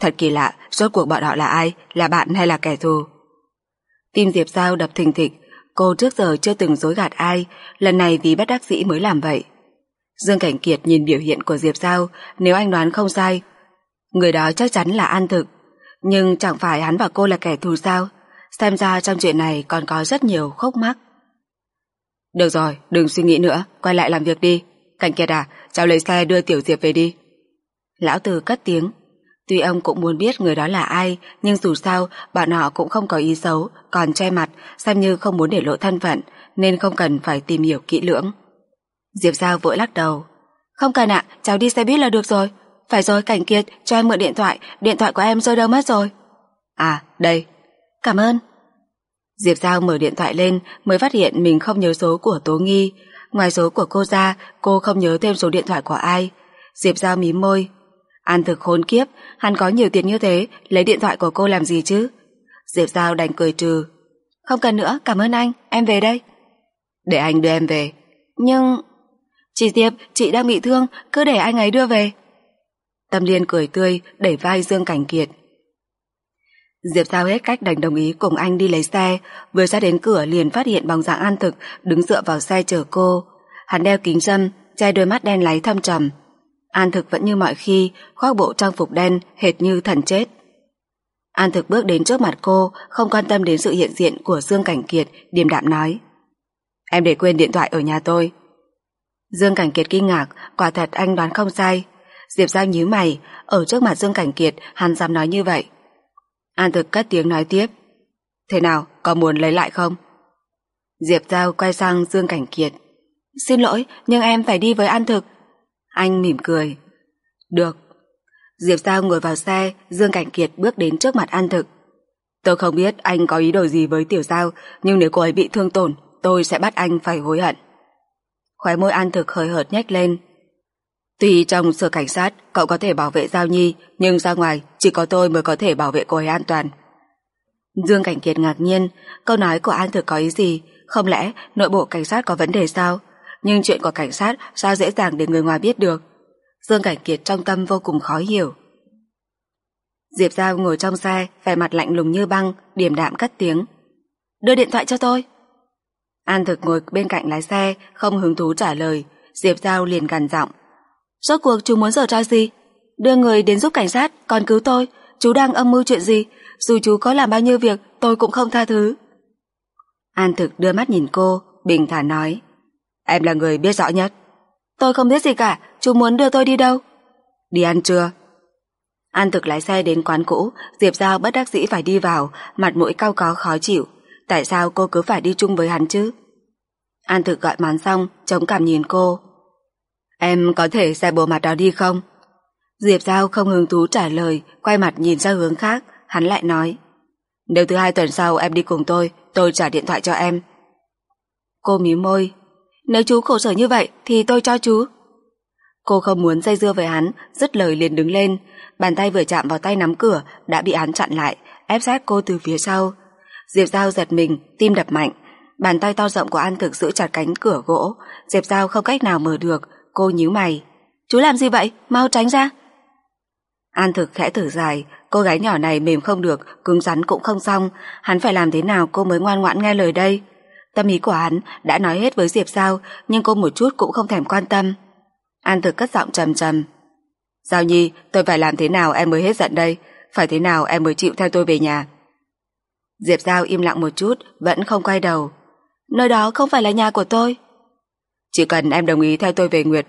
Thật kỳ lạ, rốt cuộc bọn họ là ai, là bạn hay là kẻ thù? Tim Diệp Giao đập thình thịch, cô trước giờ chưa từng dối gạt ai, lần này vì bất đắc dĩ mới làm vậy. Dương Cảnh Kiệt nhìn biểu hiện của Diệp Giao, nếu anh đoán không sai, người đó chắc chắn là An Thực. Nhưng chẳng phải hắn và cô là kẻ thù sao? Xem ra trong chuyện này còn có rất nhiều khúc mắc. Được rồi, đừng suy nghĩ nữa, quay lại làm việc đi. Cảnh Kiệt à, cháu lấy xe đưa Tiểu Diệp về đi. Lão Từ cất tiếng. Tuy ông cũng muốn biết người đó là ai, nhưng dù sao, bọn họ cũng không có ý xấu, còn che mặt, xem như không muốn để lộ thân phận, nên không cần phải tìm hiểu kỹ lưỡng. Diệp Giao vội lắc đầu. Không cần ạ, cháu đi xe buýt là được rồi. Phải rồi, Cảnh Kiệt, cho em mượn điện thoại, điện thoại của em rơi đâu mất rồi. À, đây. Cảm ơn. Diệp Giao mở điện thoại lên mới phát hiện mình không nhớ số của Tố Nghi. Ngoài số của cô ra, cô không nhớ thêm số điện thoại của ai. Diệp Giao mím môi. An thực khốn kiếp, hắn có nhiều tiền như thế, lấy điện thoại của cô làm gì chứ? Diệp Giao đành cười trừ. Không cần nữa, cảm ơn anh, em về đây. Để anh đưa em về. Nhưng... Chị Diệp, chị đang bị thương, cứ để anh ấy đưa về. Tâm Liên cười tươi, đẩy vai Dương Cảnh Kiệt. Diệp Giao hết cách đành đồng ý cùng anh đi lấy xe, vừa ra đến cửa liền phát hiện bóng dạng An Thực đứng dựa vào xe chờ cô. Hắn đeo kính râm, che đôi mắt đen láy thâm trầm. An Thực vẫn như mọi khi, khoác bộ trang phục đen, hệt như thần chết. An Thực bước đến trước mặt cô, không quan tâm đến sự hiện diện của Dương Cảnh Kiệt, điềm đạm nói. Em để quên điện thoại ở nhà tôi. Dương Cảnh Kiệt kinh ngạc, quả thật anh đoán không sai. Diệp Giao nhíu mày, ở trước mặt Dương Cảnh Kiệt, hắn dám nói như vậy. An thực cất tiếng nói tiếp. Thế nào, có muốn lấy lại không? Diệp Giao quay sang Dương Cảnh Kiệt. Xin lỗi, nhưng em phải đi với An thực. Anh mỉm cười. Được. Diệp Giao ngồi vào xe, Dương Cảnh Kiệt bước đến trước mặt An thực. Tôi không biết anh có ý đồ gì với Tiểu Giao, nhưng nếu cô ấy bị thương tổn, tôi sẽ bắt anh phải hối hận. Khóe môi An thực hơi hợt nhếch lên, Tuy trong sở cảnh sát cậu có thể bảo vệ Giao Nhi, nhưng ra ngoài chỉ có tôi mới có thể bảo vệ cô ấy an toàn. Dương Cảnh Kiệt ngạc nhiên, câu nói của An Thực có ý gì? Không lẽ nội bộ cảnh sát có vấn đề sao? Nhưng chuyện của cảnh sát sao dễ dàng để người ngoài biết được? Dương Cảnh Kiệt trong tâm vô cùng khó hiểu. Diệp Giao ngồi trong xe, vẻ mặt lạnh lùng như băng, điềm đạm cất tiếng. Đưa điện thoại cho tôi. An Thực ngồi bên cạnh lái xe, không hứng thú trả lời. Diệp Giao liền gằn giọng. Rốt cuộc chú muốn giở trò gì? Đưa người đến giúp cảnh sát, còn cứu tôi. Chú đang âm mưu chuyện gì? Dù chú có làm bao nhiêu việc, tôi cũng không tha thứ. An thực đưa mắt nhìn cô, bình thản nói. Em là người biết rõ nhất. Tôi không biết gì cả, chú muốn đưa tôi đi đâu? Đi ăn trưa. An thực lái xe đến quán cũ, Diệp Giao bất đắc dĩ phải đi vào, mặt mũi cao có khó chịu. Tại sao cô cứ phải đi chung với hắn chứ? An thực gọi món xong, chống cảm nhìn cô. Em có thể xe bộ mặt đó đi không? Diệp Giao không hứng thú trả lời, quay mặt nhìn ra hướng khác, hắn lại nói. Nếu thứ hai tuần sau em đi cùng tôi, tôi trả điện thoại cho em. Cô mí môi. Nếu chú khổ sở như vậy thì tôi cho chú. Cô không muốn dây dưa với hắn, dứt lời liền đứng lên. Bàn tay vừa chạm vào tay nắm cửa đã bị hắn chặn lại, ép sát cô từ phía sau. Diệp Giao giật mình, tim đập mạnh. Bàn tay to rộng của An thực giữ chặt cánh cửa gỗ. Diệp Giao không cách nào mở được, Cô nhíu mày. Chú làm gì vậy? Mau tránh ra. An thực khẽ thở dài, cô gái nhỏ này mềm không được, cứng rắn cũng không xong, hắn phải làm thế nào cô mới ngoan ngoãn nghe lời đây. Tâm ý của hắn đã nói hết với Diệp Giao, nhưng cô một chút cũng không thèm quan tâm. An thực cất giọng trầm trầm. Giao Nhi, tôi phải làm thế nào em mới hết giận đây? Phải thế nào em mới chịu theo tôi về nhà? Diệp Giao im lặng một chút, vẫn không quay đầu. Nơi đó không phải là nhà của tôi. Chỉ cần em đồng ý theo tôi về Nguyệt,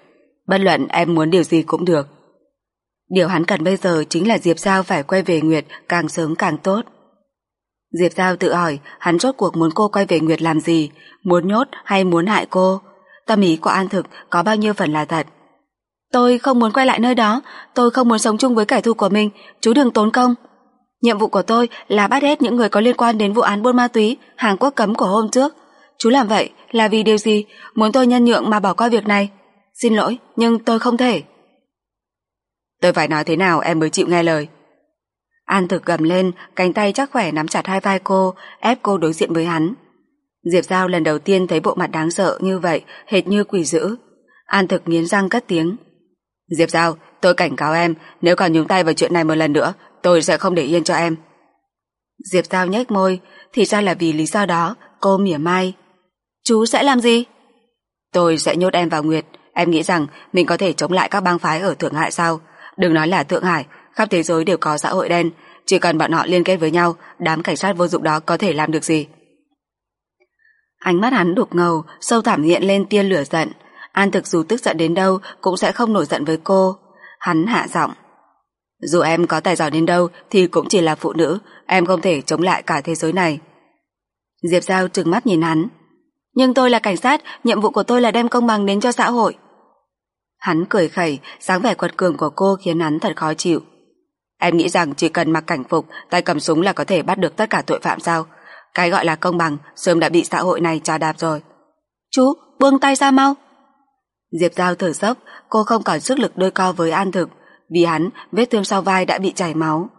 bất luận em muốn điều gì cũng được. Điều hắn cần bây giờ chính là Diệp Giao phải quay về Nguyệt càng sớm càng tốt. Diệp Giao tự hỏi hắn rốt cuộc muốn cô quay về Nguyệt làm gì, muốn nhốt hay muốn hại cô. Tâm ý của An Thực có bao nhiêu phần là thật. Tôi không muốn quay lại nơi đó, tôi không muốn sống chung với kẻ thù của mình, chú đừng tốn công. Nhiệm vụ của tôi là bắt hết những người có liên quan đến vụ án buôn ma túy, hàng quốc cấm của hôm trước. Chú làm vậy là vì điều gì? Muốn tôi nhân nhượng mà bỏ qua việc này? Xin lỗi, nhưng tôi không thể. Tôi phải nói thế nào em mới chịu nghe lời. An thực gầm lên, cánh tay chắc khỏe nắm chặt hai vai cô, ép cô đối diện với hắn. Diệp Giao lần đầu tiên thấy bộ mặt đáng sợ như vậy, hệt như quỷ dữ. An thực nghiến răng cất tiếng. Diệp Giao, tôi cảnh cáo em, nếu còn nhúng tay vào chuyện này một lần nữa, tôi sẽ không để yên cho em. Diệp Giao nhếch môi, thì ra là vì lý do đó, cô mỉa mai. Chú sẽ làm gì? Tôi sẽ nhốt em vào Nguyệt, em nghĩ rằng mình có thể chống lại các bang phái ở Thượng Hải sao? Đừng nói là Thượng Hải, khắp thế giới đều có xã hội đen, chỉ cần bọn họ liên kết với nhau, đám cảnh sát vô dụng đó có thể làm được gì? Ánh mắt hắn đục ngầu, sâu thẳm hiện lên tia lửa giận. An thực dù tức giận đến đâu cũng sẽ không nổi giận với cô. Hắn hạ giọng. Dù em có tài giỏi đến đâu thì cũng chỉ là phụ nữ, em không thể chống lại cả thế giới này. Diệp Giao trừng mắt nhìn hắn. Nhưng tôi là cảnh sát, nhiệm vụ của tôi là đem công bằng đến cho xã hội. Hắn cười khẩy, dáng vẻ quật cường của cô khiến hắn thật khó chịu. Em nghĩ rằng chỉ cần mặc cảnh phục, tay cầm súng là có thể bắt được tất cả tội phạm sao? Cái gọi là công bằng sớm đã bị xã hội này trà đạp rồi. Chú, buông tay ra mau. Diệp Giao thở dốc, cô không còn sức lực đôi co với An Thực, vì hắn vết thương sau vai đã bị chảy máu.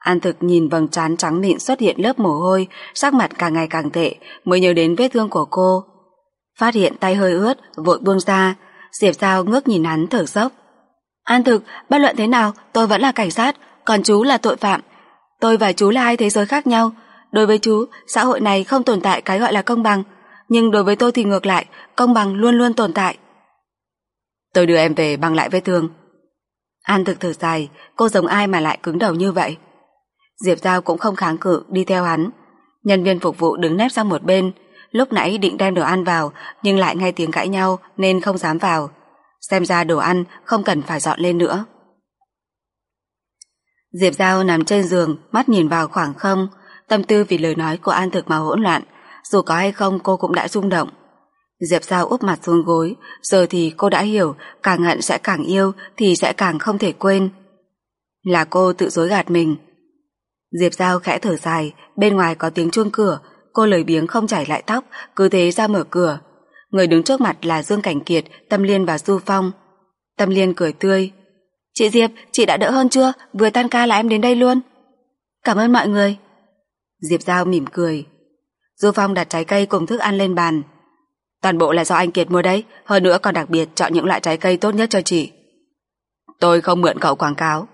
An Thực nhìn vầng trán trắng mịn xuất hiện lớp mồ hôi, sắc mặt càng ngày càng tệ, mới nhớ đến vết thương của cô. Phát hiện tay hơi ướt, vội buông ra, Diệp Giao ngước nhìn hắn thở dốc. An Thực, bất luận thế nào, tôi vẫn là cảnh sát, còn chú là tội phạm. Tôi và chú là hai thế giới khác nhau, Đối với chú, xã hội này không tồn tại cái gọi là công bằng, nhưng đối với tôi thì ngược lại, công bằng luôn luôn tồn tại. Tôi đưa em về bằng lại vết thương. An thực thở dài, cô giống ai mà lại cứng đầu như vậy? Diệp Giao cũng không kháng cự đi theo hắn. Nhân viên phục vụ đứng nép sang một bên, lúc nãy định đem đồ ăn vào nhưng lại nghe tiếng cãi nhau nên không dám vào. Xem ra đồ ăn không cần phải dọn lên nữa. Diệp Giao nằm trên giường, mắt nhìn vào khoảng không, Tâm tư vì lời nói của An Thực mà hỗn loạn, dù có hay không cô cũng đã rung động. Diệp Giao úp mặt xuống gối, giờ thì cô đã hiểu, càng hận sẽ càng yêu thì sẽ càng không thể quên. Là cô tự dối gạt mình. Diệp Giao khẽ thở dài, bên ngoài có tiếng chuông cửa, cô lời biếng không chảy lại tóc, cứ thế ra mở cửa. Người đứng trước mặt là Dương Cảnh Kiệt, Tâm Liên và Du Phong. Tâm Liên cười tươi. Chị Diệp, chị đã đỡ hơn chưa? Vừa tan ca là em đến đây luôn. Cảm ơn mọi người. Diệp Giao mỉm cười. Du Phong đặt trái cây cùng thức ăn lên bàn. Toàn bộ là do anh Kiệt mua đấy, hơn nữa còn đặc biệt chọn những loại trái cây tốt nhất cho chị. Tôi không mượn cậu quảng cáo.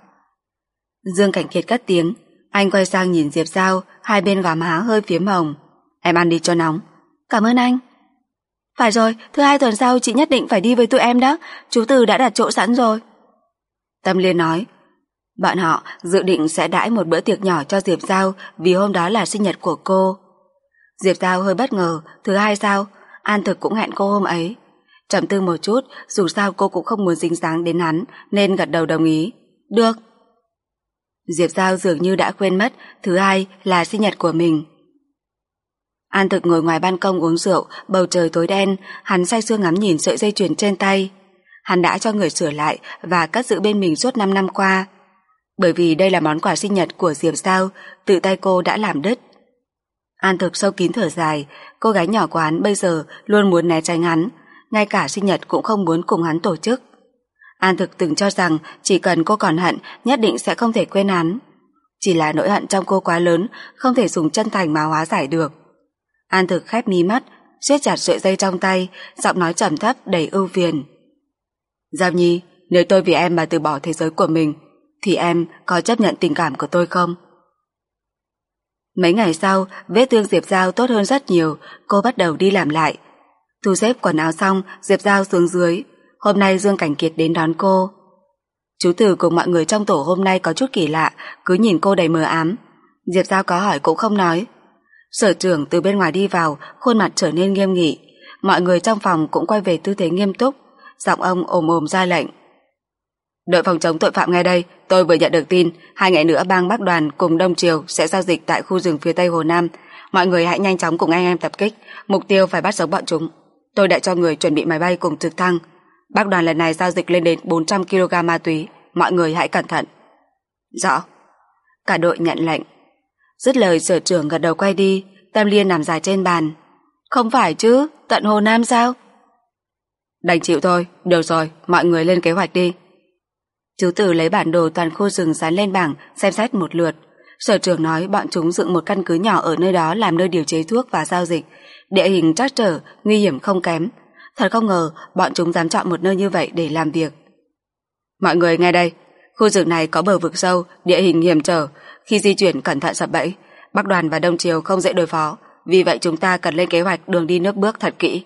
Dương Cảnh Kiệt cất tiếng, anh quay sang nhìn Diệp Giao, hai bên gò má hơi phiếm hồng. Em ăn đi cho nóng. Cảm ơn anh. Phải rồi, thứ hai tuần sau chị nhất định phải đi với tụi em đó, chú Từ đã đặt chỗ sẵn rồi. Tâm Liên nói, Bọn họ dự định sẽ đãi một bữa tiệc nhỏ cho Diệp Giao vì hôm đó là sinh nhật của cô. Diệp Giao hơi bất ngờ, thứ hai sao, An Thực cũng hẹn cô hôm ấy. Trầm tư một chút, dù sao cô cũng không muốn dính dáng đến hắn nên gật đầu đồng ý. Được. Diệp Giao dường như đã quên mất thứ hai là sinh nhật của mình. An Thực ngồi ngoài ban công uống rượu, bầu trời tối đen, hắn say sưa ngắm nhìn sợi dây chuyền trên tay. Hắn đã cho người sửa lại và cất giữ bên mình suốt 5 năm qua. Bởi vì đây là món quà sinh nhật của Diệp Giao, tự tay cô đã làm đứt. An thực sâu kín thở dài, cô gái nhỏ của hắn bây giờ luôn muốn né tránh hắn, ngay cả sinh nhật cũng không muốn cùng hắn tổ chức. An thực từng cho rằng chỉ cần cô còn hận nhất định sẽ không thể quên án. Chỉ là nỗi hận trong cô quá lớn, không thể dùng chân thành mà hóa giải được. An thực khép mí mắt, siết chặt sợi dây trong tay, giọng nói trầm thấp đầy ưu phiền. Giao Nhi, nếu tôi vì em mà từ bỏ thế giới của mình, thì em có chấp nhận tình cảm của tôi không? Mấy ngày sau, vết thương Diệp Giao tốt hơn rất nhiều, cô bắt đầu đi làm lại. Thu xếp quần áo xong, Diệp Giao xuống dưới. Hôm nay Dương Cảnh Kiệt đến đón cô. Chú Tử cùng mọi người trong tổ hôm nay có chút kỳ lạ, cứ nhìn cô đầy mờ ám. Diệp Giao có hỏi cũng không nói. Sở trưởng từ bên ngoài đi vào, khuôn mặt trở nên nghiêm nghị. Mọi người trong phòng cũng quay về tư thế nghiêm túc. Giọng ông ồm ồm ra lệnh. Đội phòng chống tội phạm ngay đây, tôi vừa nhận được tin, hai ngày nữa bang Bắc Đoàn cùng Đông Triều sẽ giao dịch tại khu rừng phía Tây Hồ Nam. Mọi người hãy nhanh chóng cùng anh em tập kích, mục tiêu phải bắt sống bọn chúng. Tôi đã cho người chuẩn bị máy bay cùng trực thăng bác Đoàn lần này giao dịch lên đến 400 kg ma túy, mọi người hãy cẩn thận. Rõ. Cả đội nhận lệnh. Dứt lời sở trưởng gật đầu quay đi, Tam Liên nằm dài trên bàn. Không phải chứ, tận Hồ Nam sao? Đành chịu thôi, được rồi, mọi người lên kế hoạch đi. Chú Tử lấy bản đồ toàn khu rừng dán lên bảng, xem xét một lượt. Sở trưởng nói bọn chúng dựng một căn cứ nhỏ ở nơi đó làm nơi điều chế thuốc và giao dịch. Địa hình trắc trở, nguy hiểm không kém. Thật không ngờ bọn chúng dám chọn một nơi như vậy để làm việc. Mọi người nghe đây, khu rừng này có bờ vực sâu, địa hình hiểm trở. Khi di chuyển cẩn thận sập bẫy, Bắc đoàn và Đông Triều không dễ đối phó. Vì vậy chúng ta cần lên kế hoạch đường đi nước bước thật kỹ.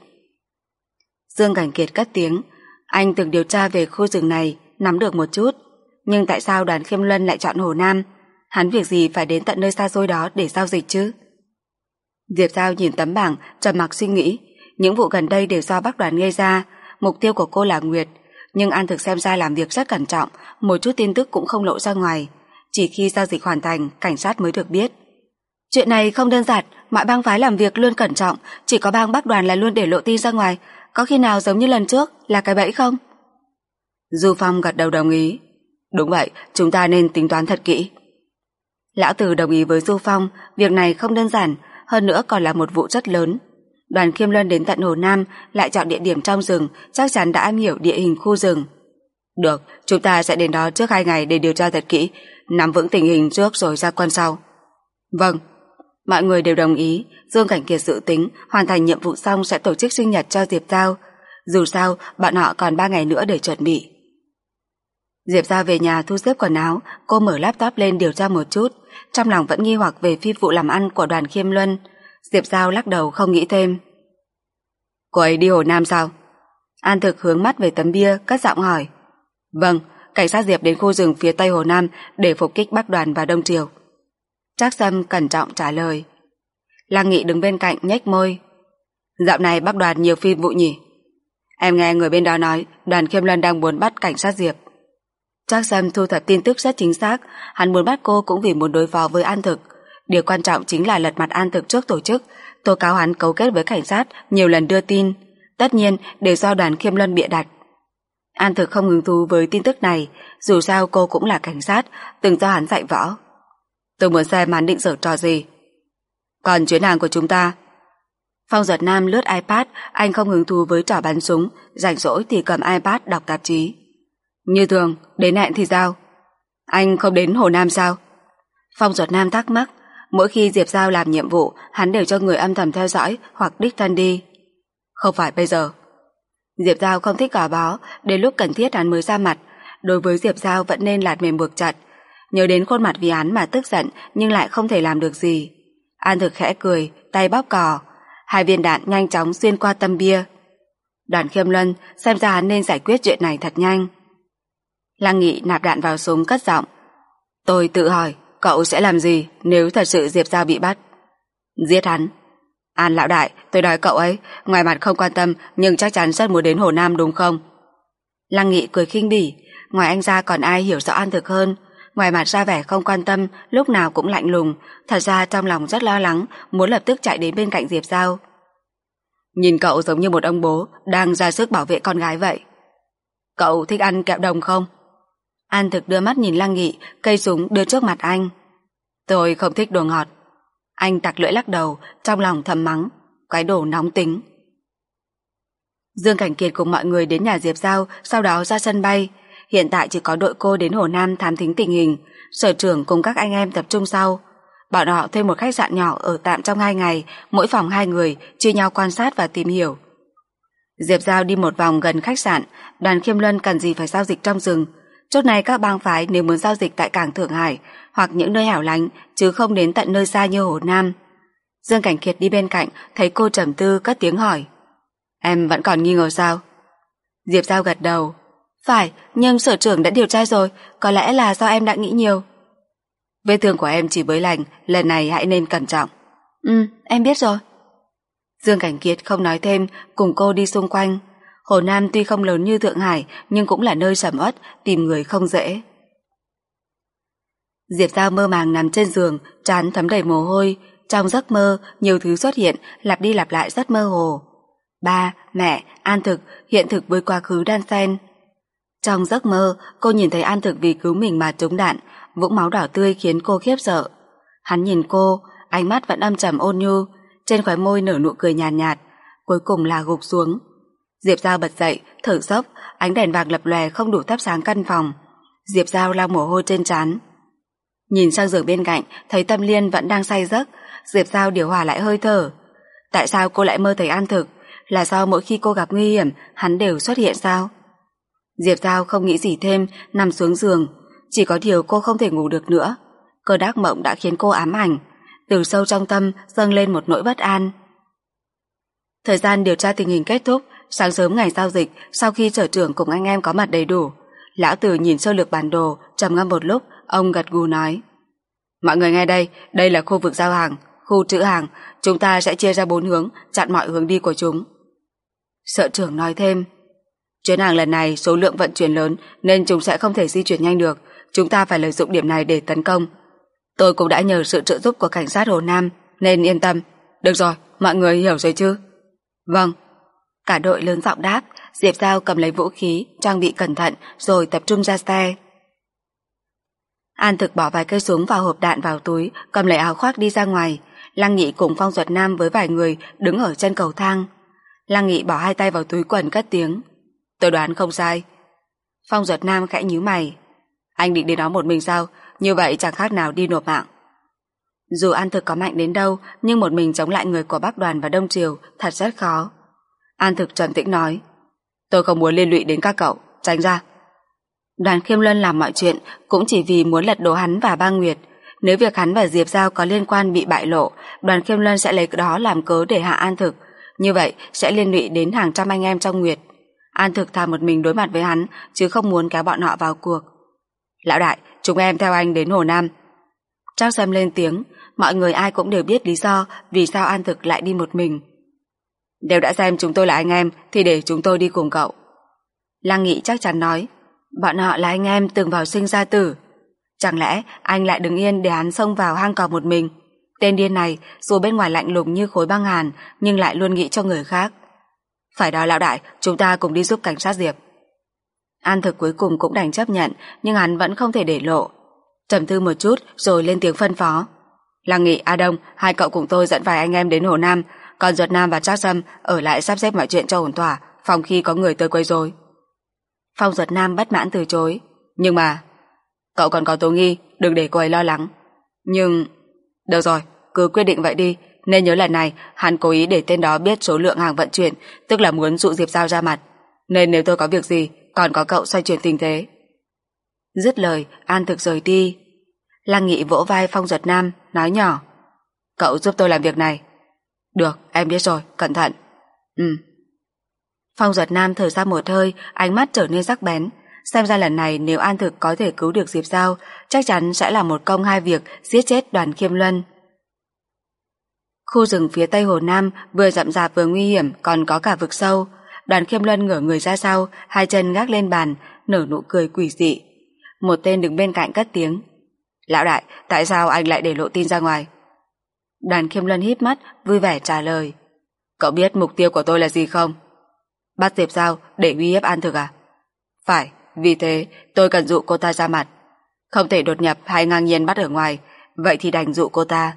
Dương Cảnh Kiệt cất tiếng. Anh từng điều tra về khu rừng này, nắm được một chút. Nhưng tại sao đoàn Khiêm Luân lại chọn Hồ Nam? Hắn việc gì phải đến tận nơi xa xôi đó để giao dịch chứ? Diệp Giao nhìn tấm bảng, trầm mặc suy nghĩ. Những vụ gần đây đều do bác đoàn gây ra. Mục tiêu của cô là Nguyệt. Nhưng An thực xem ra làm việc rất cẩn trọng, một chút tin tức cũng không lộ ra ngoài. Chỉ khi giao dịch hoàn thành, cảnh sát mới được biết. Chuyện này không đơn giản, mọi bang phái làm việc luôn cẩn trọng, chỉ có bang bác đoàn là luôn để lộ tin ra ngoài. Có khi nào giống như lần trước, là cái bẫy không? Du Phong gật đầu đồng ý. Đúng vậy, chúng ta nên tính toán thật kỹ. Lão Tử đồng ý với Du Phong, việc này không đơn giản, hơn nữa còn là một vụ rất lớn. Đoàn Khiêm Luân đến tận Hồ Nam, lại chọn địa điểm trong rừng, chắc chắn đã am hiểu địa hình khu rừng. Được, chúng ta sẽ đến đó trước hai ngày để điều tra thật kỹ, nắm vững tình hình trước rồi ra quân sau. Vâng, mọi người đều đồng ý, Dương Cảnh Kiệt dự tính hoàn thành nhiệm vụ xong sẽ tổ chức sinh nhật cho Diệp Giao. Dù sao, bọn họ còn ba ngày nữa để chuẩn bị. Diệp Giao về nhà thu xếp quần áo, cô mở laptop lên điều tra một chút, trong lòng vẫn nghi hoặc về phi vụ làm ăn của đoàn Khiêm Luân. Diệp Giao lắc đầu không nghĩ thêm. Cô ấy đi Hồ Nam sao? An thực hướng mắt về tấm bia, cất giọng hỏi. Vâng, cảnh sát Diệp đến khu rừng phía tây Hồ Nam để phục kích Bắc đoàn và Đông Triều. Trác Sâm cẩn trọng trả lời. Lăng Nghị đứng bên cạnh nhếch môi. Dạo này Bắc đoàn nhiều phi vụ nhỉ? Em nghe người bên đó nói đoàn Khiêm Luân đang muốn bắt cảnh sát Diệp. Trác Sâm thu thập tin tức rất chính xác, hắn muốn bắt cô cũng vì muốn đối phó với An Thực. Điều quan trọng chính là lật mặt An Thực trước tổ chức, tố cáo hắn cấu kết với cảnh sát, nhiều lần đưa tin. Tất nhiên, đều do đoàn Khiêm Luân bịa đặt. An Thực không hứng thú với tin tức này, dù sao cô cũng là cảnh sát, từng do hắn dạy võ. Tôi muốn xem hắn định dở trò gì. Còn chuyến hàng của chúng ta? Phong giật nam lướt iPad, anh không hứng thú với trò bắn súng, rảnh rỗi thì cầm iPad đọc tạp chí. Như thường, đến hẹn thì sao? Anh không đến Hồ Nam sao? Phong Giật Nam thắc mắc, mỗi khi Diệp Giao làm nhiệm vụ, hắn đều cho người âm thầm theo dõi hoặc đích thân đi. Không phải bây giờ. Diệp Giao không thích gò bó, đến lúc cần thiết hắn mới ra mặt. Đối với Diệp Giao vẫn nên lạt mềm buộc chặt. Nhớ đến khuôn mặt vì hắn mà tức giận nhưng lại không thể làm được gì. An thực khẽ cười, tay bóp cò. Hai viên đạn nhanh chóng xuyên qua tâm bia. Đoàn khiêm luân xem ra hắn nên giải quyết chuyện này thật nhanh. Lăng Nghị nạp đạn vào súng cất giọng. Tôi tự hỏi, cậu sẽ làm gì nếu thật sự Diệp Giao bị bắt? Giết hắn. An lão đại, tôi nói cậu ấy, ngoài mặt không quan tâm nhưng chắc chắn rất muốn đến Hồ Nam đúng không? Lăng Nghị cười khinh bỉ, ngoài anh ra còn ai hiểu rõ An thực hơn. Ngoài mặt ra vẻ không quan tâm, lúc nào cũng lạnh lùng, thật ra trong lòng rất lo lắng, muốn lập tức chạy đến bên cạnh Diệp Giao. Nhìn cậu giống như một ông bố đang ra sức bảo vệ con gái vậy. Cậu thích ăn kẹo đồng không? An thực đưa mắt nhìn Lăng Nghị, cây súng đưa trước mặt anh. Tôi không thích đồ ngọt. Anh tặc lưỡi lắc đầu, trong lòng thầm mắng. Cái đồ nóng tính. Dương Cảnh Kiệt cùng mọi người đến nhà Diệp Giao, sau đó ra sân bay. Hiện tại chỉ có đội cô đến Hồ Nam thám thính tình hình, sở trưởng cùng các anh em tập trung sau. Bọn họ thuê một khách sạn nhỏ ở tạm trong hai ngày, mỗi phòng hai người, chia nhau quan sát và tìm hiểu. Diệp Giao đi một vòng gần khách sạn, đoàn Khiêm Luân cần gì phải giao dịch trong rừng, Chốt này các bang phái nếu muốn giao dịch tại cảng Thượng Hải hoặc những nơi hẻo lánh chứ không đến tận nơi xa như Hồ Nam. Dương Cảnh Kiệt đi bên cạnh thấy cô trầm tư cất tiếng hỏi. Em vẫn còn nghi ngờ sao? Diệp Giao gật đầu. Phải, nhưng sở trưởng đã điều tra rồi, có lẽ là do em đã nghĩ nhiều. Vết thương của em chỉ mới lành, lần này hãy nên cẩn trọng. Ừ, em biết rồi. Dương Cảnh Kiệt không nói thêm, cùng cô đi xung quanh, Hồ Nam tuy không lớn như Thượng Hải nhưng cũng là nơi sầm uất, tìm người không dễ. Diệp Giao mơ màng nằm trên giường, trán thấm đầy mồ hôi. Trong giấc mơ, nhiều thứ xuất hiện, lặp đi lặp lại rất mơ hồ. Ba, mẹ, An Thực, hiện thực với quá khứ đan xen. Trong giấc mơ, cô nhìn thấy An Thực vì cứu mình mà trúng đạn, vũng máu đỏ tươi khiến cô khiếp sợ. Hắn nhìn cô, ánh mắt vẫn âm trầm ôn nhu, trên khóe môi nở nụ cười nhàn nhạt, nhạt, cuối cùng là gục xuống. Diệp Giao bật dậy, thở dốc, ánh đèn vàng lập lòe không đủ thắp sáng căn phòng. Diệp Giao lau mồ hôi trên trán. Nhìn sang giường bên cạnh, thấy Tâm Liên vẫn đang say giấc, Diệp Giao điều hòa lại hơi thở. Tại sao cô lại mơ thấy An Thực? Là do mỗi khi cô gặp nguy hiểm, hắn đều xuất hiện sao? Diệp Giao không nghĩ gì thêm, nằm xuống giường. Chỉ có điều cô không thể ngủ được nữa. Cơn đác mộng đã khiến cô ám ảnh. Từ sâu trong tâm dâng lên một nỗi bất an. Thời gian điều tra tình hình kết thúc, sáng sớm ngày giao dịch, sau khi sở trưởng cùng anh em có mặt đầy đủ, lão tử nhìn sơ lược bản đồ, trầm ngâm một lúc, ông gật gù nói. Mọi người nghe đây, đây là khu vực giao hàng, khu trữ hàng, chúng ta sẽ chia ra bốn hướng, chặn mọi hướng đi của chúng. Sở trưởng nói thêm, chuyến hàng lần này số lượng vận chuyển lớn nên chúng sẽ không thể di chuyển nhanh được, chúng ta phải lợi dụng điểm này để tấn công. Tôi cũng đã nhờ sự trợ giúp của cảnh sát Hồ Nam, nên yên tâm. Được rồi, mọi người hiểu rồi chứ? Vâng. Cả đội lớn giọng đáp, Diệp Giao cầm lấy vũ khí, trang bị cẩn thận rồi tập trung ra xe. An thực bỏ vài cây súng vào hộp đạn vào túi, cầm lấy áo khoác đi ra ngoài. Lăng Nghị cùng Phong Duật Nam với vài người đứng ở chân cầu thang. Lăng Nghị bỏ hai tay vào túi quần cất tiếng. Tôi đoán không sai. Phong Duật Nam khẽ nhíu mày. Anh định đến đó một mình sao? Như vậy chẳng khác nào đi nộp mạng. Dù An Thực có mạnh đến đâu, nhưng một mình chống lại người của Bắc Đoàn và Đông Triều thật rất khó. An Thực trầm tĩnh nói, tôi không muốn liên lụy đến các cậu, tránh ra. Đoàn Khiêm Luân làm mọi chuyện cũng chỉ vì muốn lật đổ hắn và ba Nguyệt. Nếu việc hắn và Diệp Giao có liên quan bị bại lộ, đoàn Khiêm Luân sẽ lấy đó làm cớ để hạ An Thực. Như vậy sẽ liên lụy đến hàng trăm anh em trong Nguyệt. An Thực thà một mình đối mặt với hắn, chứ không muốn kéo bọn họ vào cuộc. Lão đại, chúng em theo anh đến Hồ Nam. Trang Xem lên tiếng, mọi người ai cũng đều biết lý do vì sao An Thực lại đi một mình. Đều đã xem chúng tôi là anh em thì để chúng tôi đi cùng cậu. Lăng Nghị chắc chắn nói, bọn họ là anh em từng vào sinh ra tử. Chẳng lẽ anh lại đứng yên để hắn xông vào hang cò một mình? Tên điên này dù bên ngoài lạnh lùng như khối băng hàn nhưng lại luôn nghĩ cho người khác. Phải đó lão đại, chúng ta cùng đi giúp cảnh sát Diệp. An thực cuối cùng cũng đành chấp nhận nhưng hắn vẫn không thể để lộ. Trầm tư một chút rồi lên tiếng phân phó. Lăng Nghị, A Đông, hai cậu cùng tôi dẫn vài anh em đến Hồ Nam, còn Duật Nam và Trác Sâm ở lại sắp xếp mọi chuyện cho ổn thỏa, phòng khi có người tới quấy rối. Phong Duật Nam bất mãn từ chối. Nhưng mà, cậu còn có Tố Nghi, đừng để cô ấy lo lắng. Nhưng, được rồi, cứ quyết định vậy đi, nên nhớ lần này hắn cố ý để tên đó biết số lượng hàng vận chuyển, tức là muốn dụ Diệp Giao ra mặt. Nên nếu tôi có việc gì, còn có cậu xoay chuyển tình thế. Dứt lời, An thực rời đi. Lăng Nghị vỗ vai Phong Duật Nam, nói nhỏ. Cậu giúp tôi làm việc này. Được, em biết rồi, cẩn thận. Ừ. Phong Duật Nam thở ra một hơi, ánh mắt trở nên sắc bén. Xem ra lần này nếu An Thực có thể cứu được Diệp Giao, chắc chắn sẽ là một công hai việc giết chết đoàn Khiêm Luân. Khu rừng phía tây Hồ Nam vừa rậm rạp vừa nguy hiểm còn có cả vực sâu. Đoàn Khiêm Luân ngửa người ra sau, hai chân gác lên bàn, nở nụ cười quỷ dị. Một tên đứng bên cạnh cất tiếng. Lão đại, tại sao anh lại để lộ tin ra ngoài? Đoàn Khiêm Luân hít mắt, vui vẻ trả lời. Cậu biết mục tiêu của tôi là gì không? Bắt Diệp Giao để uy hiếp An Thực à? Phải, vì thế tôi cần dụ cô ta ra mặt. Không thể đột nhập hay ngang nhiên bắt ở ngoài, vậy thì đành dụ cô ta.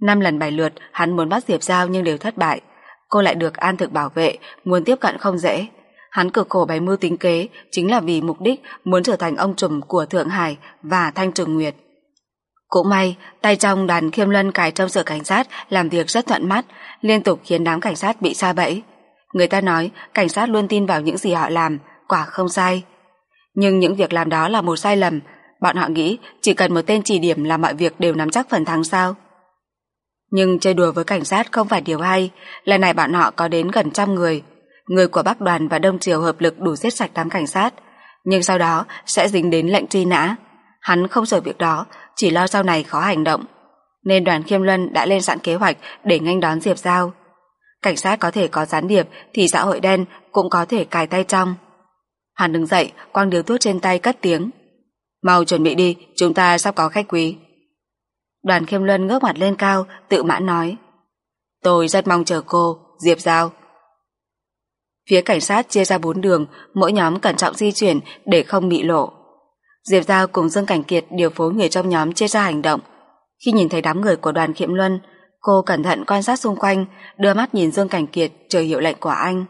Năm lần bài lượt hắn muốn bắt Diệp Giao nhưng đều thất bại. Cô lại được An Thực bảo vệ, muốn tiếp cận không dễ. Hắn cực khổ bày mưu tính kế chính là vì mục đích muốn trở thành ông trùm của Thượng Hải và Thanh Trường Nguyệt. Cũng may, tay trong đoàn khiêm luân cài trong sở cảnh sát làm việc rất thuận mắt, liên tục khiến đám cảnh sát bị xa bẫy. Người ta nói cảnh sát luôn tin vào những gì họ làm, quả không sai. Nhưng những việc làm đó là một sai lầm, bọn họ nghĩ chỉ cần một tên chỉ điểm là mọi việc đều nắm chắc phần thắng sao. Nhưng chơi đùa với cảnh sát không phải điều hay, lần này bọn họ có đến gần trăm người. Người của Bắc đoàn và Đông Triều hợp lực đủ giết sạch đám cảnh sát, nhưng sau đó sẽ dính đến lệnh truy nã. Hắn không sợ việc đó, chỉ lo sau này khó hành động. Nên đoàn Khiêm Luân đã lên sẵn kế hoạch để nghênh đón Diệp Giao. Cảnh sát có thể có gián điệp thì xã hội đen cũng có thể cài tay trong. Hắn đứng dậy, quăng điếu thuốc trên tay cất tiếng. Mau chuẩn bị đi, chúng ta sắp có khách quý. Đoàn Khiêm Luân ngước mặt lên cao, tự mãn nói. Tôi rất mong chờ cô, Diệp Giao. Phía cảnh sát chia ra bốn đường, mỗi nhóm cẩn trọng di chuyển để không bị lộ. Diệp Giao cùng Dương Cảnh Kiệt điều phối người trong nhóm chia ra hành động. Khi nhìn thấy đám người của đoàn Kiệm Luân, cô cẩn thận quan sát xung quanh, đưa mắt nhìn Dương Cảnh Kiệt chờ hiệu lệnh của anh.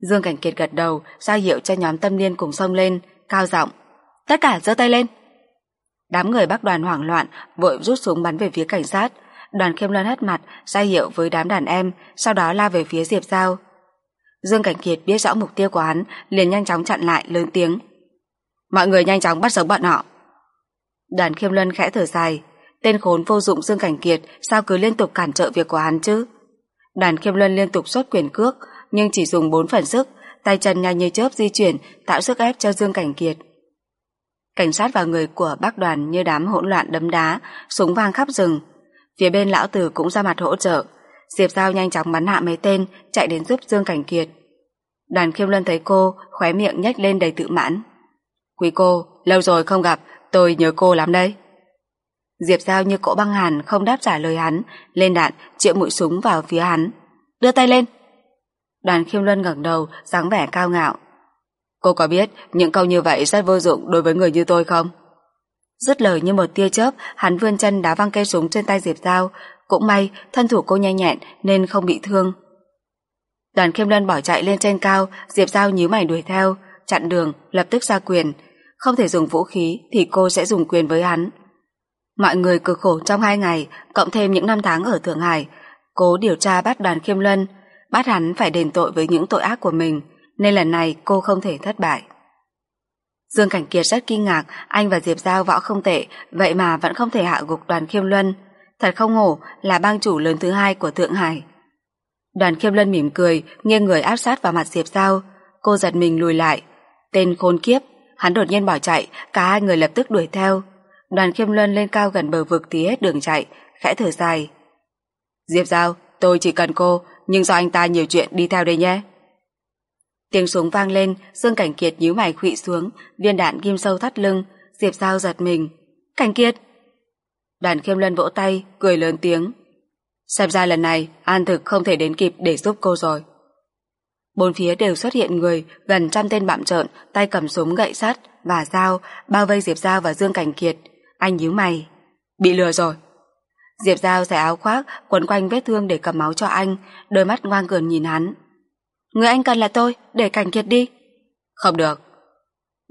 Dương Cảnh Kiệt gật đầu, ra hiệu cho nhóm tâm liên cùng xông lên, cao giọng. tất cả giơ tay lên. Đám người bắc đoàn hoảng loạn, vội rút súng bắn về phía cảnh sát. Đoàn Kiệm luân hất mặt, ra hiệu với đám đàn em, sau đó la về phía Diệp Giao. Dương Cảnh Kiệt biết rõ mục tiêu của hắn, liền nhanh chóng chặn lại, lớn tiếng. Mọi người nhanh chóng bắt sống bọn họ. Đoàn khiêm luân khẽ thở dài, tên khốn vô dụng Dương Cảnh Kiệt sao cứ liên tục cản trở việc của hắn chứ? Đoàn khiêm luân liên tục xuất quyền cước, nhưng chỉ dùng bốn phần sức, tay chân nhanh như chớp di chuyển, tạo sức ép cho Dương Cảnh Kiệt. Cảnh sát và người của bác đoàn như đám hỗn loạn đấm đá, súng vang khắp rừng. Phía bên lão tử cũng ra mặt hỗ trợ. Diệp Giao nhanh chóng bắn hạ mấy tên, chạy đến giúp Dương Cảnh Kiệt. Đoàn khiêm luân thấy cô, khóe miệng nhếch lên đầy tự mãn. Quý cô, lâu rồi không gặp, tôi nhớ cô lắm đây. Diệp Giao như cỗ băng hàn không đáp trả lời hắn, lên đạn, triệu mũi súng vào phía hắn. Đưa tay lên. Đoàn khiêm luân ngẩng đầu, dáng vẻ cao ngạo. Cô có biết những câu như vậy rất vô dụng đối với người như tôi không? Dứt lời như một tia chớp, hắn vươn chân đá văng cây súng trên tay Diệp Giao. Cũng may, thân thủ cô nhanh nhẹn nên không bị thương. Đoàn khiêm luân bỏ chạy lên trên cao, Diệp Giao nhíu mày đuổi theo, chặn đường, lập tức ra quyền. Không thể dùng vũ khí thì cô sẽ dùng quyền với hắn. Mọi người cực khổ trong hai ngày, cộng thêm những năm tháng ở Thượng Hải, cố điều tra bắt đoàn khiêm luân, bắt hắn phải đền tội với những tội ác của mình, nên lần này cô không thể thất bại. Dương Cảnh Kiệt rất kinh ngạc, anh và Diệp Giao võ không tệ, vậy mà vẫn không thể hạ gục đoàn khiêm luân. Thật không hổ là bang chủ lớn thứ hai của Thượng Hải. Đoàn khiêm luân mỉm cười, nghiêng người áp sát vào mặt Diệp Giao. Cô giật mình lùi lại. Tên khốn kiếp, hắn đột nhiên bỏ chạy, cả hai người lập tức đuổi theo. Đoàn khiêm luân lên cao gần bờ vực tía hết đường chạy, khẽ thở dài. Diệp Giao, tôi chỉ cần cô, nhưng do anh ta nhiều chuyện đi theo đây nhé. Tiếng súng vang lên, Dương Cảnh Kiệt nhíu mày khụy xuống, viên đạn ghim sâu thắt lưng, Diệp Giao giật mình. Cảnh Kiệt! Đoàn khiêm luân vỗ tay, cười lớn tiếng. Xem ra lần này, An thực không thể đến kịp để giúp cô rồi. Bốn phía đều xuất hiện người, gần trăm tên bạm trợn, tay cầm súng gậy sắt và dao, bao vây Diệp Giao và Dương Cảnh Kiệt. Anh nhíu mày. Bị lừa rồi. Diệp Giao xẻ áo khoác, quấn quanh vết thương để cầm máu cho anh, đôi mắt ngoan cường nhìn hắn. Người anh cần là tôi, để Cảnh Kiệt đi. Không được.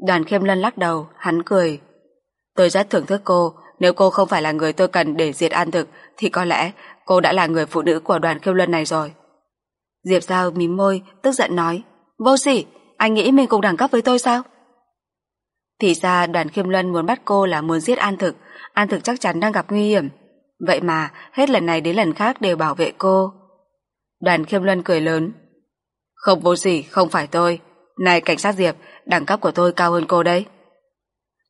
Đoàn khiêm lân lắc đầu, hắn cười. Tôi rất thưởng thức cô, nếu cô không phải là người tôi cần để diệt an thực, thì có lẽ cô đã là người phụ nữ của đoàn khiêm lân này rồi. Diệp Giao mím môi, tức giận nói. Vô sỉ, anh nghĩ mình cùng đẳng cấp với tôi sao? Thì ra đoàn khiêm luân muốn bắt cô là muốn giết an thực, an thực chắc chắn đang gặp nguy hiểm. Vậy mà, hết lần này đến lần khác đều bảo vệ cô. Đoàn khiêm luân cười lớn. Không vô gì, không phải tôi. Này cảnh sát Diệp, đẳng cấp của tôi cao hơn cô đấy.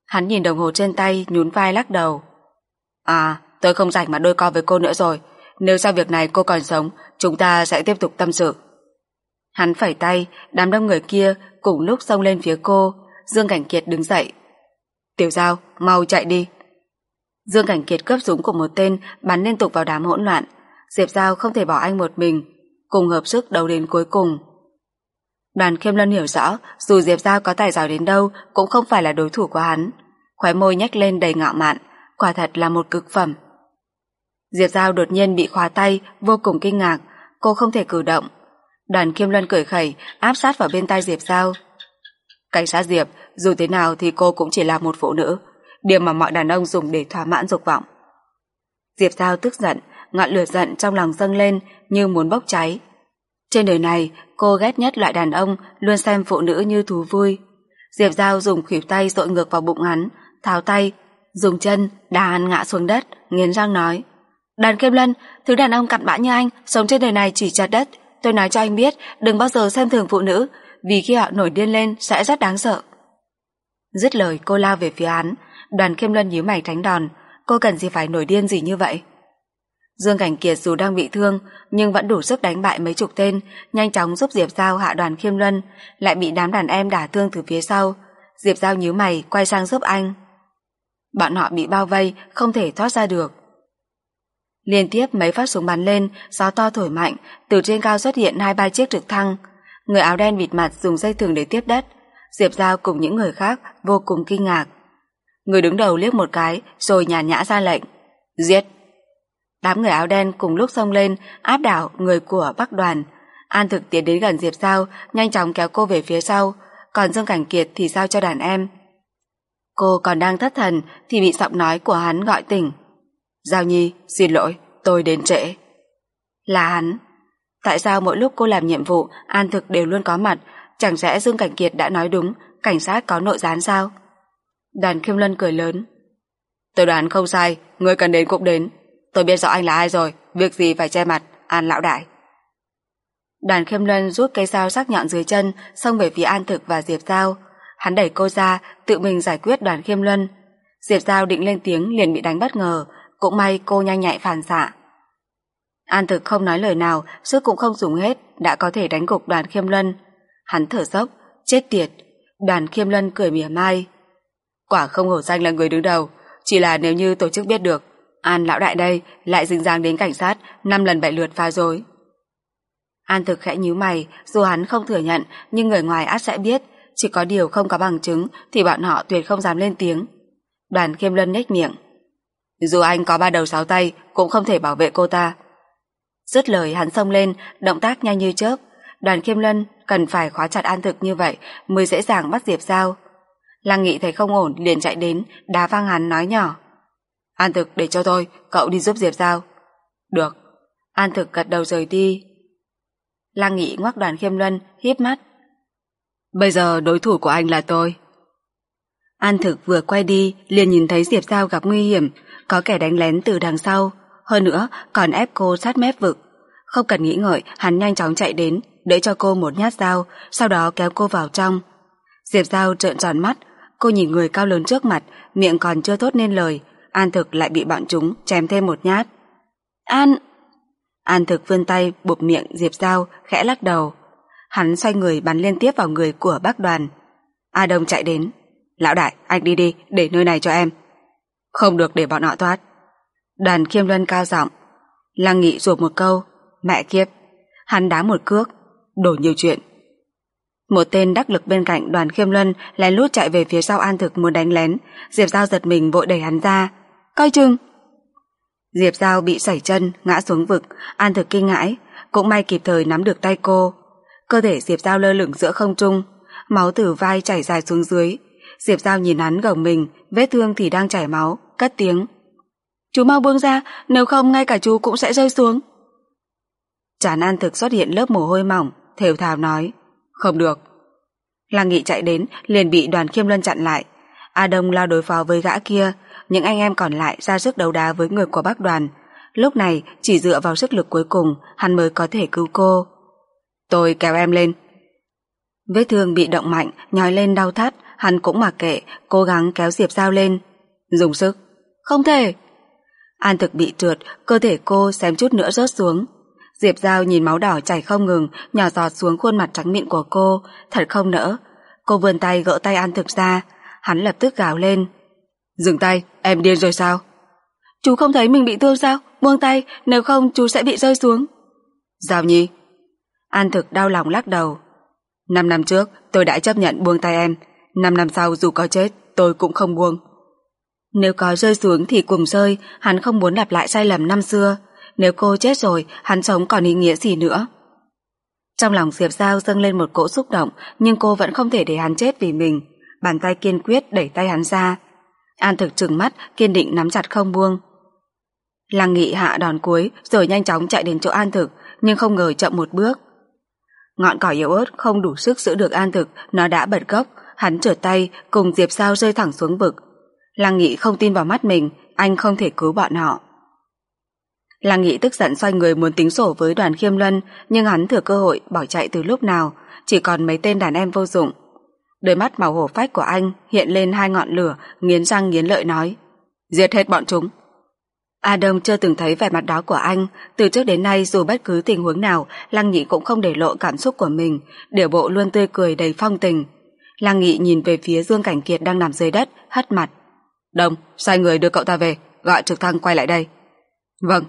Hắn nhìn đồng hồ trên tay, nhún vai lắc đầu. À, tôi không rảnh mà đôi co với cô nữa rồi. Nếu sau việc này cô còn sống, chúng ta sẽ tiếp tục tâm sự. Hắn phẩy tay, đám đông người kia cùng lúc xông lên phía cô. Dương Cảnh Kiệt đứng dậy. Tiểu Giao, mau chạy đi. Dương Cảnh Kiệt cướp súng của một tên bắn liên tục vào đám hỗn loạn. Diệp Giao không thể bỏ anh một mình, cùng hợp sức đấu đến cuối cùng. Đoàn Khiêm Lân hiểu rõ, dù Diệp Giao có tài giỏi đến đâu cũng không phải là đối thủ của hắn. Khóe môi nhếch lên đầy ngạo mạn, quả thật là một cực phẩm. Diệp Giao đột nhiên bị khóa tay, vô cùng kinh ngạc, cô không thể cử động. Đoàn Kim Luân cười khẩy, áp sát vào bên tay Diệp Giao. Cảnh sát Diệp, dù thế nào thì cô cũng chỉ là một phụ nữ, điều mà mọi đàn ông dùng để thỏa mãn dục vọng. Diệp Giao tức giận, ngọn lửa giận trong lòng dâng lên như muốn bốc cháy. Trên đời này, cô ghét nhất loại đàn ông luôn xem phụ nữ như thú vui. Diệp Giao dùng khuỷu tay dội ngược vào bụng hắn, tháo tay, dùng chân đá hắn ngã xuống đất, nghiến răng nói. Đàn Kim Lân, thứ đàn ông cặn bã như anh, sống trên đời này chỉ chặt đất. Tôi nói cho anh biết, đừng bao giờ xem thường phụ nữ, vì khi họ nổi điên lên sẽ rất đáng sợ. Dứt lời cô lao về phía hắn, đoàn Kim Lân nhíu mày tránh đòn, cô cần gì phải nổi điên gì như vậy? Dương Cảnh Kiệt dù đang bị thương nhưng vẫn đủ sức đánh bại mấy chục tên, nhanh chóng giúp Diệp Giao hạ đoàn khiêm luân, lại bị đám đàn em đả thương từ phía sau. Diệp Giao nhíu mày quay sang giúp anh. Bọn họ bị bao vây, không thể thoát ra được. Liên tiếp mấy phát súng bắn lên, gió to thổi mạnh, từ trên cao xuất hiện hai ba chiếc trực thăng. Người áo đen bịt mặt dùng dây thừng để tiếp đất. Diệp Giao cùng những người khác vô cùng kinh ngạc. Người đứng đầu liếc một cái rồi nhàn nhã ra lệnh. Giết! Đám người áo đen cùng lúc xông lên, áp đảo người của Bắc đoàn. An thực tiến đến gần Diệp Giao, nhanh chóng kéo cô về phía sau, còn Dương Cảnh Kiệt thì giao cho đàn em. Cô còn đang thất thần thì bị giọng nói của hắn gọi tỉnh. Giao Nhi, xin lỗi, tôi đến trễ. Là hắn. Tại sao mỗi lúc cô làm nhiệm vụ, An Thực đều luôn có mặt, chẳng lẽ Dương Cảnh Kiệt đã nói đúng, cảnh sát có nội gián sao? Đoàn Khiêm Luân cười lớn. Tôi đoán không sai, người cần đến cũng đến. Tôi biết rõ anh là ai rồi, việc gì phải che mặt, An lão đại. Đoàn Khiêm Luân rút cây dao sắc nhọn dưới chân, xông về phía An Thực và Diệp Giao. Hắn đẩy cô ra, tự mình giải quyết đoàn Khiêm Luân. Diệp Giao định lên tiếng liền bị đánh bất ngờ, cũng may cô nhanh nhạy phản xạ. An Thực không nói lời nào, sức cũng không dùng hết, đã có thể đánh gục đoàn Khiêm Luân. Hắn thở dốc, chết tiệt. Đoàn Khiêm Luân cười mỉa mai. Quả không hổ danh là người đứng đầu, chỉ là nếu như tổ chức biết được, An lão đại đây lại dính dáng đến cảnh sát năm lần bại lượt pha dối An thực khẽ nhíu mày, dù hắn không thừa nhận, nhưng người ngoài át sẽ biết, chỉ có điều không có bằng chứng thì bọn họ tuyệt không dám lên tiếng. Đoàn Khiêm Luân nhếch miệng. Dù anh có ba đầu sáu tay, cũng không thể bảo vệ cô ta. Dứt lời hắn xông lên, động tác nhanh như chớp. Đoàn Khiêm Luân cần phải khóa chặt An Thực như vậy mới dễ dàng bắt Diệp Giao. Lăng Nghị thấy không ổn liền chạy đến, đá văng hắn nói nhỏ. An Thực để cho tôi, cậu đi giúp Diệp Giao. Được. An Thực gật đầu rời đi. Lăng Nghị ngoắc đoàn khiêm luân, hiếp mắt. Bây giờ đối thủ của anh là tôi. An Thực vừa quay đi, liền nhìn thấy Diệp Giao gặp nguy hiểm, có kẻ đánh lén từ đằng sau. Hơn nữa, còn ép cô sát mép vực. Không cần nghĩ ngợi, hắn nhanh chóng chạy đến, đỡ cho cô một nhát dao, sau đó kéo cô vào trong. Diệp Giao trợn tròn mắt, cô nhìn người cao lớn trước mặt, miệng còn chưa thốt nên lời, An Thực lại bị bọn chúng chém thêm một nhát. An... An Thực vươn tay bụp miệng Diệp Giao, khẽ lắc đầu. Hắn xoay người bắn liên tiếp vào người của bác đoàn. A Đông chạy đến. Lão đại, anh đi đi, để nơi này cho em. Không được để bọn họ thoát. Đoàn khiêm luân cao giọng. Lăng nghị ruột một câu. Mẹ kiếp. Hắn đá một cước. Đổ nhiều chuyện. Một tên đắc lực bên cạnh đoàn khiêm luân lén lút chạy về phía sau An Thực muốn đánh lén. Diệp Giao giật mình vội đẩy hắn ra. Coi chừng! Diệp Giao bị sảy chân, ngã xuống vực, An Thực kinh ngãi, cũng may kịp thời nắm được tay cô. Cơ thể Diệp Giao lơ lửng giữa không trung, máu từ vai chảy dài xuống dưới. Diệp Giao nhìn hắn gồng mình, vết thương thì đang chảy máu, cất tiếng. Chú mau buông ra, nếu không ngay cả chú cũng sẽ rơi xuống. Chán An Thực xuất hiện lớp mồ hôi mỏng, thều thào nói. Không được. Lăng Nghị chạy đến, liền bị đoàn khiêm luân chặn lại. A Đông lao đối phó với gã kia, những anh em còn lại ra sức đấu đá với người của bác đoàn. Lúc này, chỉ dựa vào sức lực cuối cùng, hắn mới có thể cứu cô. Tôi kéo em lên. Vết thương bị động mạnh, nhói lên đau thắt, hắn cũng mặc kệ, cố gắng kéo Diệp dao lên. Dùng sức. Không thể. An thực bị trượt, cơ thể cô xém chút nữa rớt xuống. Diệp Giao nhìn máu đỏ chảy không ngừng, nhỏ giọt xuống khuôn mặt trắng mịn của cô, thật không nỡ. Cô vươn tay gỡ tay An thực ra, hắn lập tức gào lên. Dừng tay, em điên rồi sao? Chú không thấy mình bị thương sao? Buông tay, nếu không chú sẽ bị rơi xuống. Giao Nhi. An thực đau lòng lắc đầu. Năm năm trước, tôi đã chấp nhận buông tay em. Năm năm sau dù có chết, tôi cũng không buông. Nếu có rơi xuống thì cùng rơi, hắn không muốn lặp lại sai lầm năm xưa. Nếu cô chết rồi, hắn sống còn ý nghĩa gì nữa? Trong lòng Diệp Giao dâng lên một cỗ xúc động, nhưng cô vẫn không thể để hắn chết vì mình. Bàn tay kiên quyết đẩy tay hắn ra, An thực trừng mắt, kiên định nắm chặt không buông. Lăng nghị hạ đòn cuối rồi nhanh chóng chạy đến chỗ an thực, nhưng không ngờ chậm một bước. Ngọn cỏ yếu ớt không đủ sức giữ được an thực, nó đã bật gốc, hắn trở tay, cùng Diệp Sao rơi thẳng xuống vực. Lăng nghị không tin vào mắt mình, anh không thể cứu bọn họ. Lăng nghị tức giận xoay người muốn tính sổ với đoàn khiêm luân, nhưng hắn thừa cơ hội bỏ chạy từ lúc nào, chỉ còn mấy tên đàn em vô dụng. Đôi mắt màu hổ phách của anh hiện lên hai ngọn lửa, nghiến răng nghiến lợi nói. Giết hết bọn chúng. Adam chưa từng thấy vẻ mặt đó của anh, từ trước đến nay dù bất cứ tình huống nào, Lăng Nghị cũng không để lộ cảm xúc của mình, điều bộ luôn tươi cười đầy phong tình. Lăng Nghị nhìn về phía Dương Cảnh Kiệt đang nằm dưới đất, hất mặt. Đông, sai người đưa cậu ta về, gọi trực thăng quay lại đây. Vâng.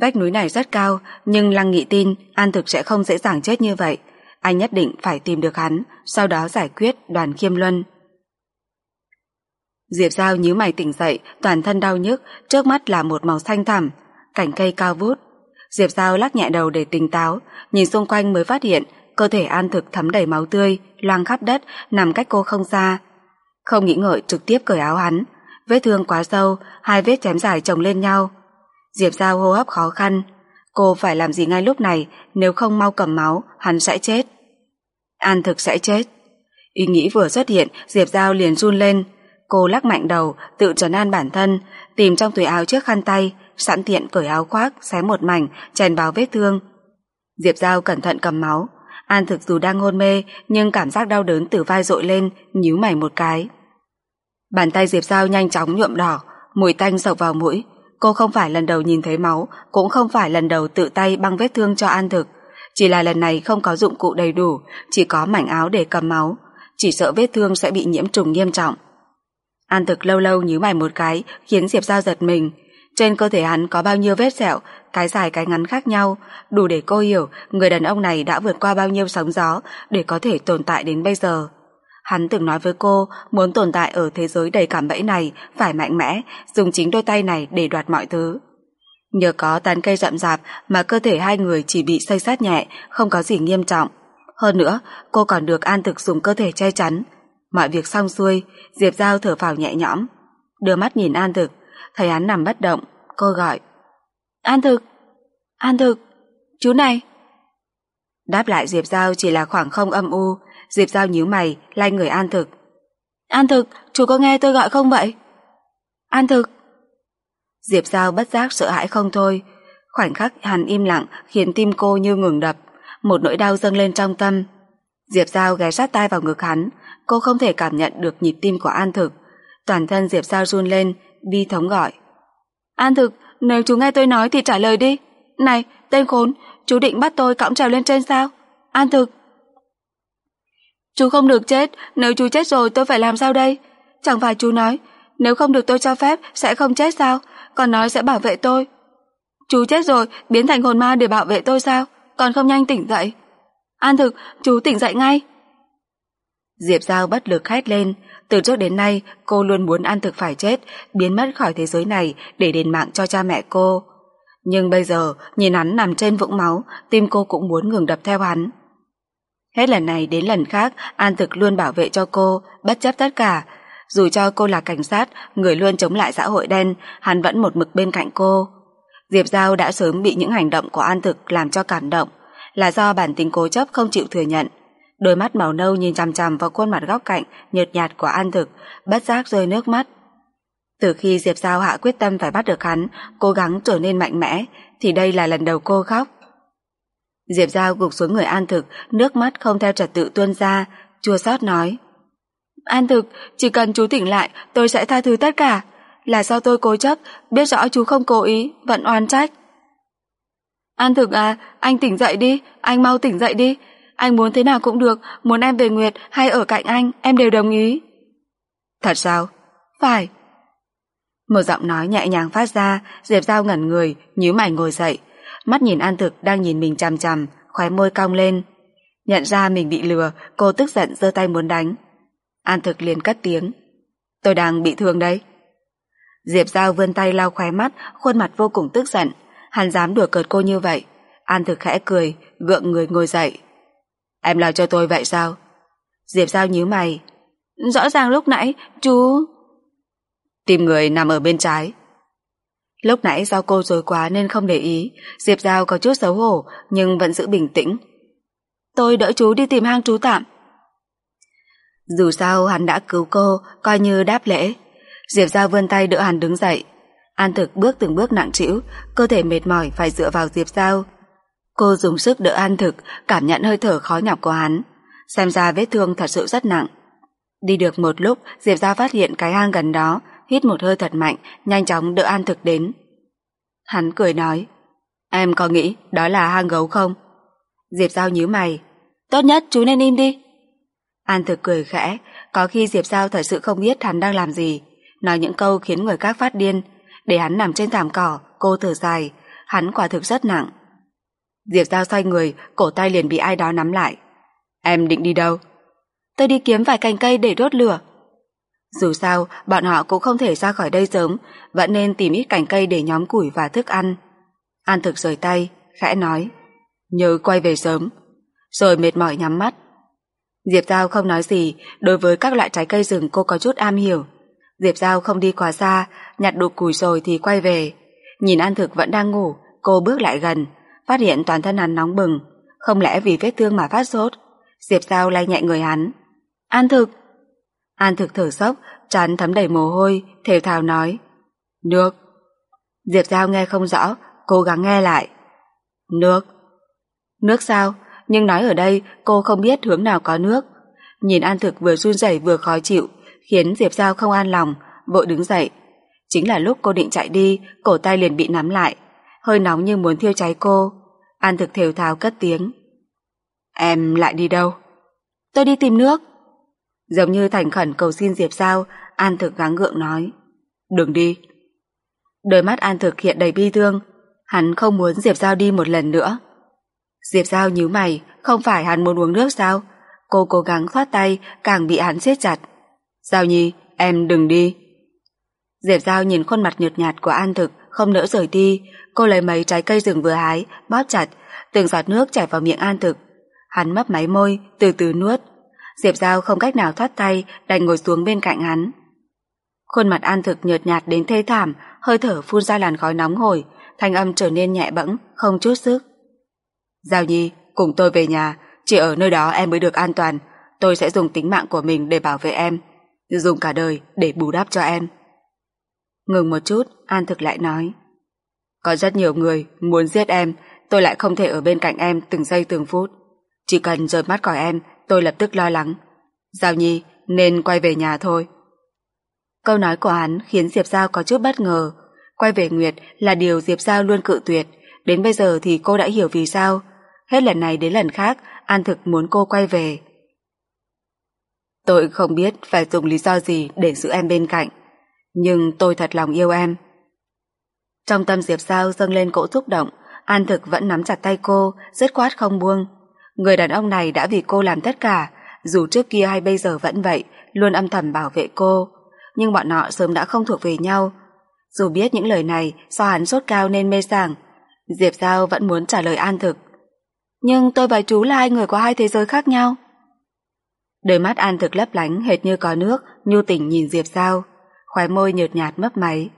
Vách núi này rất cao, nhưng Lăng Nghị tin An Thực sẽ không dễ dàng chết như vậy. Anh nhất định phải tìm được hắn, sau đó giải quyết đoàn khiêm luân. Diệp Giao nhíu mày tỉnh dậy, toàn thân đau nhức, trước mắt là một màu xanh thẳm, cảnh cây cao vút. Diệp Giao lắc nhẹ đầu để tỉnh táo, nhìn xung quanh mới phát hiện cơ thể An Thực thấm đầy máu tươi, loang khắp đất, nằm cách cô không xa. Không nghĩ ngợi trực tiếp cởi áo hắn. Vết thương quá sâu, hai vết chém dài chồng lên nhau. Diệp Giao hô hấp khó khăn. Cô phải làm gì ngay lúc này, nếu không mau cầm máu, hắn sẽ chết. An thực sẽ chết. Ý nghĩ vừa xuất hiện, Diệp Giao liền run lên. Cô lắc mạnh đầu, tự trấn an bản thân, tìm trong túi áo trước khăn tay, sẵn tiện cởi áo khoác, xé một mảnh, chèn vào vết thương. Diệp Giao cẩn thận cầm máu. An thực dù đang hôn mê, nhưng cảm giác đau đớn từ vai dội lên, nhíu mày một cái. Bàn tay Diệp Giao nhanh chóng nhuộm đỏ, mùi tanh sộc vào mũi. Cô không phải lần đầu nhìn thấy máu, cũng không phải lần đầu tự tay băng vết thương cho An thực. Chỉ là lần này không có dụng cụ đầy đủ, chỉ có mảnh áo để cầm máu. Chỉ sợ vết thương sẽ bị nhiễm trùng nghiêm trọng. An thực lâu lâu nhíu mày một cái, khiến Diệp Giao giật mình. Trên cơ thể hắn có bao nhiêu vết sẹo, cái dài cái ngắn khác nhau, đủ để cô hiểu người đàn ông này đã vượt qua bao nhiêu sóng gió để có thể tồn tại đến bây giờ. Hắn từng nói với cô muốn tồn tại ở thế giới đầy cảm bẫy này phải mạnh mẽ, dùng chính đôi tay này để đoạt mọi thứ. Nhờ có tán cây rậm rạp mà cơ thể hai người chỉ bị xây sát nhẹ, không có gì nghiêm trọng. Hơn nữa, cô còn được an thực dùng cơ thể che chắn. Mọi việc xong xuôi, Diệp Giao thở phào nhẹ nhõm. Đưa mắt nhìn an thực, thấy hắn nằm bất động, cô gọi. An thực! An thực! Chú này! Đáp lại Diệp Giao chỉ là khoảng không âm u, Diệp Giao nhíu mày, lay người An thực. An thực, chú có nghe tôi gọi không vậy? An thực! Diệp Giao bất giác sợ hãi không thôi. Khoảnh khắc hắn im lặng khiến tim cô như ngừng đập, một nỗi đau dâng lên trong tâm. Diệp Giao ghé sát tai vào ngực hắn, cô không thể cảm nhận được nhịp tim của An Thực. Toàn thân Diệp Giao run lên, Vi thống gọi. An Thực, nếu chú nghe tôi nói thì trả lời đi. Này, tên khốn, chú định bắt tôi cõng trèo lên trên sao? An Thực. Chú không được chết, nếu chú chết rồi tôi phải làm sao đây? Chẳng phải chú nói, nếu không được tôi cho phép sẽ không chết sao? Còn nói sẽ bảo vệ tôi. Chú chết rồi, biến thành hồn ma để bảo vệ tôi sao? Còn không nhanh tỉnh dậy. An thực, chú tỉnh dậy ngay. Diệp Giao bất lực hét lên, từ trước đến nay cô luôn muốn An thực phải chết, biến mất khỏi thế giới này để đền mạng cho cha mẹ cô. Nhưng bây giờ, nhìn hắn nằm trên vũng máu, tim cô cũng muốn ngừng đập theo hắn. Hết lần này đến lần khác, An thực luôn bảo vệ cho cô, bất chấp tất cả. Dù cho cô là cảnh sát, người luôn chống lại xã hội đen, hắn vẫn một mực bên cạnh cô. Diệp Giao đã sớm bị những hành động của An thực làm cho cảm động, là do bản tính cố chấp không chịu thừa nhận. Đôi mắt màu nâu nhìn chằm chằm vào khuôn mặt góc cạnh, nhợt nhạt của An thực, bất giác rơi nước mắt. Từ khi Diệp Giao hạ quyết tâm phải bắt được hắn, cố gắng trở nên mạnh mẽ, thì đây là lần đầu cô khóc. Diệp Giao gục xuống người An Thực, nước mắt không theo trật tự tuôn ra, chua xót nói. An Thực, chỉ cần chú tỉnh lại, tôi sẽ tha thứ tất cả. Là do tôi cố chấp, biết rõ chú không cố ý, vẫn oan trách. An Thực à, anh tỉnh dậy đi, anh mau tỉnh dậy đi. Anh muốn thế nào cũng được, muốn em về Nguyệt hay ở cạnh anh, em đều đồng ý. Thật sao? Phải. Một giọng nói nhẹ nhàng phát ra, Diệp Giao ngẩn người, nhíu mày ngồi dậy. Mắt nhìn An Thực đang nhìn mình chằm chằm, khóe môi cong lên. Nhận ra mình bị lừa, cô tức giận giơ tay muốn đánh. An Thực liền cất tiếng. Tôi đang bị thương đấy. Diệp Giao vươn tay lau khóe mắt, khuôn mặt vô cùng tức giận. Hắn dám đùa cợt cô như vậy. An Thực khẽ cười, gượng người ngồi dậy. Em lo cho tôi vậy sao? Diệp Giao nhíu mày. Rõ ràng lúc nãy, chú... Tìm người nằm ở bên trái. Lúc nãy do cô dối quá nên không để ý, Diệp Giao có chút xấu hổ nhưng vẫn giữ bình tĩnh. Tôi đỡ chú đi tìm hang trú tạm. Dù sao hắn đã cứu cô, coi như đáp lễ. Diệp Giao vươn tay đỡ hắn đứng dậy. An thực bước từng bước nặng trĩu, cơ thể mệt mỏi phải dựa vào Diệp Giao. Cô dùng sức đỡ An thực, cảm nhận hơi thở khó nhọc của hắn. Xem ra vết thương thật sự rất nặng. Đi được một lúc, Diệp Giao phát hiện cái hang gần đó, hít một hơi thật mạnh, nhanh chóng đỡ An Thực đến. Hắn cười nói, em có nghĩ đó là hang gấu không? Diệp Giao nhíu mày, tốt nhất chú nên im đi. An Thực cười khẽ, có khi Diệp Giao thật sự không biết hắn đang làm gì, nói những câu khiến người khác phát điên, để hắn nằm trên thảm cỏ, cô thở dài, hắn quả thực rất nặng. Diệp Giao xoay người, cổ tay liền bị ai đó nắm lại. Em định đi đâu? Tôi đi kiếm vài cành cây để đốt lửa. Dù sao, bọn họ cũng không thể ra khỏi đây sớm, vẫn nên tìm ít cành cây để nhóm củi và thức ăn. An thực rời tay, khẽ nói, nhớ quay về sớm, rồi mệt mỏi nhắm mắt. Diệp Giao không nói gì, đối với các loại trái cây rừng cô có chút am hiểu. Diệp Giao không đi quá xa, nhặt đủ củi rồi thì quay về. Nhìn An Thực vẫn đang ngủ, cô bước lại gần, phát hiện toàn thân hắn nóng bừng. Không lẽ vì vết thương mà phát sốt? Diệp Giao lay nhẹ người hắn. An Thực! An Thực thở sốc, chán thấm đầy mồ hôi, thều thào nói. Nước! Diệp Giao nghe không rõ, cố gắng nghe lại. Nước! Nước sao? Nhưng nói ở đây cô không biết hướng nào có nước. Nhìn An Thực vừa run rẩy vừa khó chịu, khiến Diệp Giao không an lòng, vội đứng dậy. Chính là lúc cô định chạy đi, cổ tay liền bị nắm lại, hơi nóng như muốn thiêu cháy cô. An Thực thều thào cất tiếng. Em lại đi đâu? Tôi đi tìm nước. Giống như thành khẩn cầu xin Diệp Giao, An Thực gắng gượng nói. Đừng đi. Đôi mắt An Thực hiện đầy bi thương, hắn không muốn Diệp Giao đi một lần nữa. Diệp Giao nhíu mày, không phải hắn muốn uống nước sao? Cô cố gắng thoát tay, càng bị hắn siết chặt. Giao Nhi, em đừng đi. Diệp Giao nhìn khuôn mặt nhợt nhạt của An Thực, không nỡ rời đi. Cô lấy mấy trái cây rừng vừa hái, bóp chặt, từng giọt nước chảy vào miệng An Thực. Hắn mấp máy môi, từ từ nuốt. Diệp Giao không cách nào thoát tay, đành ngồi xuống bên cạnh hắn. Khuôn mặt An Thực nhợt nhạt đến thê thảm, hơi thở phun ra làn khói nóng hổi, thanh âm trở nên nhẹ bẫng, không chút sức. Giao Nhi, cùng tôi về nhà, chỉ ở nơi đó em mới được an toàn. Tôi sẽ dùng tính mạng của mình để bảo vệ em, dùng cả đời để bù đắp cho em. Ngừng một chút, An Thực lại nói. Có rất nhiều người muốn giết em, tôi lại không thể ở bên cạnh em từng giây từng phút. Chỉ cần rời mắt khỏi em, tôi lập tức lo lắng. Giao Nhi, nên quay về nhà thôi. Câu nói của hắn khiến Diệp Giao có chút bất ngờ. Quay về Nguyệt là điều Diệp Giao luôn cự tuyệt. Đến bây giờ thì cô đã hiểu vì sao Hết lần này đến lần khác, An Thực muốn cô quay về. Tôi không biết phải dùng lý do gì để giữ em bên cạnh, nhưng tôi thật lòng yêu em. Trong tâm Diệp Sao dâng lên cỗ xúc động, An Thực vẫn nắm chặt tay cô, dứt khoát không buông. Người đàn ông này đã vì cô làm tất cả, dù trước kia hay bây giờ vẫn vậy, luôn âm thầm bảo vệ cô. Nhưng bọn họ sớm đã không thuộc về nhau. Dù biết những lời này do hắn sốt cao nên mê sảng, Diệp Giao vẫn muốn trả lời An Thực. Nhưng tôi và chú là hai người có hai thế giới khác nhau. Đôi mắt An thực lấp lánh hệt như có nước, nhu tình nhìn Diệp Giao, khóe môi nhợt nhạt mấp máy.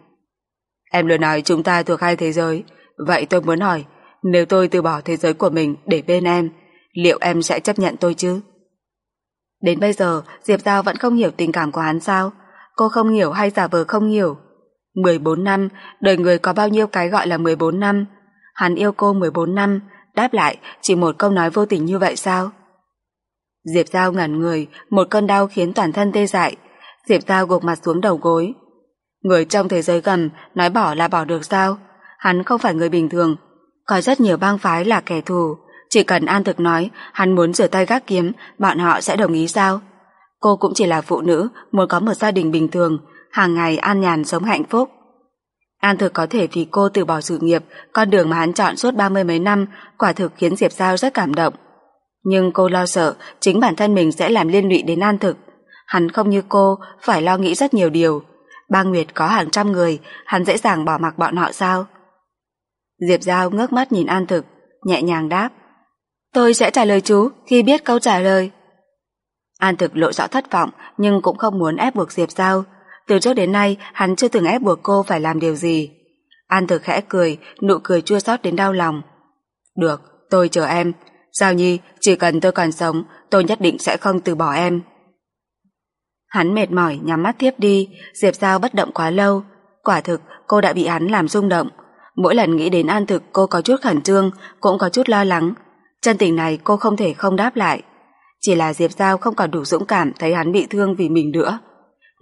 Em luôn nói chúng ta thuộc hai thế giới, vậy tôi muốn hỏi, nếu tôi từ bỏ thế giới của mình để bên em, liệu em sẽ chấp nhận tôi chứ? Đến bây giờ, Diệp Giao vẫn không hiểu tình cảm của hắn sao? Cô không hiểu hay giả vờ không hiểu? 14 năm, đời người có bao nhiêu cái gọi là 14 năm? Hắn yêu cô 14 năm, Đáp lại chỉ một câu nói vô tình như vậy sao? Diệp Giao ngẩn người, một cơn đau khiến toàn thân tê dại. Diệp Giao gục mặt xuống đầu gối. Người trong thế giới gầm nói bỏ là bỏ được sao? Hắn không phải người bình thường. Có rất nhiều bang phái là kẻ thù. Chỉ cần An Thực nói hắn muốn rửa tay gác kiếm, bọn họ sẽ đồng ý sao? Cô cũng chỉ là phụ nữ, muốn có một gia đình bình thường, hàng ngày an nhàn sống hạnh phúc. An thực có thể vì cô từ bỏ sự nghiệp, con đường mà hắn chọn suốt ba mươi mấy năm, quả thực khiến Diệp Giao rất cảm động. Nhưng cô lo sợ chính bản thân mình sẽ làm liên lụy đến An thực. Hắn không như cô, phải lo nghĩ rất nhiều điều. Ba Nguyệt có hàng trăm người, hắn dễ dàng bỏ mặc bọn họ sao? Diệp Giao ngước mắt nhìn An thực, nhẹ nhàng đáp. Tôi sẽ trả lời chú khi biết câu trả lời. An thực lộ rõ thất vọng nhưng cũng không muốn ép buộc Diệp Giao, từ trước đến nay, hắn chưa từng ép buộc cô phải làm điều gì. An thực khẽ cười, nụ cười chua xót đến đau lòng. Được, tôi chờ em. Giao Nhi, chỉ cần tôi còn sống, tôi nhất định sẽ không từ bỏ em. Hắn mệt mỏi nhắm mắt tiếp đi, Diệp Giao bất động quá lâu. Quả thực, cô đã bị hắn làm rung động. Mỗi lần nghĩ đến An thực cô có chút khẩn trương, cũng có chút lo lắng. Chân tình này cô không thể không đáp lại. Chỉ là Diệp Giao không còn đủ dũng cảm thấy hắn bị thương vì mình nữa.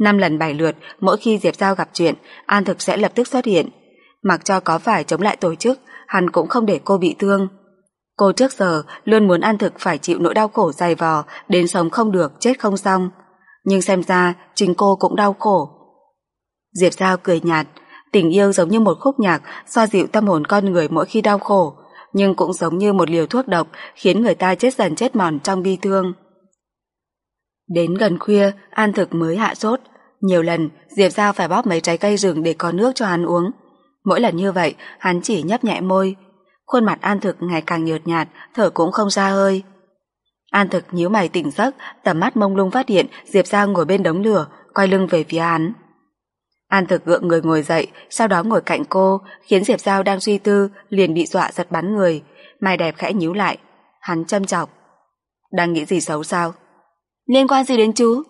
Năm lần bảy lượt, mỗi khi Diệp Giao gặp chuyện, An Thực sẽ lập tức xuất hiện. Mặc cho có phải chống lại tổ chức, hắn cũng không để cô bị thương. Cô trước giờ luôn muốn An Thực phải chịu nỗi đau khổ dày vò, đến sống không được, chết không xong. Nhưng xem ra, chính cô cũng đau khổ. Diệp Giao cười nhạt, tình yêu giống như một khúc nhạc xoa dịu tâm hồn con người mỗi khi đau khổ, nhưng cũng giống như một liều thuốc độc khiến người ta chết dần chết mòn trong bi thương. Đến gần khuya, An Thực mới hạ sốt. Nhiều lần, Diệp Giao phải bóp mấy trái cây rừng để có nước cho hắn uống. Mỗi lần như vậy, hắn chỉ nhấp nhẹ môi. Khuôn mặt An Thực ngày càng nhợt nhạt, thở cũng không ra hơi. An thực nhíu mày tỉnh giấc, tầm mắt mông lung phát hiện Diệp Giao ngồi bên đống lửa, quay lưng về phía hắn. An thực gượng người ngồi dậy, sau đó ngồi cạnh cô, khiến Diệp Giao đang suy tư, liền bị dọa giật bắn người. Mày đẹp khẽ nhíu lại. Hắn châm chọc. Đang nghĩ gì xấu sao? Liên quan gì đến chú?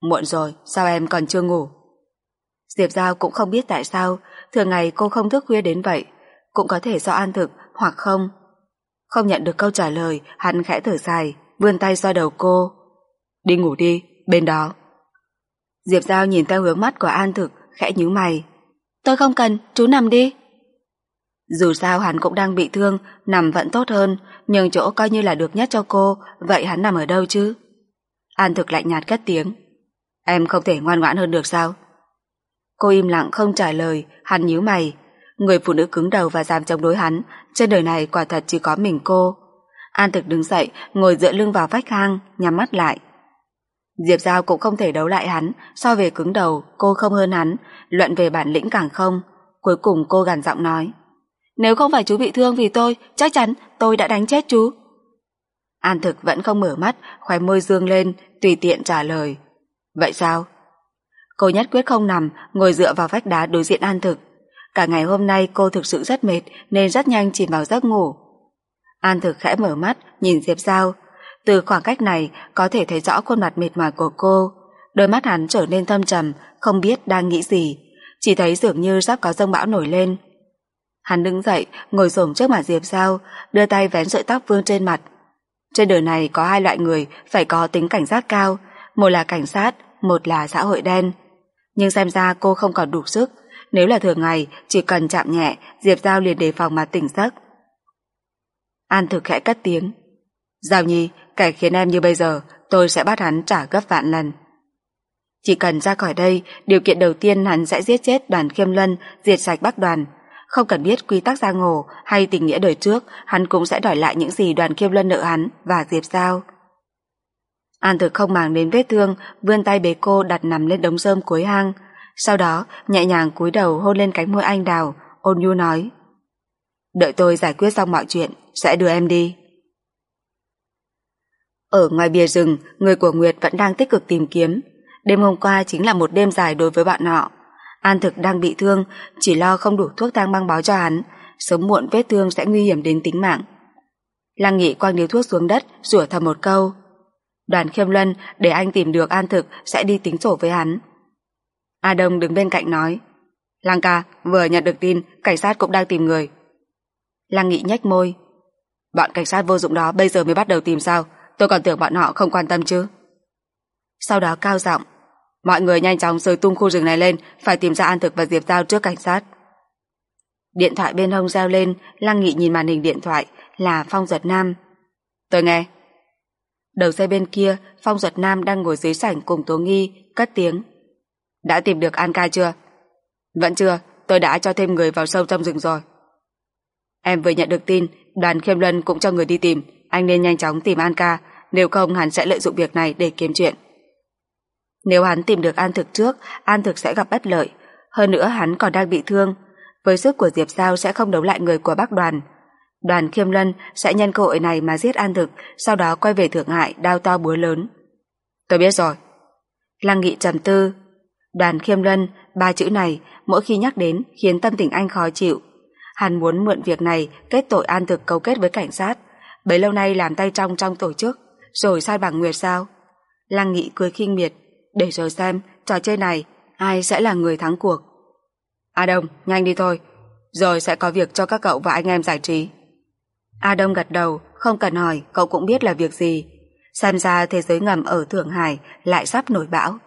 Muộn rồi, sao em còn chưa ngủ? Diệp Giao cũng không biết tại sao, thường ngày cô không thức khuya đến vậy. Cũng có thể do an thực, hoặc không. Không nhận được câu trả lời, hắn khẽ thở dài, vươn tay xoa đầu cô. Đi ngủ đi, bên đó. Diệp Giao nhìn theo hướng mắt của An Thực, khẽ nhíu mày. Tôi không cần, chú nằm đi. Dù sao hắn cũng đang bị thương, nằm vẫn tốt hơn, nhưng chỗ coi như là được nhất cho cô, vậy hắn nằm ở đâu chứ? An Thực lạnh nhạt cất tiếng. Em không thể ngoan ngoãn hơn được sao? Cô im lặng không trả lời, hắn nhíu mày. Người phụ nữ cứng đầu và dám chống đối hắn, trên đời này quả thật chỉ có mình cô. An Thực đứng dậy, ngồi dựa lưng vào vách hang, nhắm mắt lại. Diệp Giao cũng không thể đấu lại hắn, so về cứng đầu, cô không hơn hắn, luận về bản lĩnh càng không. Cuối cùng cô gằn giọng nói. Nếu không phải chú bị thương vì tôi, chắc chắn tôi đã đánh chết chú. An thực vẫn không mở mắt, khóe môi dương lên, tùy tiện trả lời. Vậy sao? Cô nhất quyết không nằm, ngồi dựa vào vách đá đối diện An thực. Cả ngày hôm nay cô thực sự rất mệt nên rất nhanh chìm vào giấc ngủ. An thực khẽ mở mắt, nhìn Diệp Giao, từ khoảng cách này có thể thấy rõ khuôn mặt mệt mỏi của cô. Đôi mắt hắn trở nên thâm trầm, không biết đang nghĩ gì. Chỉ thấy dường như sắp có rông bão nổi lên. Hắn đứng dậy, ngồi xổm trước mặt Diệp Giao, đưa tay vén sợi tóc vương trên mặt. Trên đời này có hai loại người phải có tính cảnh giác cao, một là cảnh sát, một là xã hội đen. Nhưng xem ra cô không còn đủ sức, nếu là thường ngày chỉ cần chạm nhẹ, Diệp Giao liền đề phòng mà tỉnh giấc. An thực khẽ cất tiếng. Giao Nhi, kẻ khiến em như bây giờ, tôi sẽ bắt hắn trả gấp vạn lần. Chỉ cần ra khỏi đây, điều kiện đầu tiên hắn sẽ giết chết đoàn khiêm luân, diệt sạch bắc đoàn. Không cần biết quy tắc giang hồ hay tình nghĩa đời trước, hắn cũng sẽ đòi lại những gì đoàn khiêm luân nợ hắn và Diệp Giao. An thực không màng đến vết thương, vươn tay bế cô đặt nằm lên đống rơm cuối hang. Sau đó, nhẹ nhàng cúi đầu hôn lên cánh môi anh đào, ôn nhu nói. Đợi tôi giải quyết xong mọi chuyện, sẽ đưa em đi. Ở ngoài bìa rừng, người của Nguyệt vẫn đang tích cực tìm kiếm. Đêm hôm qua chính là một đêm dài đối với bọn họ. An thực đang bị thương, chỉ lo không đủ thuốc thang băng bó cho hắn, sớm muộn vết thương sẽ nguy hiểm đến tính mạng. Lăng nghị quăng điếu thuốc xuống đất, rủa thầm một câu. Đoàn khiêm luân, để anh tìm được an thực, sẽ đi tính sổ với hắn. A Đông đứng bên cạnh nói. Lăng ca, vừa nhận được tin, cảnh sát cũng đang tìm người. Lăng nghị nhếch môi. Bọn cảnh sát vô dụng đó bây giờ mới bắt đầu tìm sao, tôi còn tưởng bọn họ không quan tâm chứ. Sau đó cao giọng, mọi người nhanh chóng rời tung khu rừng này lên, phải tìm ra An Thực và Diệp Giao trước cảnh sát. Điện thoại bên hông reo lên, Lăng Nghị nhìn màn hình điện thoại, là Phong Duật Nam. Tôi nghe. Đầu dây bên kia, Phong Duật Nam đang ngồi dưới sảnh cùng Tố Nghi, cất tiếng. Đã tìm được An Ca chưa? Vẫn chưa, tôi đã cho thêm người vào sâu trong rừng rồi. Em vừa nhận được tin, đoàn khiêm luân cũng cho người đi tìm, anh nên nhanh chóng tìm An ca, nếu không hắn sẽ lợi dụng việc này để kiếm chuyện. Nếu hắn tìm được An Thực trước, An Thực sẽ gặp bất lợi. Hơn nữa hắn còn đang bị thương. Với sức của Diệp Giao sẽ không đấu lại người của Bắc đoàn. Đoàn Khiêm Lân sẽ nhân cơ hội này mà giết An Thực, sau đó quay về Thượng Hải đao to búa lớn. Tôi biết rồi. Lăng Nghị trầm tư. Đoàn Khiêm Luân, ba chữ này, mỗi khi nhắc đến khiến tâm tình anh khó chịu. Hắn muốn mượn việc này kết tội An Thực cấu kết với cảnh sát, bấy lâu nay làm tay trong trong tổ chức, rồi sai bằng Nguyệt sao? Lăng Nghị cười khinh miệt, để rồi xem trò chơi này ai sẽ là người thắng cuộc. A Đông, nhanh đi thôi, rồi sẽ có việc cho các cậu và anh em giải trí. A Đông gật đầu, không cần hỏi, cậu cũng biết là việc gì. Xem ra thế giới ngầm ở Thượng Hải lại sắp nổi bão.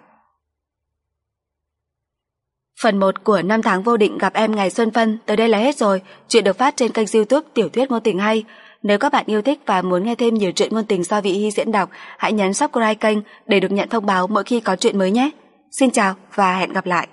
Phần 1 của năm tháng vô định gặp em ngày Xuân Phân tới đây là hết rồi. Chuyện được phát trên kênh youtube Tiểu thuyết ngôn tình hay. Nếu các bạn yêu thích và muốn nghe thêm nhiều chuyện ngôn tình do vị hy diễn đọc, hãy nhấn subscribe kênh để được nhận thông báo mỗi khi có chuyện mới nhé. Xin chào và hẹn gặp lại.